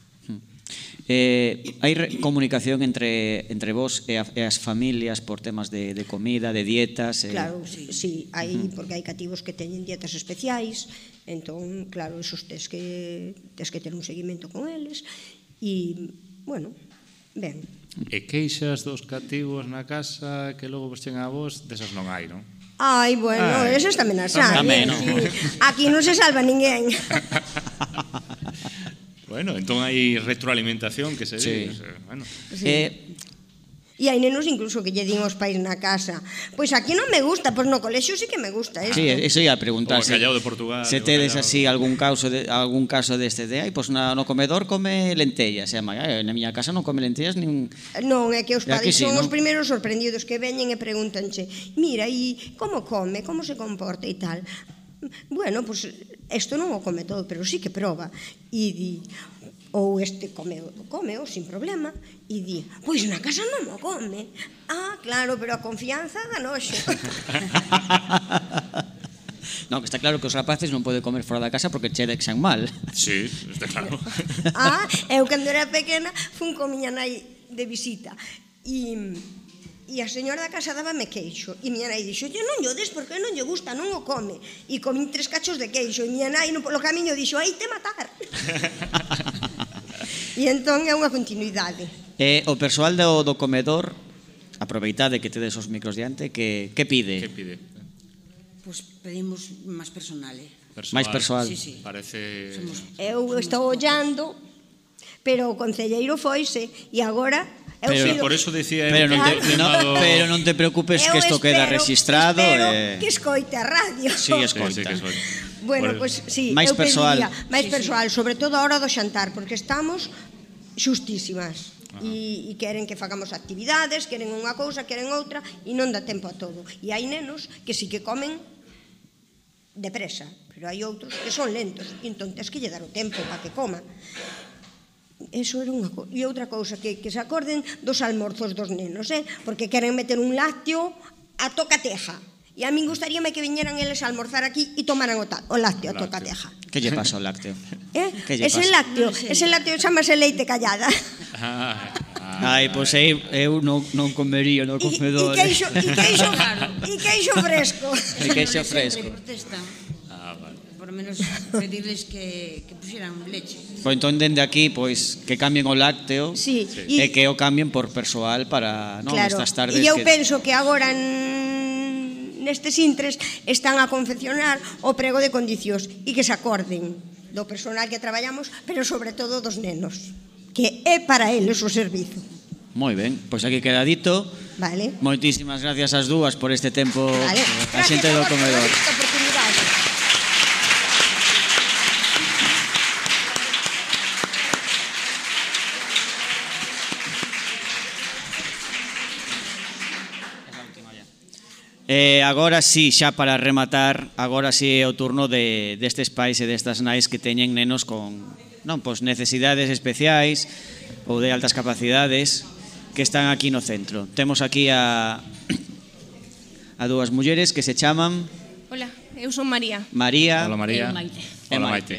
Eh, hai re, comunicación entre, entre vos e, a, e as familias por temas de, de comida, de dietas? Eh... Claro, sí, sí hai, uh -huh. porque hai cativos que teñen dietas especiais, entón, claro, esos tes que, tes que ter un seguimento con eles, e, bueno, ben. E queixas dos cativos na casa que logo vos chegan a vos, desas non hai, non? Ai, bueno, Ai. esas tamén as hai. Tamén, eh, non? Sí. Aquí non se salva ninguén. Bueno, entón hai retroalimentación que se sí. di. Bueno. Sí. Eh, E hai nenos incluso que lle din os pais na casa. Pois aquí non me gusta, pois no colexio sí que me gusta esto. Sí, eso ia preguntar. Como callao de Portugal. Se tedes así algún caso de algún caso deste de, ai, pois na, no comedor come lentellas, se ama, na miña casa non come lentellas nin Non, é que os pais sí, son non? os primeiros sorprendidos que veñen e preguntanche, "Mira, e como come, como se comporta e tal?" Bueno, pois isto non o come todo, pero sí que proba. E di, ou este come, come o sin problema, e di, pois na casa non o come. Ah, claro, pero a confianza da noxe No, que está claro que os rapaces non pode comer fora da casa porque che dexan mal. Sí, está claro. ah, eu cando era pequena fun con miña nai de visita e E a señora da casa dábame queixo. E miña nai dixo, yo non lle des porque non lle gusta, non o come. E comín tres cachos de queixo. E miña nai no polo camiño dixo, aí te matar. e entón é unha continuidade. E o persoal do, do comedor, aproveitade que tedes os micros diante, que, que pide? Que pide? Pois pues pedimos máis personal, eh? Personal. Máis persoal. Sí, sí. Parece... Somos... Eu estou ollando pero o concelleiro foise e agora Eu pero sigo. por eso decía pero non, te, no, pero non te preocupes eu que isto queda registrado espero eh... que escoite a radio si, sí, escoita sí, sí, que soy. bueno, pois pues, sí, máis persoal pediría, máis sí, persoal, sí. sobre todo a hora do xantar porque estamos xustísimas e, e queren que facamos actividades, queren unha cousa, queren outra e non dá tempo a todo. E hai nenos que sí que comen depresa, pero hai outros que son lentos, entón tens que lle dar o tempo para que coma. Eso era unha cousa. E outra cousa, que, que se acorden dos almorzos dos nenos, eh? porque queren meter un lácteo a toca teja. E a min gustaríame que viñeran eles a almorzar aquí e tomaran o, ta, o lácteo, a toca teja. Que lle pasa o lácteo? Eh? Ese pasa? lácteo, ese lácteo chamase leite callada. Ah, ah, Ai, pois aí eu non, non comería no comedor. Eh. E, queixo, e queixo, e queixo fresco. E queixo fresco por lo menos pedirles que, que pusieran leche. Pois entón, dende aquí, pois, que cambien o lácteo sí. e eh, que o cambien por persoal para non, claro. estas tardes. E eu que... penso que agora nestes intres están a confeccionar o prego de condicións e que se acorden do personal que traballamos, pero sobre todo dos nenos, que é para eles o servizo. Moi ben, pois aquí queda dito. Vale. Moitísimas gracias ás dúas por este tempo vale. a xente do comedor. Gracias, E agora sí, xa para rematar, agora sí é o turno de, destes pais e destas nais que teñen nenos con non pois necesidades especiais ou de altas capacidades que están aquí no centro. Temos aquí a a dúas mulleres que se chaman Hola, eu son María. María. Hola María. E Maite. E Maite.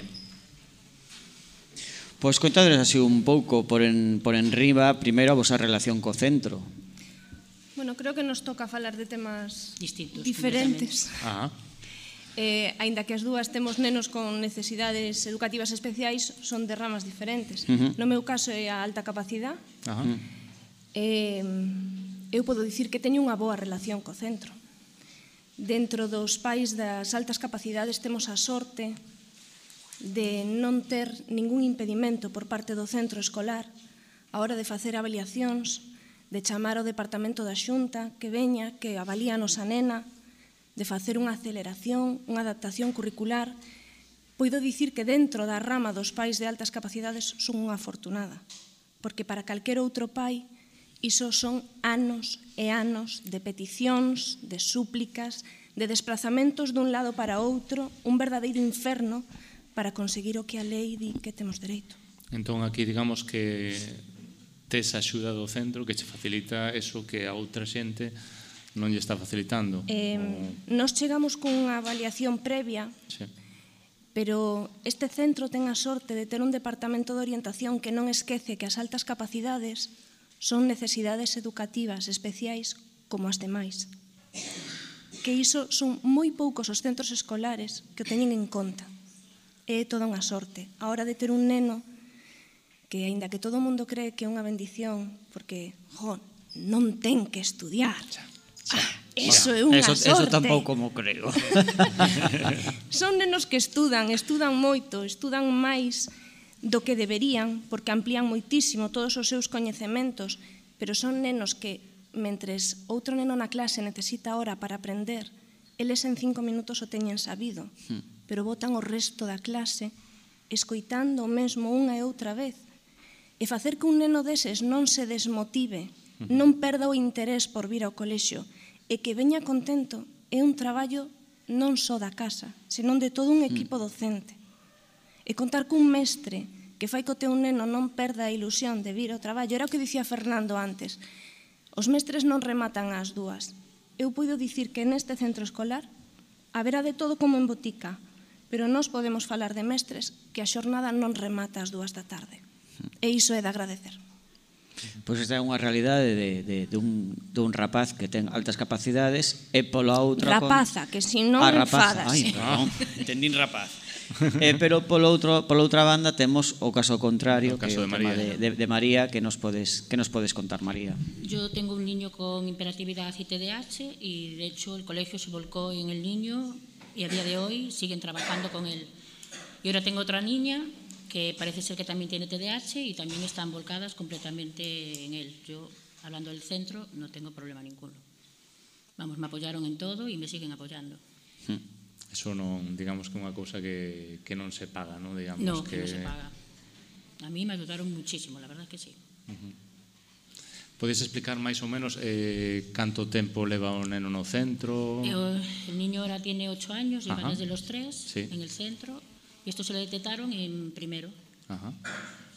Pois contadores así un pouco por en, por enriba, primeiro a vosa relación co centro, Bueno, creo que nos toca falar de temas distintos, diferentes. Ah. Eh, aínda que as dúas temos nenos con necesidades educativas especiais, son de ramas diferentes. Uh -huh. No meu caso é a alta capacidade. Uh -huh. eh, eu podo dicir que teño unha boa relación co centro. Dentro dos pais das altas capacidades temos a sorte de non ter ningún impedimento por parte do centro escolar a hora de facer avaliacións de chamar ao Departamento da Xunta que veña, que avalía nos a nena, de facer unha aceleración, unha adaptación curricular, poido dicir que dentro da rama dos pais de altas capacidades son unha afortunada, porque para calquer outro pai iso son anos e anos de peticións, de súplicas, de desplazamentos dun lado para outro, un verdadeiro inferno para conseguir o que a lei di que temos dereito. Entón, aquí digamos que tes a axuda do centro que che facilita eso que a outra xente non lle está facilitando. Eh, o... Nos chegamos cunha avaliación previa, sí. pero este centro ten a sorte de ter un departamento de orientación que non esquece que as altas capacidades son necesidades educativas especiais como as demais. Que iso son moi poucos os centros escolares que o teñen en conta. É toda unha sorte. A hora de ter un neno que aínda que todo o mundo cree que é unha bendición, porque, jo, non ten que estudiar. Xa, ah, xa. Ah, eso bueno, é unha eso, sorte. Eso tampouco mo creo. Son nenos que estudan, estudan moito, estudan máis do que deberían, porque amplían moitísimo todos os seus coñecementos, pero son nenos que, mentres outro neno na clase necesita hora para aprender, eles en cinco minutos o teñen sabido, hmm. pero botan o resto da clase escoitando o mesmo unha e outra vez, e facer que un neno deses non se desmotive, non perda o interés por vir ao colexio e que veña contento é un traballo non só da casa, senón de todo un mm. equipo docente. E contar cun mestre que fai que o teu neno non perda a ilusión de vir ao traballo, era o que dicía Fernando antes, os mestres non rematan as dúas. Eu poido dicir que neste centro escolar haberá de todo como en botica, pero nós podemos falar de mestres que a xornada non remata as dúas da tarde. E iso é de agradecer. Pois esta é unha realidade de, de, de, un, de un rapaz que ten altas capacidades e pola outra... Rapaza, con... que si non ah, rapaza. enfadas. Ai, perdón, entendín rapaz. eh, pero polo outro, pola outra banda temos o caso contrario, o caso que de, María. De, de, de María, que nos podes que nos podes contar María. Yo tengo un niño con imperatividad y TDAH y de hecho el colegio se volcó en el niño y a día de hoy siguen trabajando con él. Y ahora tengo otra niña que parece ser que también tiene TDAH y también están volcadas completamente en él. Yo, hablando del centro, no tengo problema ninguno. Vamos, me apoyaron en todo y me siguen apoyando. Eso non, digamos que unha cousa que, que non se paga, non? Digamos No, que, que no se paga. A mí me ayudaron muchísimo, la verdad que sí. Podes explicar máis ou menos eh, canto tempo leva o neno no centro? Eh, El niño ahora tiene ocho años, lleva Ajá. desde los tres Sí. en el centro Y esto se lo detectaron en primero. Ajá.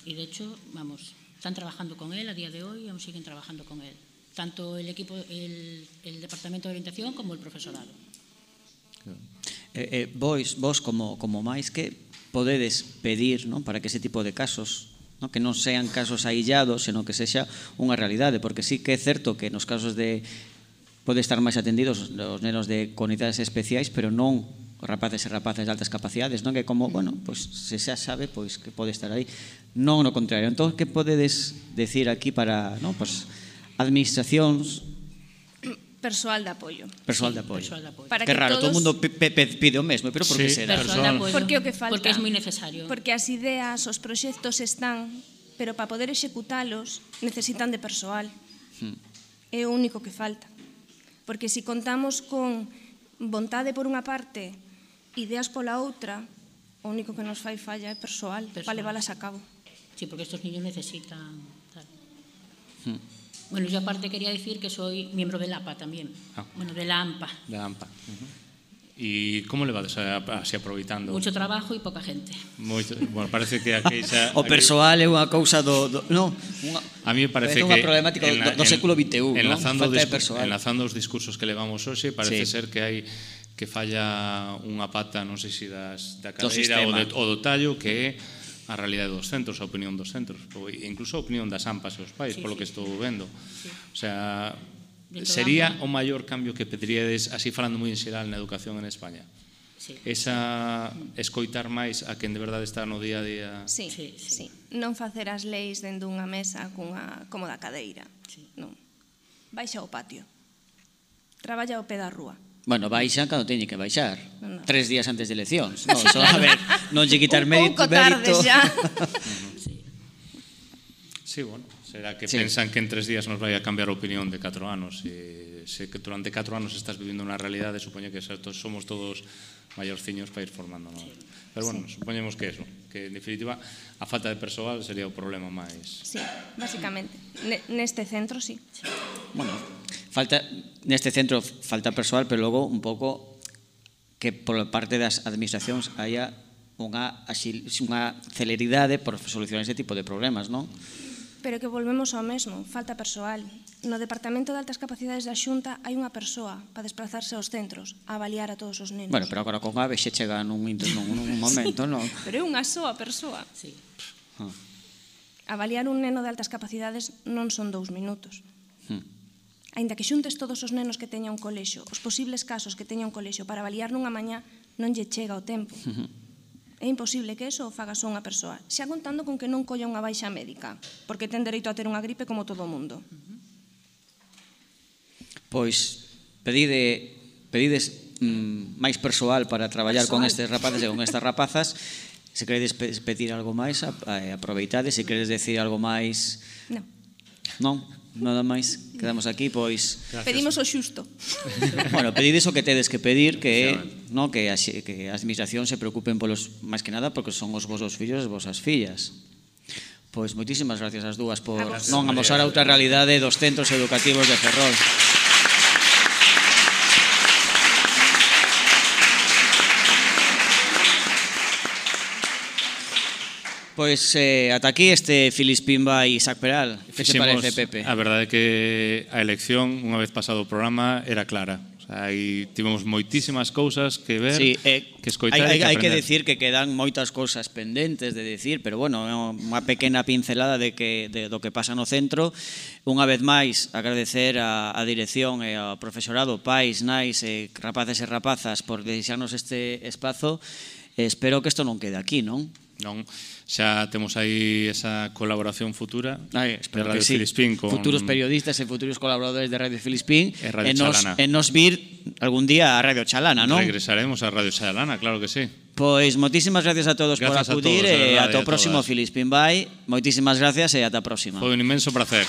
Y de hecho, vamos, están trabajando con él a día de hoy y aún siguen trabajando con él. Tanto el equipo, el, el departamento de orientación como el profesorado. Eh, eh, vos, vos como, como máis que podedes pedir ¿no? para que ese tipo de casos ¿no? que non sean casos aillados, senón que sexa unha realidade, porque sí que é certo que nos casos de pode estar máis atendidos os nenos de comunidades especiais, pero non os rapaces e rapaces de altas capacidades, non? Que como, mm. bueno, pois se xa sabe, pois que pode estar aí. Non no contrario. Entón, que podedes decir aquí para, non? Pois administracións Persoal de apoio. Persoal de apoio. Persoal de apoio. Para que, que raro, todos... todo o mundo pide o mesmo, pero por sí, que será? Persoal de apoio. Porque o que falta. Porque é moi necesario. Porque as ideas, os proxectos están, pero para poder executalos necesitan de persoal. Hmm. É o único que falta. Porque se si contamos con vontade por unha parte ideas pola outra, o único que nos fai falla é persoal, persoal. para leválas a cabo. Sí, porque estos niños necesitan... Tal. Hmm. Bueno, yo aparte quería decir que soy miembro del APA también. Ah. Bueno, de la AMPA. De la AMPA. Uh -huh. ¿Y cómo le va así aproveitando? Mucho trabajo e pouca gente. Moito, bueno, parece que aquí xa, o persoal é unha cousa do, do no, unha, a mí me parece que unha problemática en, do, do, en, século XXI, enlazando, no? Falta discu, enlazando os discursos que levamos hoxe, parece sí. ser que hai que falla unha pata, non sei se das, da cadeira ou, de, ou do tallo, que é a realidade dos centros, a opinión dos centros, ou incluso a opinión das AMPAs e os pais, sí, polo sí. que estou vendo. Sí. O sea, sería o maior cambio que pediríades, así falando moi en xeral, na educación en España? Sí. Esa escoitar máis a quen de verdade está no día a día. Sí, sí, sí. sí. Non facer as leis dende unha mesa cunha cómoda cadeira. Sí. Non. Baixa ao patio. Traballa ao pé da rúa. Bueno, baixa cando teñe que baixar. No. Tres días antes de eleccións. No, só, a ver, non lle quitar mérito. Un pouco tarde xa. sí. sí, bueno, será que sí. pensan que en tres días nos vai a cambiar a opinión de catro anos. E se que durante catro anos estás vivindo unha realidade, supoño que certo, somos todos maiorciños para ir formándonos. Sí. Pero bueno, sí. supoñemos que eso, que en definitiva A falta de persoal sería o problema máis... Sí, basicamente. Neste centro, sí. Bueno, falta, neste centro falta persoal, pero logo un pouco que por parte das administracións haya unha, axil, unha celeridade por solucionar ese tipo de problemas, non? Pero que volvemos ao mesmo, falta persoal. No Departamento de Altas Capacidades da Xunta hai unha persoa para desplazarse aos centros, a avaliar a todos os nenos. Bueno, pero agora con AVE xe chega nun, nun, nun momento, sí, non? Pero é unha soa persoa. Sí. Hmm. Avaliar un neno de altas capacidades non son dous minutos. Hmm. Ainda que xuntes todos os nenos que teña un colexo, os posibles casos que teña un colexo para avaliar nunha mañá, non lle chega o tempo. Hmm. É imposible que eso o faga só unha persoa, xa contando con que non colla unha baixa médica, porque ten dereito a ter unha gripe como todo o mundo. Uh-huh. Pois, pedide, pedides mm, máis persoal para traballar persoal. con estes rapaces e con estas rapazas Se queredes pedir algo máis, eh, aproveitade. Se queredes decir algo máis... Non. Non? Nada máis. Quedamos aquí, pois... Gracias. Pedimos o xusto. bueno, pedides o que tedes que pedir, que no, que, a, que a administración se preocupen polos, máis que nada, porque son os vosos fillos e as vosas fillas. Pois moitísimas gracias ás dúas por non amosar a outra realidade dos centros educativos de Ferrol. Pois eh, ata aquí este Filis Pimba e Isaac Peral. Que Fixemos, te parece, Pepe? A verdade é que a elección, unha vez pasado o programa, era clara. O sea, aí tivemos moitísimas cousas que ver, sí, eh, que escoitar hai, e que. Hai que decir que quedan moitas cousas pendentes de decir, pero bueno, unha pequena pincelada de que de, do que pasa no centro. Unha vez máis, agradecer a, a dirección e ao profesorado, pais, nais, e rapaces e rapazas por deixarnos este espazo. Espero que isto non quede aquí, non? Non xa temos aí esa colaboración futura Ay, de Radio sí. Filispín con futuros periodistas e futuros colaboradores de Radio Filispín e, Radio e, nos, Chalana. e nos vir algún día a Radio Chalana, non? Regresaremos a Radio Chalana, claro que sí. Pois moitísimas gracias a todos gracias por acudir eh, a todos, e ata o próximo Filispín Vai. Moitísimas gracias e ata a próxima. Foi un inmenso placer.